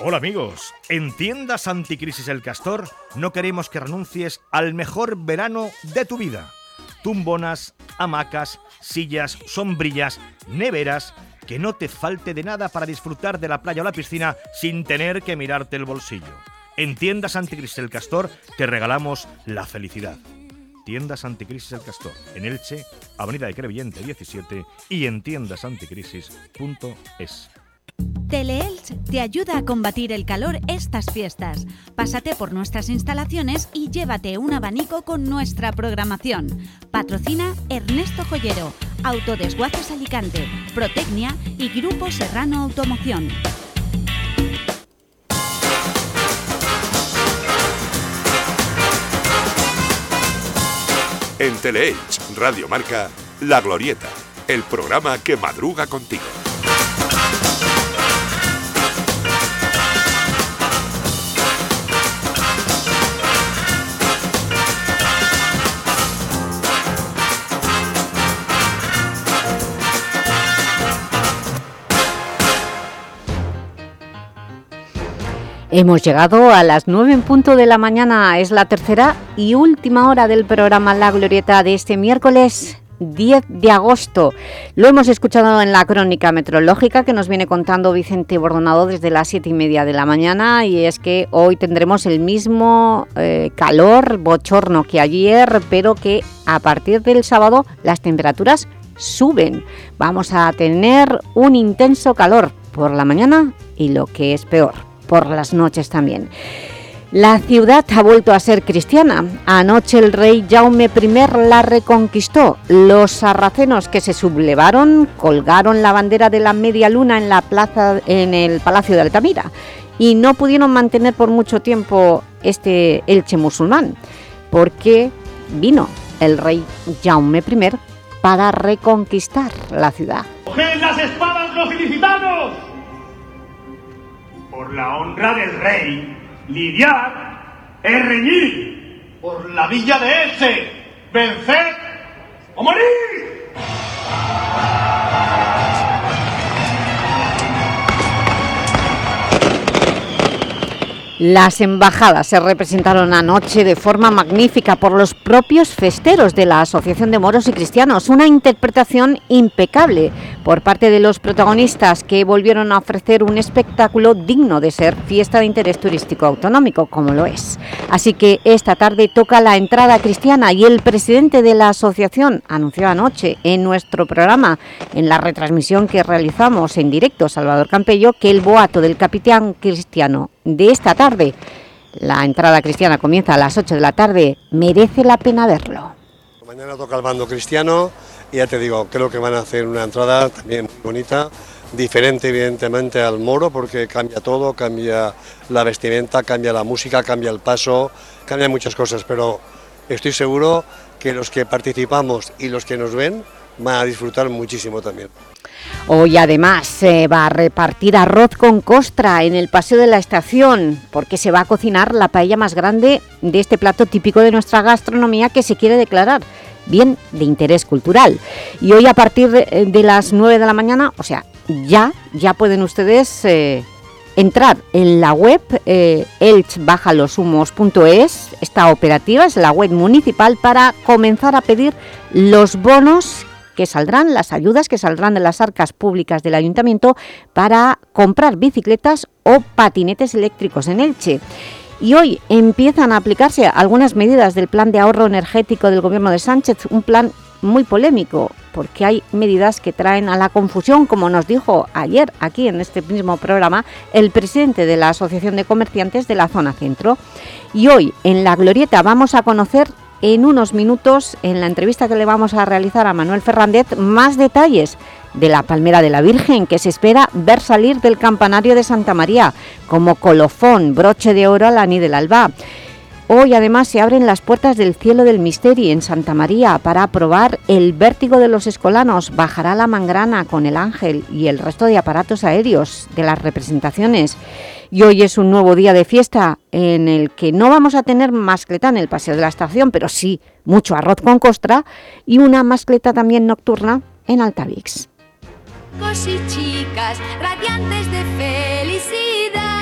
Hola amigos, en tiendas Anticrisis El Castor no queremos que renuncies al mejor verano de tu vida. Tumbonas, hamacas, sillas, sombrillas, neveras, que no te falte de nada para disfrutar de la playa o la piscina sin tener que mirarte el bolsillo. En tiendas Anticrisis El Castor te regalamos la felicidad. Tiendas Anticrisis El Castor, en Elche, Avenida de Crevillente 17 y en tiendasanticrisis.es. Teleelch te ayuda a combatir el calor estas fiestas. Pásate por nuestras instalaciones y llévate un abanico con nuestra programación. Patrocina Ernesto Joyero, Autodesguaces Alicante, Protecnia y Grupo Serrano Automoción. En Teleelch Radio Marca La Glorieta, el programa que madruga contigo. Hemos llegado a las 9 en punto de la mañana, es la tercera y última hora del programa La Glorieta de este miércoles 10 de agosto. Lo hemos escuchado en la crónica meteorológica que nos viene contando Vicente Bordonado desde las 7 y media de la mañana y es que hoy tendremos el mismo eh, calor, bochorno que ayer, pero que a partir del sábado las temperaturas suben. Vamos a tener un intenso calor por la mañana y lo que es peor, por las noches también. La ciudad ha vuelto a ser cristiana. Anoche el rey Jaume I la reconquistó. Los sarracenos que se sublevaron colgaron la bandera de la media luna en, la plaza, en el Palacio de Altamira y no pudieron mantener por mucho tiempo este Elche musulmán porque vino el rey Jaume I para reconquistar la ciudad. ¡Coged las espadas los ilicitanos! Por la honra del rey, lidiar es reñir. Por la villa de ese, vencer o morir. Las embajadas se representaron anoche de forma magnífica por los propios festeros de la Asociación de Moros y Cristianos, una interpretación impecable por parte de los protagonistas que volvieron a ofrecer un espectáculo digno de ser fiesta de interés turístico autonómico, como lo es. Así que esta tarde toca la entrada cristiana y el presidente de la asociación anunció anoche en nuestro programa, en la retransmisión que realizamos en directo, Salvador Campello, que el boato del capitán cristiano de esta tarde. La entrada cristiana comienza a las 8 de la tarde. Merece la pena verlo. Mañana toca el bando cristiano y ya te digo, creo que van a hacer una entrada también muy bonita, diferente evidentemente al moro porque cambia todo, cambia la vestimenta, cambia la música, cambia el paso, cambia muchas cosas, pero estoy seguro que los que participamos y los que nos ven van a disfrutar muchísimo también. Hoy además se va a repartir arroz con costra en el Paseo de la Estación porque se va a cocinar la paella más grande de este plato típico de nuestra gastronomía que se quiere declarar bien de interés cultural. Y hoy a partir de, las 9 de la mañana, o sea, ya, ya pueden ustedes eh, entrar en la web eh, elchbajalosumos.es, está operativa, es la web municipal para comenzar a pedir los bonos que saldrán, las ayudas que saldrán de las arcas públicas del Ayuntamiento para comprar bicicletas o patinetes eléctricos en Elche. Y hoy empiezan a aplicarse algunas medidas del plan de ahorro energético del Gobierno de Sánchez, un plan muy polémico, porque hay medidas que traen a la confusión, como nos dijo ayer aquí en este mismo programa el presidente de la Asociación de Comerciantes de la Zona Centro. Y hoy en La Glorieta vamos a conocer en unos minutos, en la entrevista que le vamos a realizar a Manuel Fernández, más detalles de la Palmera de la Virgen, que se espera ver salir del campanario de Santa María, como colofón, broche de oro al anís del alba. Hoy además se abren las puertas del cielo del misterio en Santa María para probar el vértigo de los escolanos. Bajará la mangrana con el ángel y el resto de aparatos aéreos de las representaciones. Y hoy es un nuevo día de fiesta en el que no vamos a tener mascleta en el paseo de la estación, pero sí mucho arroz con costra y una mascleta también nocturna en Altavix. y chicas radiantes de felicidad.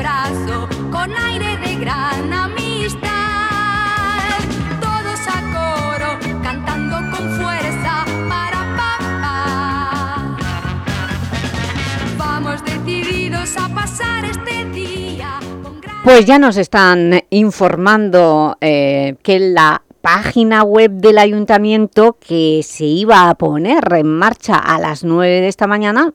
Brazo, con aire de gran amistad. Todos a coro, cantando con fuerza para papá. Vamos decididos a pasar este día. Pues ya nos están informando eh, que la página web del Ayuntamiento que se iba a poner en marcha a las 9 de esta mañana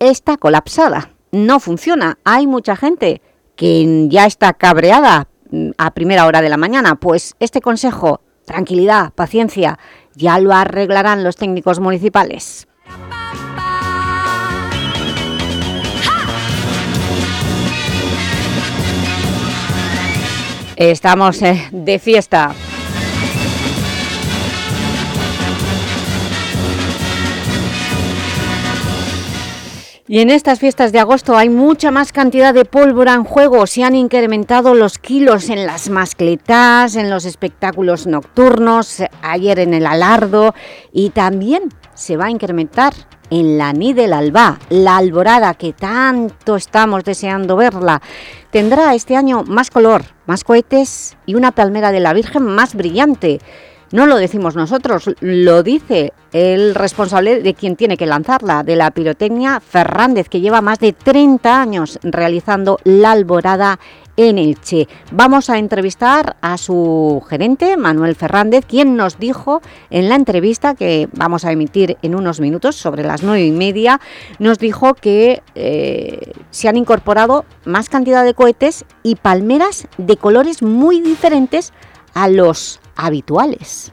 está colapsada, no funciona. Hay mucha gente que ya está cabreada mm, a primera hora de la mañana. Pues este consejo, tranquilidad, paciencia, ya lo arreglarán los técnicos municipales. Estamos eh, de fiesta. Y en estas fiestas de agosto hay mucha más cantidad de pólvora en juego. Se han incrementado los kilos en las mascletas, en los espectáculos nocturnos, ayer en el Alardo y también se va a incrementar en la Ni del Alba, la alborada que tanto estamos deseando verla. Tendrá este año más color, más cohetes y una palmera de la Virgen más brillante. No lo decimos nosotros, lo dice el responsable de quien tiene que lanzarla, de la pirotecnia Fernández, que lleva más de 30 años realizando la alborada en Elche. Vamos a entrevistar a su gerente, Manuel Fernández, quien nos dijo en la entrevista que vamos a emitir en unos minutos, sobre las nueve y media, nos dijo que eh, se han incorporado más cantidad de cohetes y palmeras de colores muy diferentes a los habituales.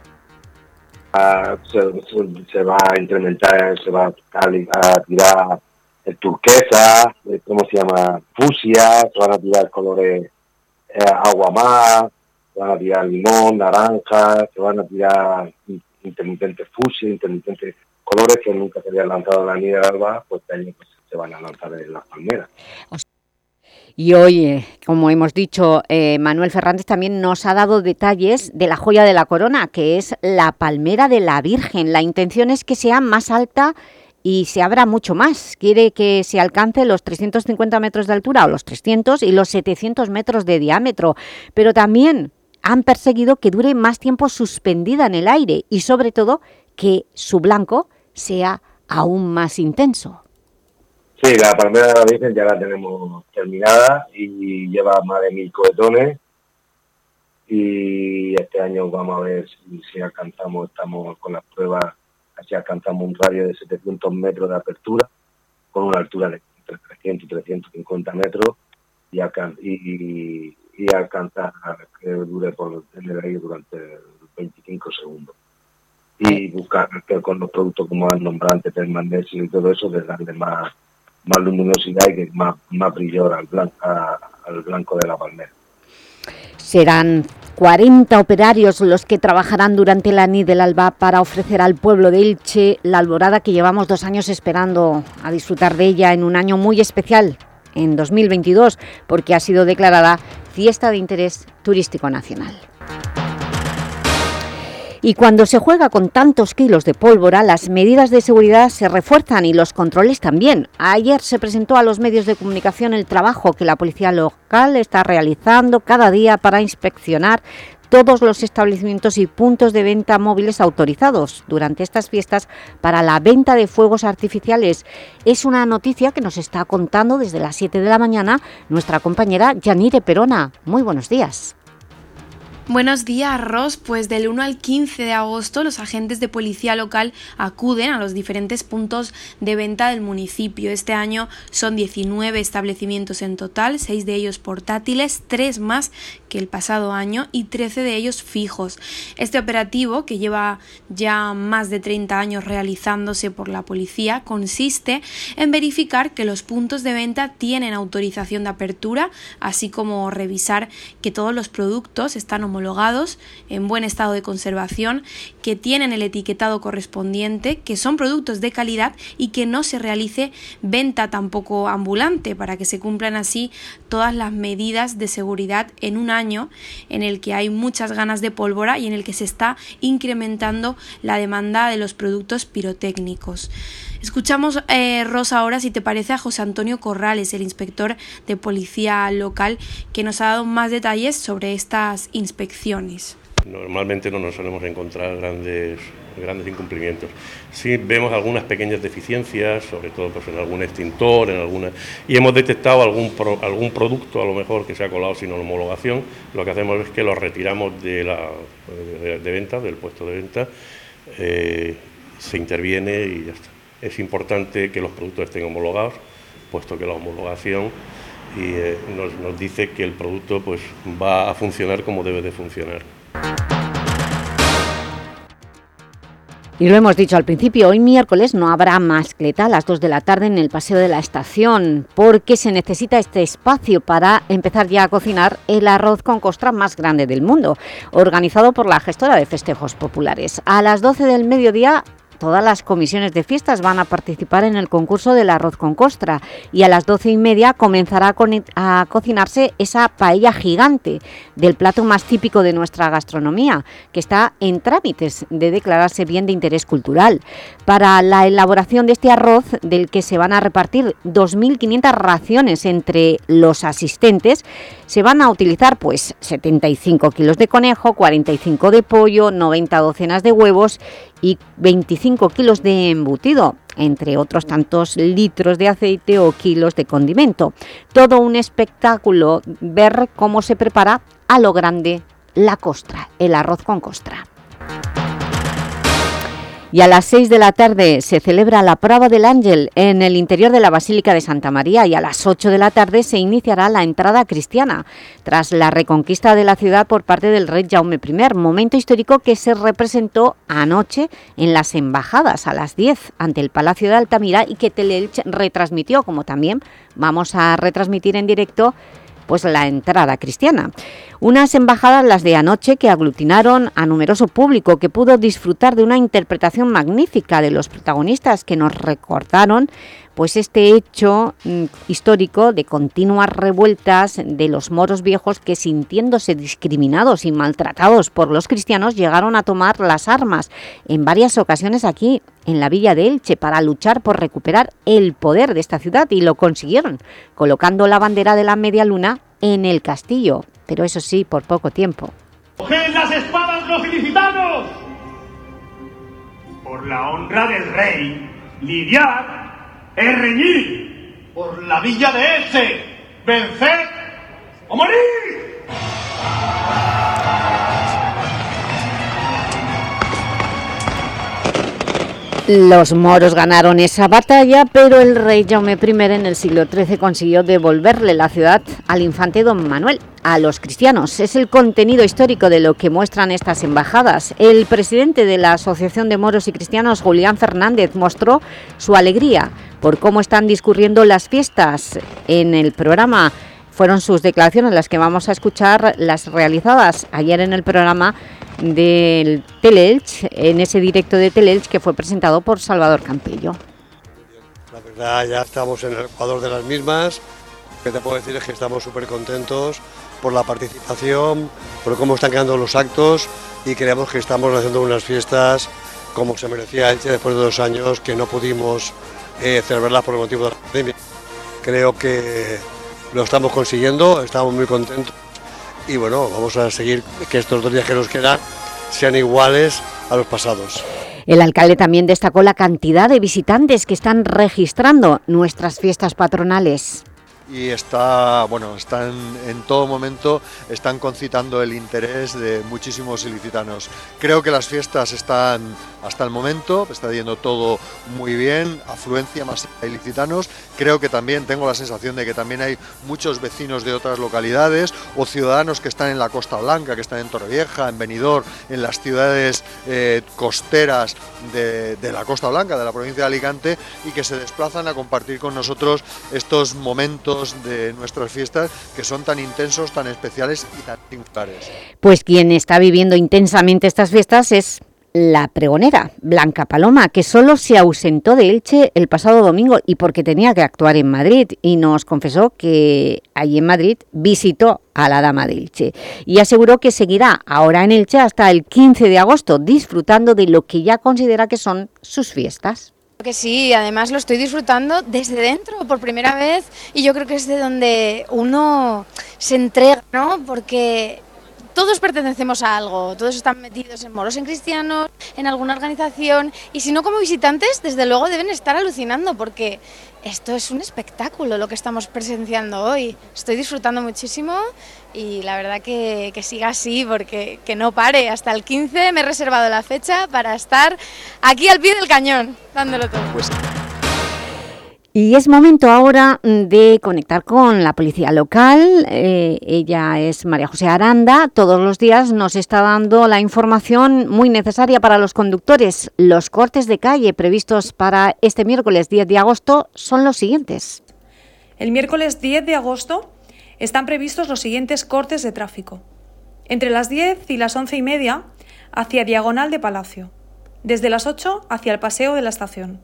se, va a incrementar, se va a, tirar el turquesa, ¿cómo se llama? Fusia, se van a tirar colores eh, se van a tirar limón, naranja, se van a tirar intermitentes fusia, intermitentes colores que nunca se habían lanzado en la nieve alba, pues pues, se van a lanzar en las palmeras. Y hoy, eh, como hemos dicho, eh, Manuel Fernández también nos ha dado detalles de la joya de la corona, que es la palmera de la Virgen. La intención es que sea más alta y se abra mucho más. Quiere que se alcance los 350 metros de altura o los 300 y los 700 metros de diámetro. Pero también han perseguido que dure más tiempo suspendida en el aire y sobre todo que su blanco sea aún más intenso. Sí, la palmera de la Virgen ya la tenemos terminada y lleva más de mil cohetones. Y este año vamos a ver si, alcanzamos, estamos con las pruebas, si alcanzamos un radio de 700 metros de apertura con una altura de 300 y 350 metros y, y, y alcanzar que dure por, en el aire durante 25 segundos. Y buscar que con los productos como han nombrado antes, magnesio y todo eso, de darle más más luminosidad y que más, más al blanco, de la palmera. Serán 40 operarios los que trabajarán durante la NID del Alba para ofrecer al pueblo de Ilche la alborada que llevamos dos años esperando a disfrutar de ella en un año muy especial, en 2022, porque ha sido declarada Fiesta de Interés Turístico Nacional. Y cuando se juega con tantos kilos de pólvora, las medidas de seguridad se refuerzan y los controles también. Ayer se presentó a los medios de comunicación el trabajo que la policía local está realizando cada día para inspeccionar todos los establecimientos y puntos de venta móviles autorizados durante estas fiestas para la venta de fuegos artificiales. Es una noticia que nos está contando desde las 7 de la mañana nuestra compañera Yanire Perona. Muy buenos días. Buenos días, Ross. Pues del 1 al 15 de agosto los agentes de policía local acuden a los diferentes puntos de venta del municipio. Este año son 19 establecimientos en total, 6 de ellos portátiles, 3 más que el pasado año y 13 de ellos fijos. Este operativo, que lleva ya más de 30 años realizándose por la policía, consiste en verificar que los puntos de venta tienen autorización de apertura, así como revisar que todos los productos están homologados, en buen estado de conservación, que tienen el etiquetado correspondiente, que son productos de calidad y que no se realice venta tampoco ambulante para que se cumplan así todas las medidas de seguridad en un año en el que hay muchas ganas de pólvora y en el que se está incrementando la demanda de los productos pirotécnicos. Escuchamos, eh, Rosa, ahora, si te parece, a José Antonio Corrales, el inspector de policía local, que nos ha dado más detalles sobre estas inspecciones. Normalmente no nos solemos encontrar grandes, grandes incumplimientos. Sí vemos algunas pequeñas deficiencias, sobre todo pues, en algún extintor, en alguna y hemos detectado algún, algún producto a lo mejor que se ha colado sin homologación. Lo que hacemos es que lo retiramos de, la, de, venta, del puesto de venta, eh, se interviene y ya está es importante que los productos estén homologados, puesto que la homologación eh, nos, dice que el producto pues, va a funcionar como debe de funcionar. Y lo hemos dicho al principio, hoy miércoles no habrá mascleta a las 2 de la tarde en el Paseo de la Estación, porque se necesita este espacio para empezar ya a cocinar el arroz con costra más grande del mundo, organizado por la gestora de festejos populares. A las 12 del mediodía Todas las comisiones de fiestas van a participar en el concurso del arroz con costra y a las doce y media comenzará a, cocinarse esa paella gigante del plato más típico de nuestra gastronomía, que está en trámites de declararse bien de interés cultural. Para la elaboración de este arroz, del que se van a repartir 2.500 raciones entre los asistentes, se van a utilizar pues 75 kilos de conejo, 45 de pollo, 90 docenas de huevos y 25 kilos de embutido, entre otros tantos litros de aceite o kilos de condimento. Todo un espectáculo ver cómo se prepara a lo grande la costra, el arroz con costra. Y a las 6 de la tarde se celebra la Prava del Ángel en el interior de la Basílica de Santa María y a las 8 de la tarde se iniciará la entrada cristiana, tras la reconquista de la ciudad por parte del rey Jaume I, momento histórico que se representó anoche en las embajadas a las 10 ante el Palacio de Altamira y que Teleelch retransmitió, como también vamos a retransmitir en directo pues la entrada cristiana. Unas embajadas, las de anoche, que aglutinaron a numeroso público que pudo disfrutar de una interpretación magnífica de los protagonistas que nos recordaron pues este hecho mm, histórico de continuas revueltas de los moros viejos que sintiéndose discriminados y maltratados por los cristianos llegaron a tomar las armas en varias ocasiones aquí en la villa de Elche para luchar por recuperar el poder de esta ciudad y lo consiguieron colocando la bandera de la media luna en el castillo, pero eso sí, por poco tiempo. ¡Coged las espadas los ilicitanos! Por la honra del rey, lidiar es reñir por la villa de ese, vencer o morir. Los moros ganaron esa batalla, pero el rey Jaume I en el siglo XIII consiguió devolverle la ciudad al infante don Manuel, a los cristianos. Es el contenido histórico de lo que muestran estas embajadas. El presidente de la Asociación de Moros y Cristianos, Julián Fernández, mostró su alegría por cómo están discurriendo las fiestas en el programa. Fueron sus declaraciones las que vamos a escuchar, las realizadas ayer en el programa del Teleelch, en ese directo de Teleelch que fue presentado por Salvador Campello. La verdad, ya estamos en el Ecuador de las mismas. Lo que te puedo decir es que estamos súper contentos por la participación, por cómo están quedando los actos y creemos que estamos haciendo unas fiestas como se merecía Elche después de dos años que no pudimos eh, por el motivo de la pandemia. Creo que lo estamos consiguiendo, estamos muy contentos y bueno, vamos a seguir que estos dos días que nos quedan sean iguales a los pasados. El alcalde también destacó la cantidad de visitantes que están registrando nuestras fiestas patronales y está, bueno, están en todo momento están concitando el interés de muchísimos ilicitanos. Creo que las fiestas están hasta el momento, está yendo todo muy bien, afluencia más ilicitanos. Creo que también tengo la sensación de que también hay muchos vecinos de otras localidades o ciudadanos que están en la Costa Blanca, que están en Torrevieja, en Benidorm, en las ciudades eh, costeras de, de la Costa Blanca, de la provincia de Alicante, y que se desplazan a compartir con nosotros estos momentos de nuestras fiestas que son tan intensos, tan especiales y tan singulares. Pues quien está viviendo intensamente estas fiestas es la pregonera, Blanca Paloma, que solo se ausentó de Elche el pasado domingo y porque tenía que actuar en Madrid y nos confesó que allí en Madrid visitó a la dama de Elche y aseguró que seguirá ahora en Elche hasta el 15 de agosto disfrutando de lo que ya considera que son sus fiestas. Que sí, además lo estoy disfrutando desde dentro por primera vez y yo creo que es de donde uno se entrega, ¿no? Porque todos pertenecemos a algo, todos están metidos en moros en cristianos, en alguna organización, y si no como visitantes, desde luego deben estar alucinando, porque esto es un espectáculo lo que estamos presenciando hoy. Estoy disfrutando muchísimo y la verdad que, que siga así, porque que no pare. Hasta el 15 me he reservado la fecha para estar aquí al pie del cañón, dándolo todo. Pues Y es momento ahora de conectar con la policía local. Eh, ella es María José Aranda. Todos los días nos está dando la información muy necesaria para los conductores. Los cortes de calle previstos para este miércoles 10 de agosto son los siguientes. El miércoles 10 de agosto están previstos los siguientes cortes de tráfico. Entre las 10 y las 11 y media, hacia Diagonal de Palacio. Desde las 8 hacia el Paseo de la Estación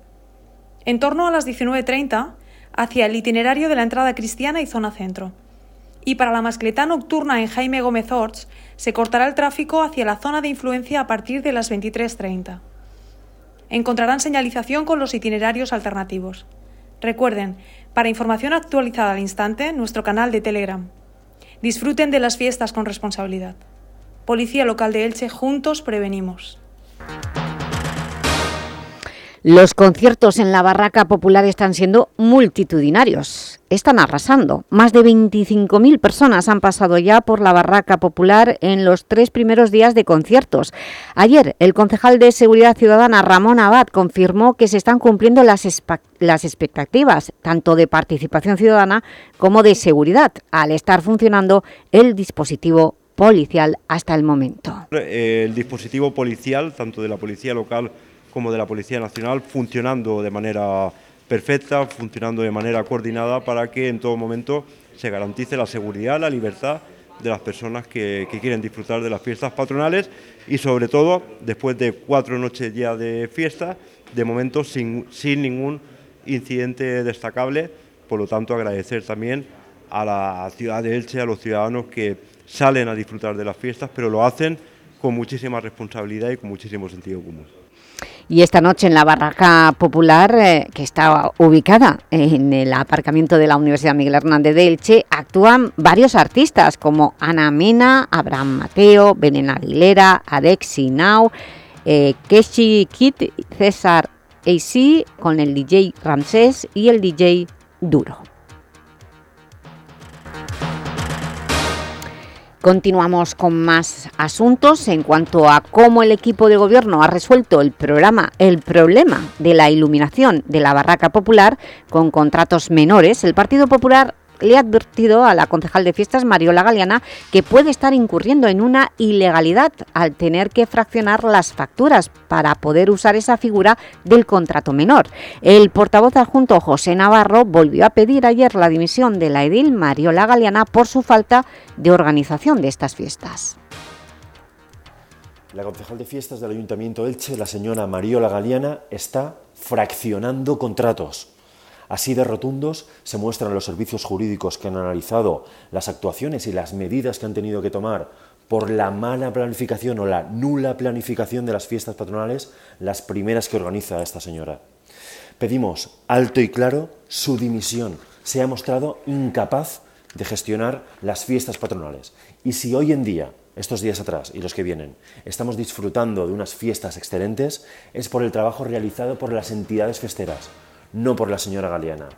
en torno a las 19.30 hacia el itinerario de la entrada cristiana y zona centro. Y para la mascleta nocturna en Jaime Gómez Orts se cortará el tráfico hacia la zona de influencia a partir de las 23.30. Encontrarán señalización con los itinerarios alternativos. Recuerden, para información actualizada al instante, nuestro canal de Telegram. Disfruten de las fiestas con responsabilidad. Policía Local de Elche, juntos prevenimos. Los conciertos en la Barraca Popular están siendo multitudinarios. Están arrasando. Más de 25.000 personas han pasado ya por la Barraca Popular en los tres primeros días de conciertos. Ayer, el concejal de Seguridad Ciudadana, Ramón Abad, confirmó que se están cumpliendo las, las expectativas, tanto de participación ciudadana como de seguridad, al estar funcionando el dispositivo policial hasta el momento. El dispositivo policial, tanto de la policía local como de la Policía Nacional funcionando de manera perfecta, funcionando de manera coordinada para que en todo momento se garantice la seguridad, la libertad de las personas que, quieren disfrutar de las fiestas patronales y sobre todo después de cuatro noches ya de fiesta, de momento sin, sin ningún incidente destacable, por lo tanto agradecer también a la ciudad de Elche, a los ciudadanos que salen a disfrutar de las fiestas, pero lo hacen con muchísima responsabilidad y con muchísimo sentido común. Y esta noche en la Barraca Popular, eh, que está ubicada en el aparcamiento de la Universidad Miguel Hernández de Elche, actúan varios artistas como Ana Mena, Abraham Mateo, Benen Aguilera, Adexi Now, eh, Keshi Kit, César AC, con el DJ Ramsés y el DJ Duro. Continuamos con más asuntos en cuanto a cómo el equipo de gobierno ha resuelto el, programa, el problema de la iluminación de la barraca popular con contratos menores. El Partido Popular le ha advertido a la concejal de fiestas, Mariola Galeana, que puede estar incurriendo en una ilegalidad al tener que fraccionar las facturas para poder usar esa figura del contrato menor. El portavoz adjunto José Navarro volvió a pedir ayer la dimisión de la edil Mariola Galeana por su falta de organización de estas fiestas. La concejal de fiestas del Ayuntamiento Elche, la señora Mariola Galeana, está fraccionando contratos Así de rotundos se muestran los servicios jurídicos que han analizado las actuaciones y las medidas que han tenido que tomar por la mala planificación o la nula planificación de las fiestas patronales, las primeras que organiza esta señora. Pedimos alto y claro su dimisión. Se ha mostrado incapaz de gestionar las fiestas patronales. Y si hoy en día, estos días atrás y los que vienen, estamos disfrutando de unas fiestas excelentes, es por el trabajo realizado por las entidades festeras, no por la señora Galeana.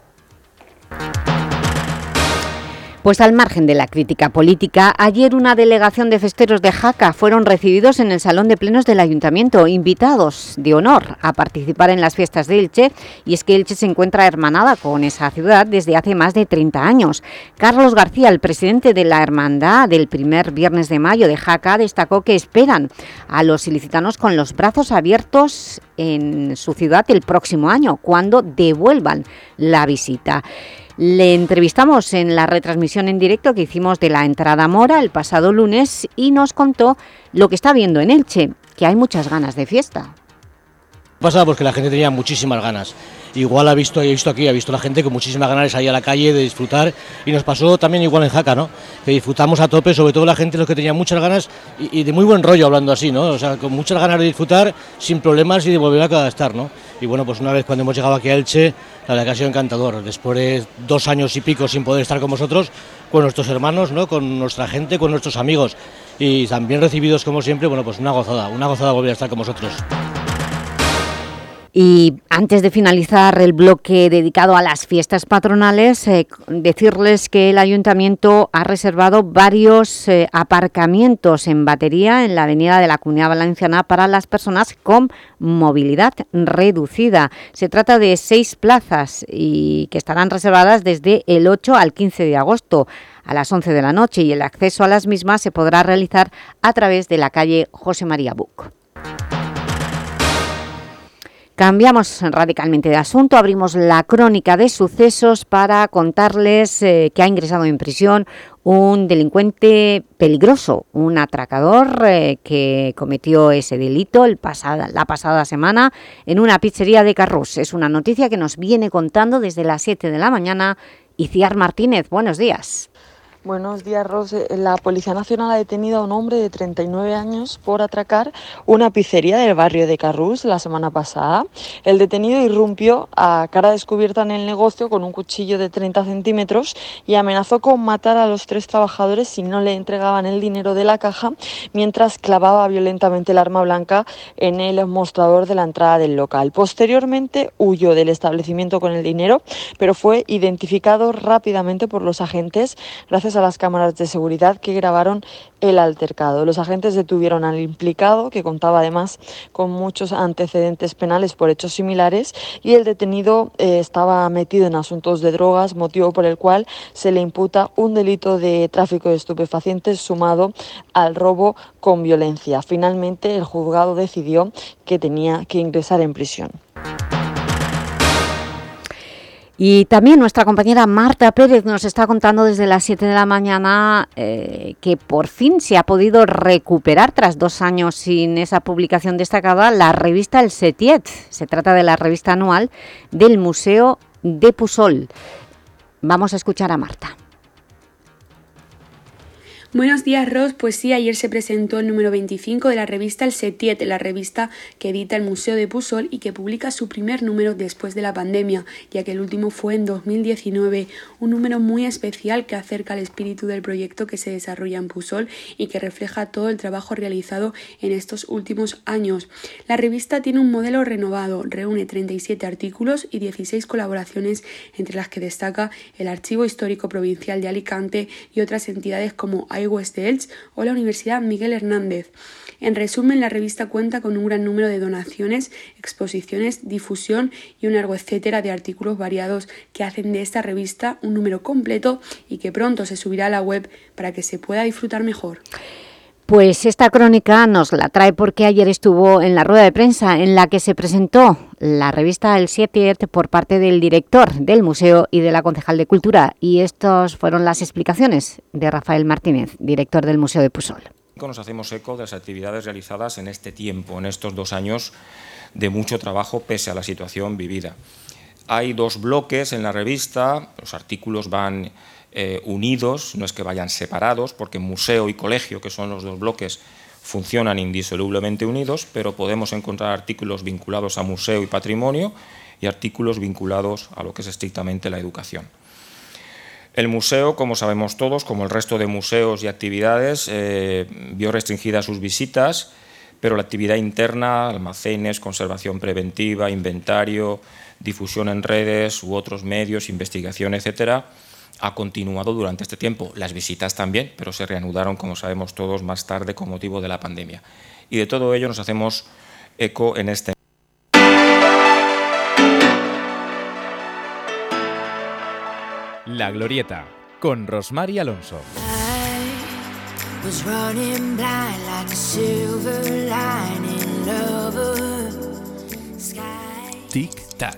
Pues al margen de la crítica política, ayer una delegación de festeros de Jaca fueron recibidos en el Salón de Plenos del Ayuntamiento, invitados de honor a participar en las fiestas de Elche, y es que Elche se encuentra hermanada con esa ciudad desde hace más de 30 años. Carlos García, el presidente de la hermandad del primer viernes de mayo de Jaca, destacó que esperan a los ilicitanos con los brazos abiertos en su ciudad el próximo año, cuando devuelvan la visita. Le entrevistamos en la retransmisión en directo que hicimos de la entrada Mora el pasado lunes y nos contó lo que está viendo en Elche, que hay muchas ganas de fiesta. Pasa porque la gente tenía muchísimas ganas igual ha visto, he visto aquí, ha visto la gente con muchísimas ganas salir a la calle, de disfrutar, y nos pasó también igual en Jaca, ¿no? Que disfrutamos a tope, sobre todo la gente los que tenía muchas ganas y, de muy buen rollo hablando así, ¿no? O sea, con muchas ganas de disfrutar, sin problemas y de volver a estar, ¿no? Y bueno, pues una vez cuando hemos llegado aquí a Elche, la verdad que ha sido encantador, después de dos años y pico sin poder estar con vosotros, con nuestros hermanos, ¿no? Con nuestra gente, con nuestros amigos, y también recibidos como siempre, bueno, pues una gozada, una gozada volver a estar con vosotros. Y antes de finalizar el bloque dedicado a las fiestas patronales, eh, decirles que el Ayuntamiento ha reservado varios eh, aparcamientos en batería en la avenida de la Comunidad Valenciana para las personas con movilidad reducida. Se trata de seis plazas y que estarán reservadas desde el 8 al 15 de agosto a las 11 de la noche y el acceso a las mismas se podrá realizar a través de la calle José María Buc. Cambiamos radicalmente de asunto, abrimos la crónica de sucesos para contarles eh, que ha ingresado en prisión un delincuente peligroso, un atracador eh, que cometió ese delito el pasada, la pasada semana en una pizzería de Carrús. Es una noticia que nos viene contando desde las 7 de la mañana Iciar Martínez. Buenos días. Buenos días, Rose. La Policía Nacional ha detenido a un hombre de 39 años por atracar una pizzería del barrio de Carrús la semana pasada. El detenido irrumpió a cara descubierta en el negocio con un cuchillo de 30 centímetros y amenazó con matar a los tres trabajadores si no le entregaban el dinero de la caja, mientras clavaba violentamente el arma blanca en el mostrador de la entrada del local. Posteriormente huyó del establecimiento con el dinero, pero fue identificado rápidamente por los agentes gracias a las cámaras de seguridad que grabaron el altercado. Los agentes detuvieron al implicado, que contaba además con muchos antecedentes penales por hechos similares, y el detenido eh, estaba metido en asuntos de drogas, motivo por el cual se le imputa un delito de tráfico de estupefacientes sumado al robo con violencia. Finalmente, el juzgado decidió que tenía que ingresar en prisión. Y también nuestra compañera Marta Pérez nos está contando desde las 7 de la mañana eh, que por fin se ha podido recuperar, tras dos años sin esa publicación destacada, la revista El Setiet. Se trata de la revista anual del Museo de Pusol. Vamos a escuchar a Marta. Buenos días, Ros. Pues sí, ayer se presentó el número 25 de la revista El Setiet, la revista que edita el Museo de Pusol y que publica su primer número después de la pandemia, ya que el último fue en 2019, un número muy especial que acerca el espíritu del proyecto que se desarrolla en Pusol y que refleja todo el trabajo realizado en estos últimos años. La revista tiene un modelo renovado, reúne 37 artículos y 16 colaboraciones, entre las que destaca el Archivo Histórico Provincial de Alicante y otras entidades como West de Elche o la Universidad Miguel Hernández. En resumen, la revista cuenta con un gran número de donaciones, exposiciones, difusión y un largo etcétera de artículos variados que hacen de esta revista un número completo y que pronto se subirá a la web para que se pueda disfrutar mejor. Pues esta crónica nos la trae porque ayer estuvo en la rueda de prensa en la que se presentó la revista El Siete por parte del director del museo y de la concejal de Cultura y estas fueron las explicaciones de Rafael Martínez, director del Museo de Pusol. Nos hacemos eco de las actividades realizadas en este tiempo, en estos dos años de mucho trabajo pese a la situación vivida. Hay dos bloques en la revista, los artículos van eh, unidos, no es que vayan separados, porque museo y colegio, que son los dos bloques, funcionan indisolublemente unidos, pero podemos encontrar artículos vinculados a museo y patrimonio y artículos vinculados a lo que es estrictamente la educación. El museo, como sabemos todos, como el resto de museos y actividades, eh, vio restringidas sus visitas, pero la actividad interna, almacenes, conservación preventiva, inventario, difusión en redes u otros medios, investigación, etcétera, ha continuado durante este tiempo. Las visitas también, pero se reanudaron, como sabemos todos, más tarde con motivo de la pandemia. Y de todo ello nos hacemos eco en este. La Glorieta, con Rosmar y Alonso. Tic-tac,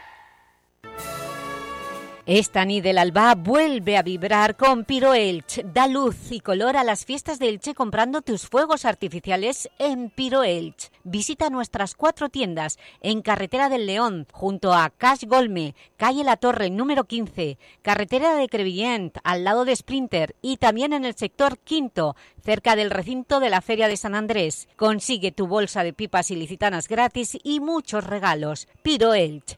Esta ni del Alba vuelve a vibrar con Piro Elche. Da luz y color a las fiestas de Elche comprando tus fuegos artificiales en Piro Elche. Visita nuestras cuatro tiendas en Carretera del León, junto a Cash Golme, calle La Torre, número 15, Carretera de Crevillent, al lado de Sprinter y también en el sector quinto, cerca del recinto de la Feria de San Andrés. Consigue tu bolsa de pipas ilicitanas gratis y muchos regalos. Piro Elche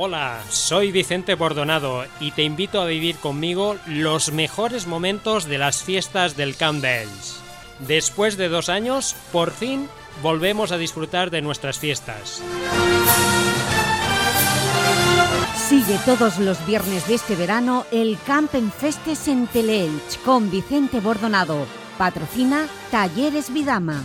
Hola, soy Vicente Bordonado y te invito a vivir conmigo los mejores momentos de las fiestas del Camp Bells. Después de dos años, por fin volvemos a disfrutar de nuestras fiestas. Sigue todos los viernes de este verano el Camp en Festes en Teleelch con Vicente Bordonado. Patrocina Talleres Vidama.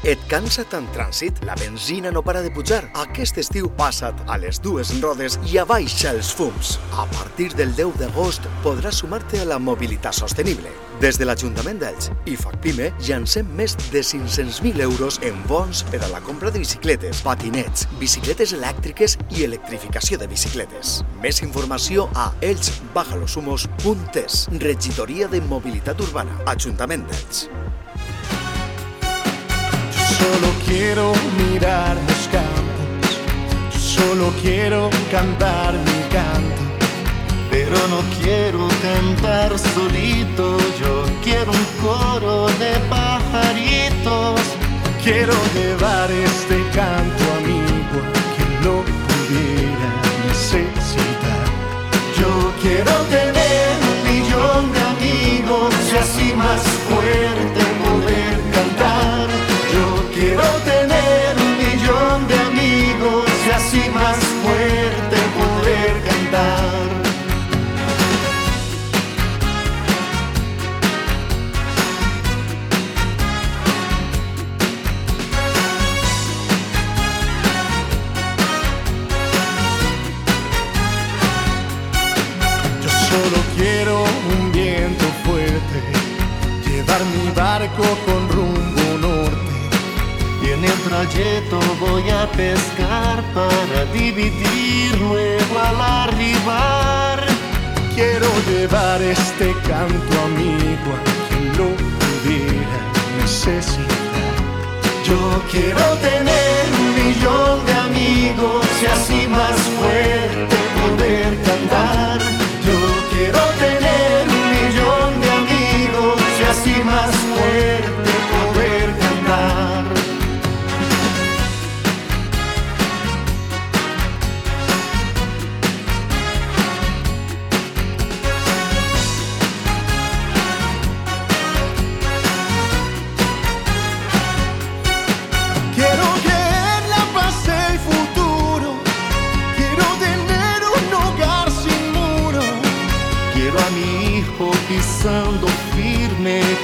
Et cansa tant trànsit? La benzina no para de pujar. Aquest estiu passa't a les dues rodes i abaixa els fums. A partir del 10 d'agost podràs sumar-te a la mobilitat sostenible. Des de l'Ajuntament d'Elx i FACPIME llancem més de 500.000 euros en bons per a la compra de bicicletes, patinets, bicicletes elèctriques i electrificació de bicicletes. Més informació a elxbajalosumos.es Regidoria de Mobilitat Urbana, Ajuntament d'Elx. Solo quiero mirar los campos, solo quiero cantar mi canto, pero no quiero cantar solito, yo quiero un coro de pajaritos, quiero llevar este canto a quien lo pudiera necesitar. Yo quiero tener un millón de amigos y así más con rumbo norte. Y en el trayecto voy a pescar para dividir luego al arribar. Quiero llevar este canto amigo a quien lo pudiera necesitar. Yo quiero tener un millón de amigos y así más fuerte poder cantar. Amigos y más fuerte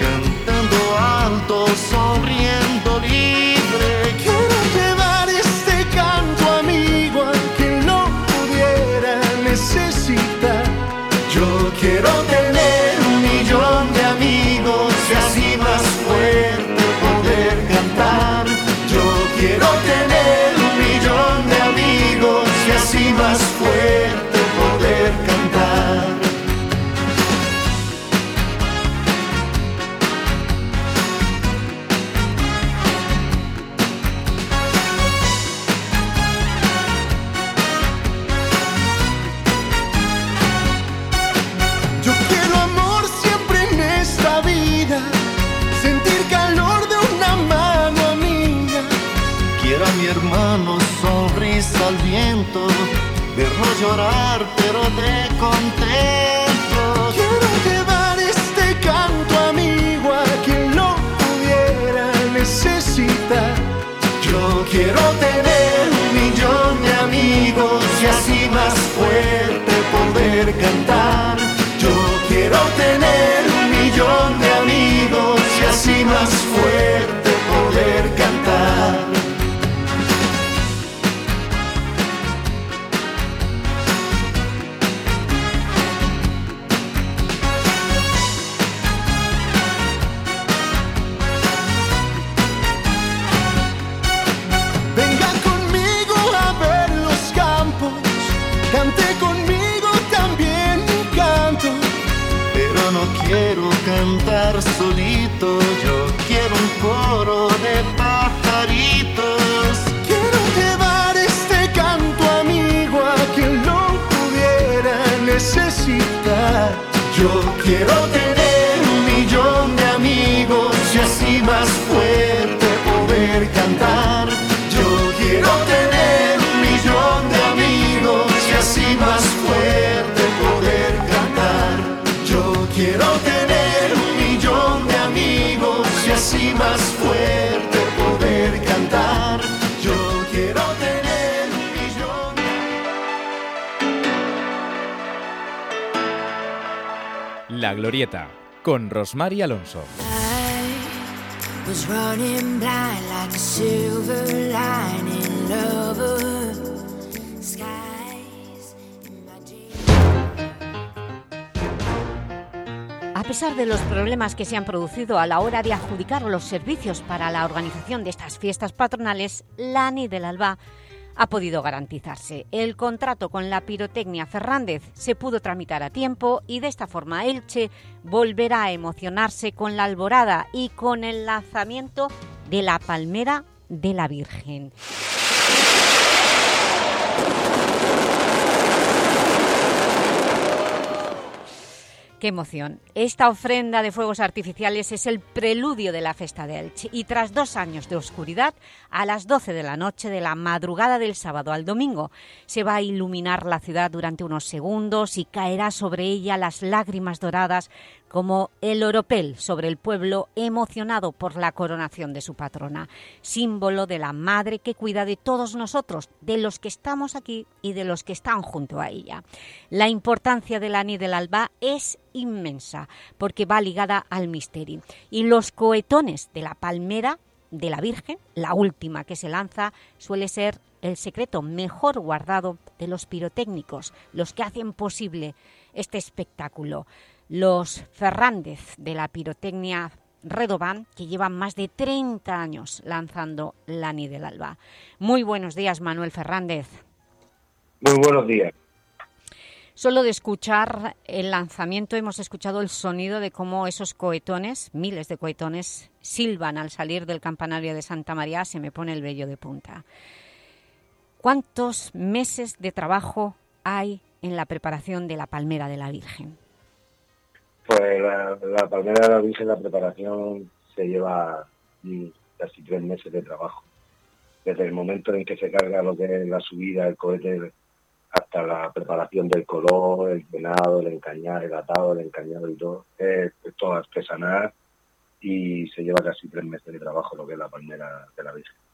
Africa. Pero te contento. Quiero llevar este canto amigo a quien lo pudiera necesitar. Yo quiero tener un millón de amigos y así más fuerte poder cantar. Yo quiero tener un millón de amigos y así más fuerte La Glorieta, con Rosmar y Alonso. A pesar de los problemas que se han producido a la hora de adjudicar los servicios para la organización de estas fiestas patronales, la ANI del Alba ha podido garantizarse. El contrato con la pirotecnia Fernández se pudo tramitar a tiempo y de esta forma Elche volverá a emocionarse con la alborada y con el lanzamiento de la Palmera de la Virgen. ¡Qué emoción! Esta ofrenda de fuegos artificiales es el preludio de la Festa de Elche y tras dos años de oscuridad, a las 12 de la noche de la madrugada del sábado al domingo, se va a iluminar la ciudad durante unos segundos y caerá sobre ella las lágrimas doradas como el oropel sobre el pueblo emocionado por la coronación de su patrona, símbolo de la madre que cuida de todos nosotros, de los que estamos aquí y de los que están junto a ella. La importancia de la Ni del Alba es inmensa, porque va ligada al misterio. Y los cohetones de la palmera de la Virgen, la última que se lanza, suele ser el secreto mejor guardado de los pirotécnicos, los que hacen posible este espectáculo los Fernández de la pirotecnia Redoban, que llevan más de 30 años lanzando la Ni del Alba. Muy buenos días, Manuel Fernández. Muy buenos días. Solo de escuchar el lanzamiento hemos escuchado el sonido de cómo esos cohetones, miles de cohetones, silban al salir del campanario de Santa María, se me pone el vello de punta. ¿Cuántos meses de trabajo hay en la preparación de la Palmera de la Virgen? Pues la, palmera de la Virgen, la preparación se lleva mm, casi tres meses de trabajo. Desde el momento en que se carga lo que es la subida, el cohete, hasta la preparación del color, el venado, el encañar, el atado, el encañado y todo. Es, es todo artesanal y se lleva casi tres meses de trabajo lo que es la palmera de la Virgen.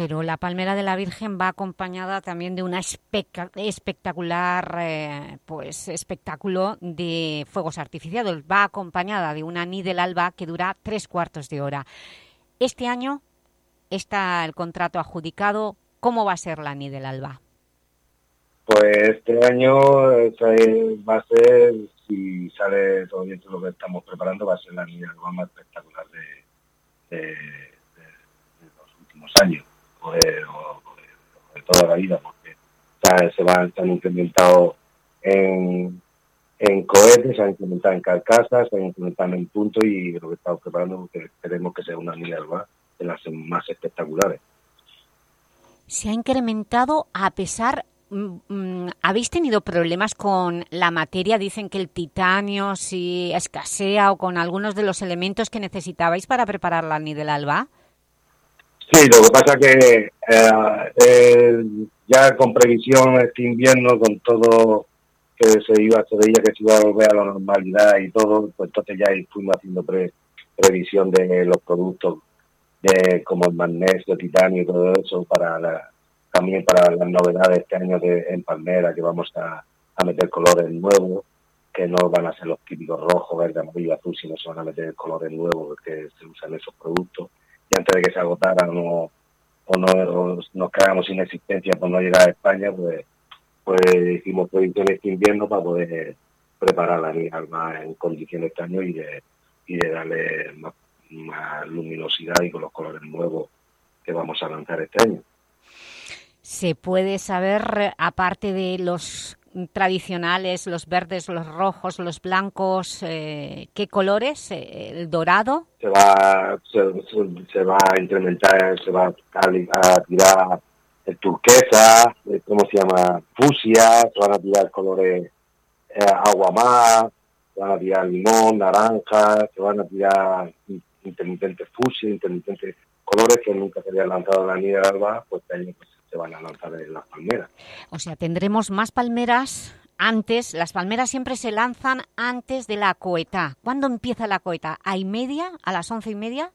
Pero la Palmera de la Virgen va acompañada también de especa- espectacular eh, pues, espectáculo de fuegos artificiales. Va acompañada de una Ni del Alba que dura tres cuartos de hora. Este año está el contrato adjudicado. ¿Cómo va a ser la Ni del Alba? Pues este año va a ser, si sale todo bien todo lo que estamos preparando, va a ser la niña más espectacular de, de- de- de los últimos años, de, o- o de- toda la vida, porque ¿sabes? se van, se han implementado en, en cohetes, se han implementado en carcasas, se han implementado en punto y lo que estamos preparando, porque queremos que sea una niña de las más espectaculares. Se ha incrementado a pesar... mm, mm, ¿Habéis tenido problemas con la materia? Dicen que el titanio si escasea o con algunos de los elementos que necesitabais para preparar la del Alba. Sí, lo que pasa que eh, el- ya con previsión este invierno, con todo que se iba, se veía que se iba a volver a la normalidad y todo, pues entonces ya fuimos haciendo previsión de los productos de como el magnesio, titanio y todo eso para también para las novedades de este año de, en Palmera que vamos a, a meter colores nuevos que no van a ser los típicos rojo, verde, amarillo, azul, sino se van a meter colores nuevos que se usan esos productos. Y antes de que se agotaran o, no, nos quedáramos sin existencia por no llegar a España, pues, pues hicimos predicciones este invierno para poder preparar la niña más en condiciones este año y de, y de darle más luminosidad y con los colores nuevos que vamos a lanzar este año. ¿Se puede saber, aparte de los tradicionales, los verdes, los rojos, los blancos, eh, ¿qué colores? Eh, ¿El dorado? Se va, se, va a incrementar, se va a, tirar el turquesa, eh, ¿cómo se llama? Fusia, se van a tirar colores agua más, se van a tirar limón, naranja, se van a tirar intermitentes fusia, intermitentes colores que nunca se habían lanzado en la nieve alba, pues pues, se van a lanzar en las palmeras. O sea, tendremos más palmeras antes, las palmeras siempre se lanzan antes de la coeta. ¿Cuándo empieza la coeta? ¿A y media? ¿A las once y media?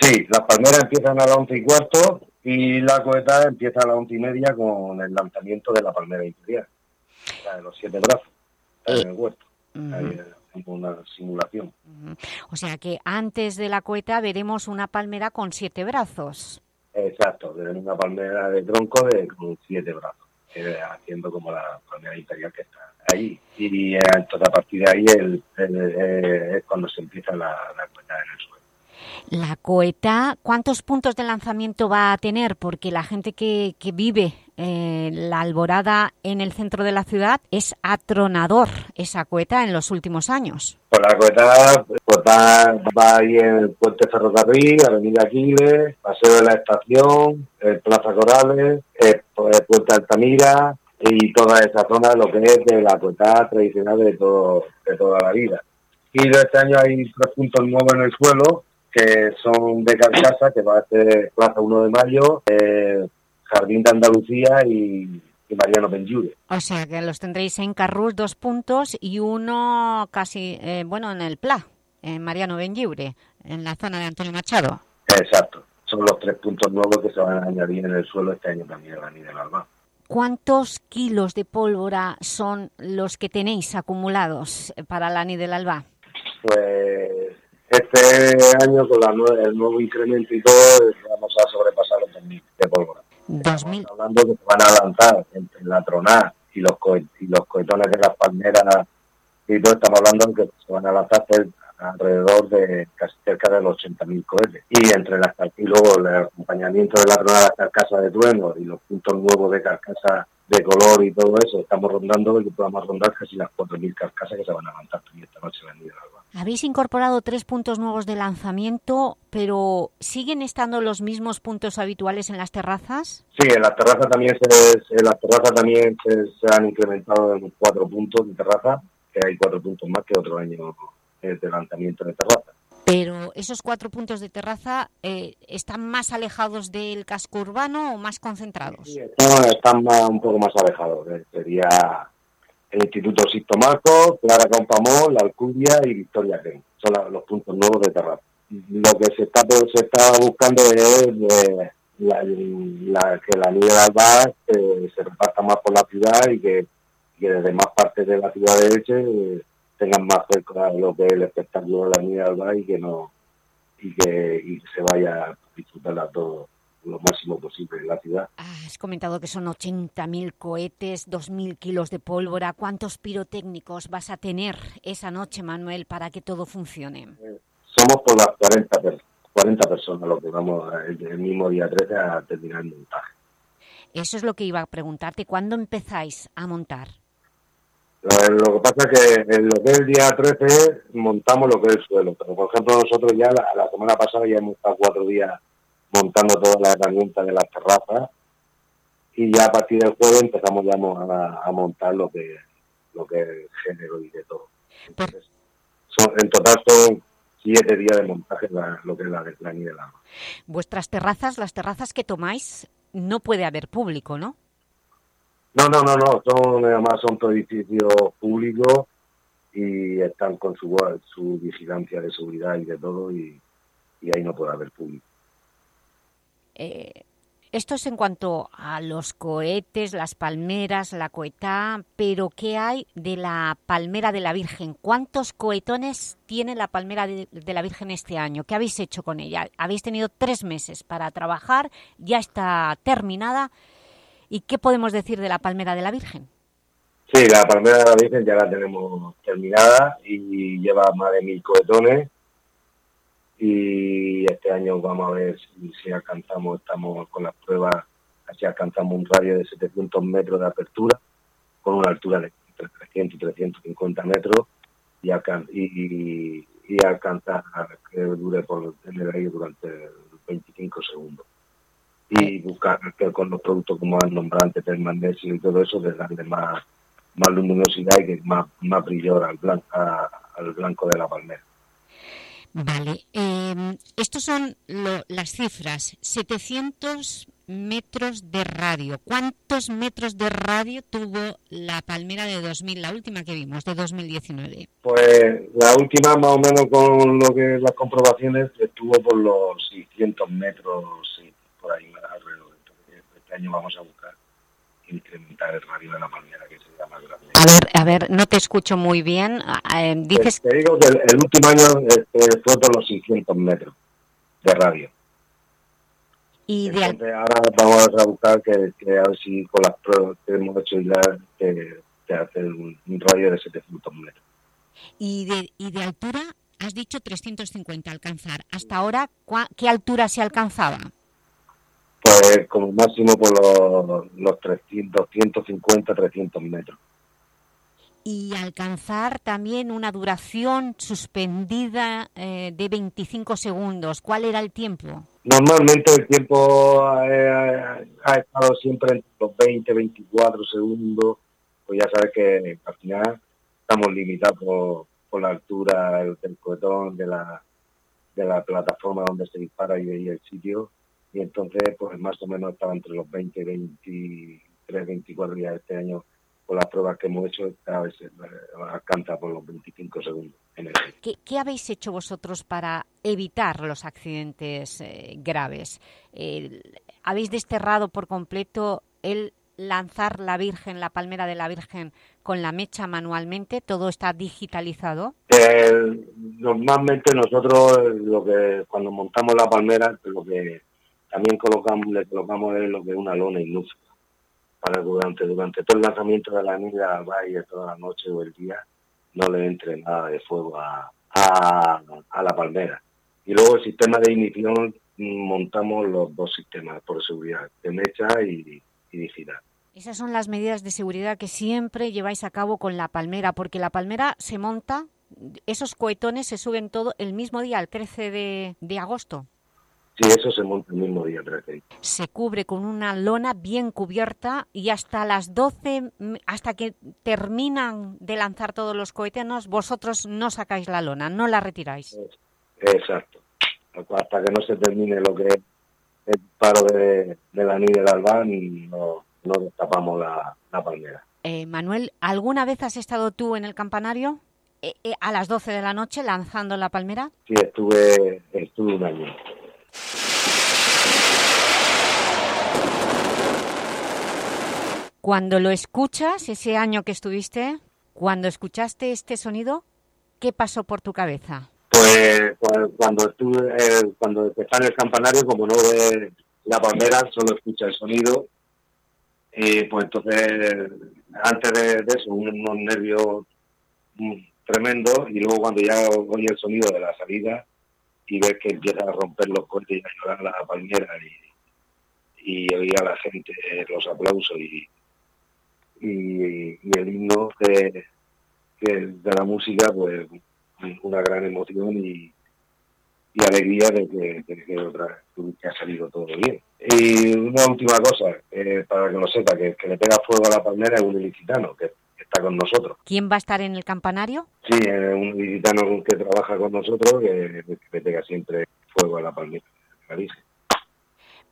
Sí, las palmeras empiezan a las once y cuarto y la coeta empieza a las once y media con el lanzamiento de la palmera imperial, de los siete brazos, en el huerto. una simulación. O sea que antes de la coeta veremos una palmera con siete brazos. Exacto, de una palmera de tronco de con siete brazos, haciendo como la palmera imperial que está ahí. Y entonces a partir de ahí el, es cuando se empieza la, la coeta en el suelo. La coeta, ¿cuántos puntos de lanzamiento va a tener? Porque la gente que, que vive eh, la alborada en el centro de la ciudad es atronador esa coeta en los últimos años. Pues la coeta pues va, va ahí en el puente ferrocarril, Avenida Aquiles, Paseo de la Estación, Plaza Corales, pues, Puente Altamira y toda esa zona, lo que es de la coeta tradicional de, todo, de toda la vida. Y este año hay tres puntos nuevos en el suelo, que son de Carcasa, que va a ser Plaza 1 de Mayo, eh, Jardín de Andalucía y, Mariano Benjure. O sea, que los tendréis en Carrús dos puntos y uno casi, eh, bueno, en el Pla, en Mariano Benjure, en la zona de Antonio Machado. Exacto. Son los tres puntos nuevos que se van a añadir en el suelo este año también en la del Alba. ¿Cuántos kilos de pólvora son los que tenéis acumulados para la del Alba? Pues este año con el nuevo incremento y todo vamos a sobrepasar los 2.000 de pólvora. 2000. hablando que van a lanzar entre la tronada y los, y los cohetones de las palmeras y todo, estamos hablando que se van a lanzar alrededor de casi cerca de los 80.000 cohetes. Y entre las y luego el acompañamiento de la tronada de carcasa de trueno y los puntos nuevos de carcasa de color y todo eso, estamos rondando y podamos rondar casi las 4.000 carcasas que se van a lanzar esta noche en el Alba. Habéis incorporado tres puntos nuevos de lanzamiento, pero ¿siguen estando los mismos puntos habituales en las terrazas? Sí, en las terrazas también se, en las terrazas también se, han incrementado en cuatro puntos de terraza, que hay cuatro puntos más que otro año de lanzamiento de terraza. Pero esos cuatro puntos de terraza eh, están más alejados del casco urbano o más concentrados? Sí, están un poco más alejados. Eh, sería el Instituto Sisto Marcos, Clara Campamón, La Alcudia y Victoria Gen. Son los puntos nuevos de terraza. Lo que se está se está buscando es eh, la, que la nieve de Alba se reparta más por la ciudad y que, desde más partes de la ciudad de Elche tengan más cerca lo que es el espectáculo de la nieve Alba y que no y que y se vaya a disfrutarla todo lo máximo posible en la ciudad. has comentado que son 80.000 cohetes, 2.000 kilos de pólvora. ¿Cuántos pirotécnicos vas a tener esa noche, Manuel, para que todo funcione? somos por las 40, 40 personas los que vamos el, mismo día 13 a terminar el montaje. Eso es lo que iba a preguntarte. ¿Cuándo empezáis a montar? Lo, que pasa es que en lo que es el día 13 montamos lo que es el suelo, pero por ejemplo nosotros ya la, semana pasada ya hemos estado cuatro días montando todas las herramientas de las terrazas y ya a partir del jueves empezamos ya a, montar lo que lo que es género y de todo. en total son siete días de montaje lo que es la de plan y del agua. Vuestras terrazas, las terrazas que tomáis, no puede haber público, ¿no? No, no, no, no, son, además son todos edificios públicos y están con su, su vigilancia de seguridad y de todo y, y ahí no puede haber público. Eh, esto es en cuanto a los cohetes, las palmeras, la cohetá, pero ¿qué hay de la palmera de la Virgen? ¿Cuántos cohetones tiene la palmera de, de la Virgen este año? ¿Qué habéis hecho con ella? Habéis tenido tres meses para trabajar, ya está terminada. ¿Y qué podemos decir de la palmera de la Virgen? Sí, la palmera de la Virgen ya la tenemos terminada y lleva más de mil cohetones y este año vamos a ver si, si alcanzamos, estamos con las pruebas, si alcanzamos un radio de 700 metros de apertura con una altura de entre 300 y 350 metros y, alcan y, y, y alcanzar que dure por en el aire durante 25 segundos y buscar que con los productos como han nombrado antes del magnesio y todo eso de darle más más luminosidad y que más, más brillo al blanco, al blanco de la palmera. Vale, eh, estos son lo, las cifras, 700 metros de radio. ¿Cuántos metros de radio tuvo la palmera de 2000, la última que vimos, de 2019? Pues la última, más o menos con lo que las comprobaciones, estuvo por los 600 metros, por ahí alrededor. Entonces, este año vamos a buscar incrementar el radio de la palmera, que sería más grande. A ver, a ver, no te escucho muy bien. Eh, dices... Te digo que el, el último año fue por los 600 metros de radio. Y de... Entonces ahora vamos a buscar que, que a ver si con las pruebas que hemos hecho ya te, te hace un, un radio de 700 metros. Y de, y de altura, has dicho 350 alcanzar. ¿Hasta ahora ¿cuá- qué altura se alcanzaba? Pues como máximo por los, los 300, 250, 300 metros. Y alcanzar también una duración suspendida eh, de 25 segundos. ¿Cuál era el tiempo? Normalmente el tiempo ha, ha- ha estado siempre entre los 20, 24 segundos. Pues ya sabes que al final estamos limitados por, por la altura del, cohetón, de la, de la plataforma donde se dispara y, y el sitio. Y entonces, pues más o menos estaba entre los 20, 23, 24 días este año. Con las pruebas que hemos hecho, cada vez eh, alcanza por los 25 segundos en el. ¿Qué, qué habéis hecho vosotros para evitar los accidentes eh, graves? Eh, ¿Habéis desterrado por completo el lanzar la Virgen, la palmera de la Virgen, con la mecha manualmente? ¿Todo está digitalizado? Eh, normalmente nosotros lo que cuando montamos la palmera lo que también colocamos le colocamos lo que es una lona inútil para durante durante todo el lanzamiento de la niña vaya toda la noche o el día no le entre nada de fuego a, a, a la palmera y luego el sistema de ignición mm, montamos los dos sistemas por seguridad de mecha y, y digital Esas son las medidas de seguridad que siempre lleváis a cabo con la palmera, porque la palmera se monta, esos cohetones se suben todo el mismo día, el 13 de, de agosto. Sí eso se monta el mismo día 13 Se cubre con una lona bien cubierta y hasta las 12, mm, hasta que terminan de lanzar todos los cohetenos, vosotros no sacáis la lona, no la retiráis. Exacto. Hasta que no se termine lo que es el paro de, de la niña del albán y no, no destapamos la, la palmera. Eh, Manuel, ¿alguna vez has estado tú en el campanario eh, eh, a las 12 de la noche lanzando la palmera? Sí, estuve, estuve un año. Cuando lo escuchas, ese año que estuviste, cuando escuchaste este sonido, ¿qué pasó por tu cabeza? Pues cu- cuando estuve, eh, cuando está en el campanario, como no ve la palmera, solo escucha el sonido. Y pues entonces, antes de, de eso, un- unos nervios mm, tremendos. Y luego cuando ya oye el sonido de la salida y ves que empieza a romper los cohetes y a llorar la palmera y, y oír a la gente los aplausos y, y, el himno de, de la música, pues una gran emoción y, y alegría de que, otra ha salido todo bien. Y una última cosa, eh, para que lo sepa, que que le pega fuego a la palmera es un ilicitano que está con nosotros. ¿Quién va a estar en el campanario? Sí, es un ilicitano que trabaja con nosotros que, que pega siempre fuego a la palmera.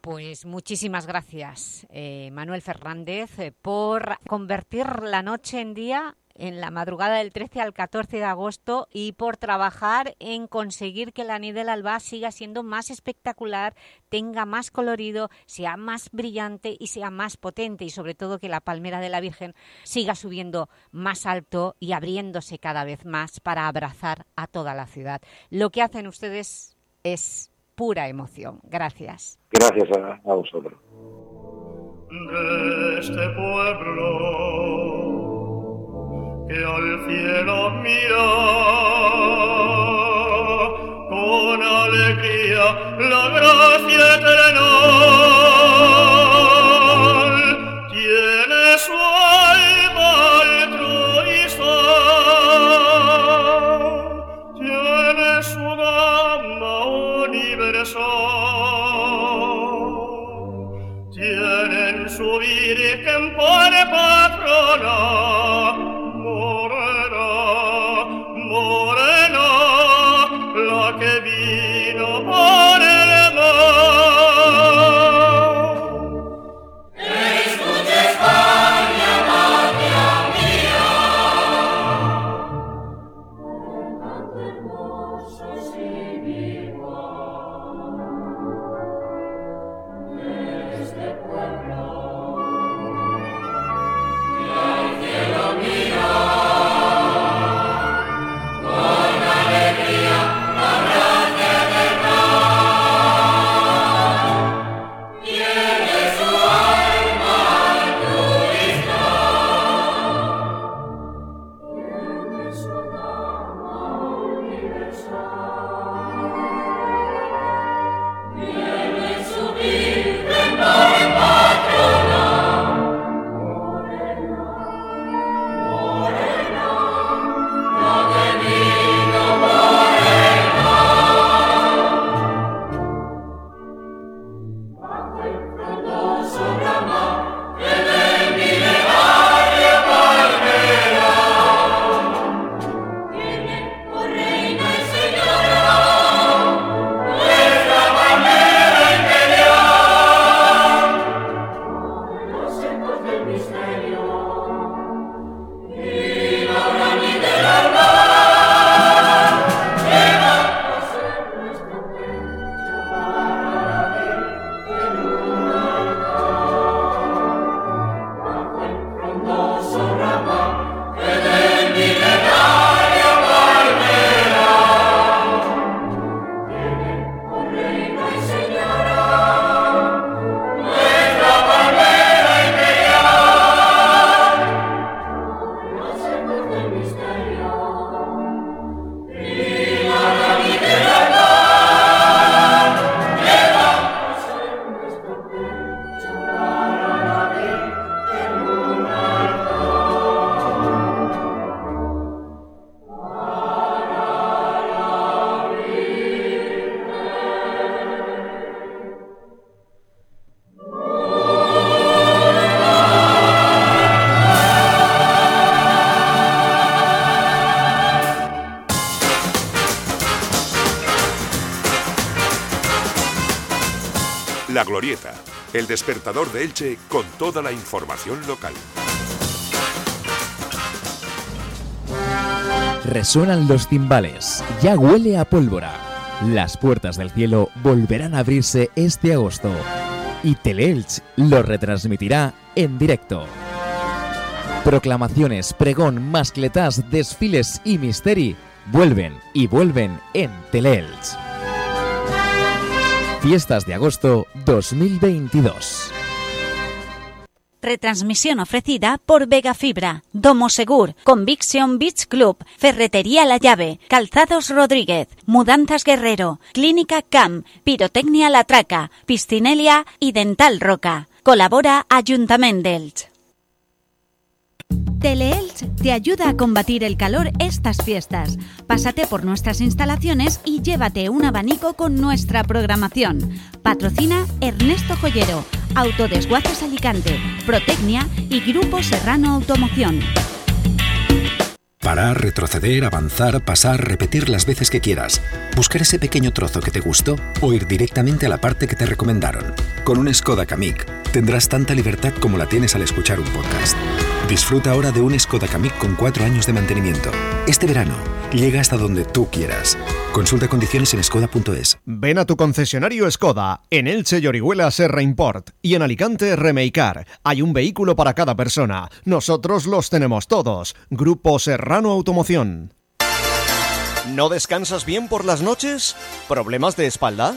Pues muchísimas gracias, eh, Manuel Fernández, eh, por convertir la noche en día en la madrugada del 13 al 14 de agosto y por trabajar en conseguir que la Nid del Alba siga siendo más espectacular, tenga más colorido, sea más brillante y sea más potente y sobre todo que la Palmera de la Virgen siga subiendo más alto y abriéndose cada vez más para abrazar a toda la ciudad. Lo que hacen ustedes es pura emoción. Gracias. Gracias a, a vosotros. de este pueblo al cielo mira con alegría la gracia eternal La Glorieta, el despertador de Elche con toda la información local. Resuenan los timbales, ya huele a pólvora. Las puertas del cielo volverán a abrirse este agosto y Teleelch lo retransmitirá en directo. Proclamaciones, pregón, mascletás, desfiles y misteri vuelven y vuelven en Teleelch. Fiestas de agosto 2022. Retransmisión ofrecida por Vega Fibra, Domo Segur, Conviction Beach Club, Ferretería La Llave, Calzados Rodríguez, Mudanzas Guerrero, Clínica CAM, Pirotecnia La Traca, Piscinelia y Dental Roca. Colabora Ayuntament d'Elx. Teleelch te ayuda a combatir el calor estas fiestas. Pásate por nuestras instalaciones y llévate un abanico con nuestra programación. Patrocina Ernesto Joyero, Autodesguaces Alicante, Protecnia y Grupo Serrano Automoción. Parar, retroceder, avanzar, pasar, repetir las veces que quieras. Buscar ese pequeño trozo que te gustó o ir directamente a la parte que te recomendaron. Con un Skoda Kamiq tendrás tanta libertad como la tienes al escuchar un podcast. Disfruta ahora de un Skoda Kamiq con 4 años de mantenimiento. Este verano, llega hasta donde tú quieras. Consulta condiciones en skoda.es. Ven a tu concesionario Skoda, en Elche y Orihuela Serra Import y en Alicante Remeicar. Hay un vehículo para cada persona. Nosotros los tenemos todos. Grupo Serrano Automoción. ¿No descansas bien por las noches? ¿Problemas de espalda?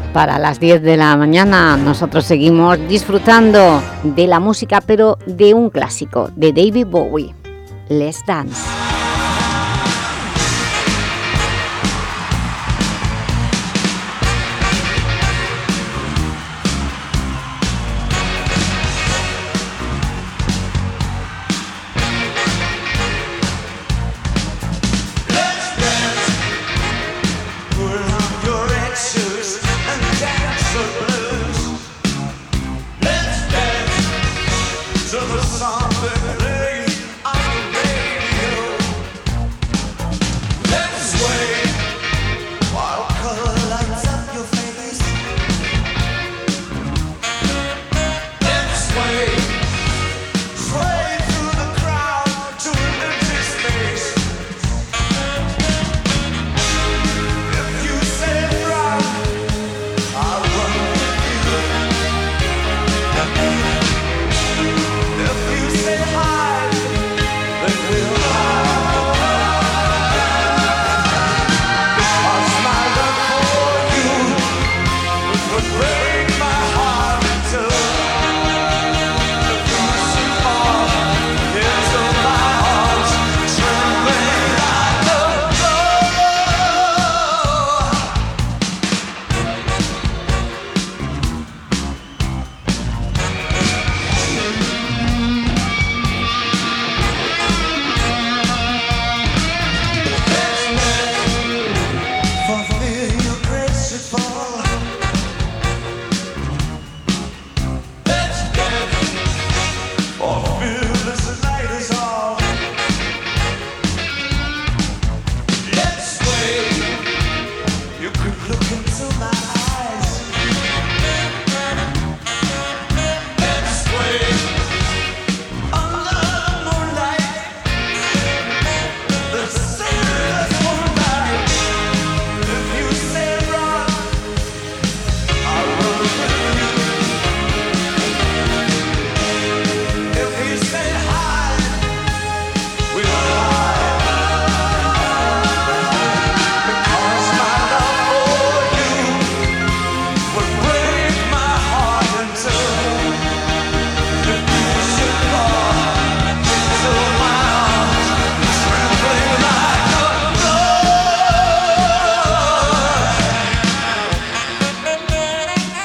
para las 10 de la mañana. Nosotros seguimos disfrutando de la música, pero de un clásico, de David Bowie, Let's Dance.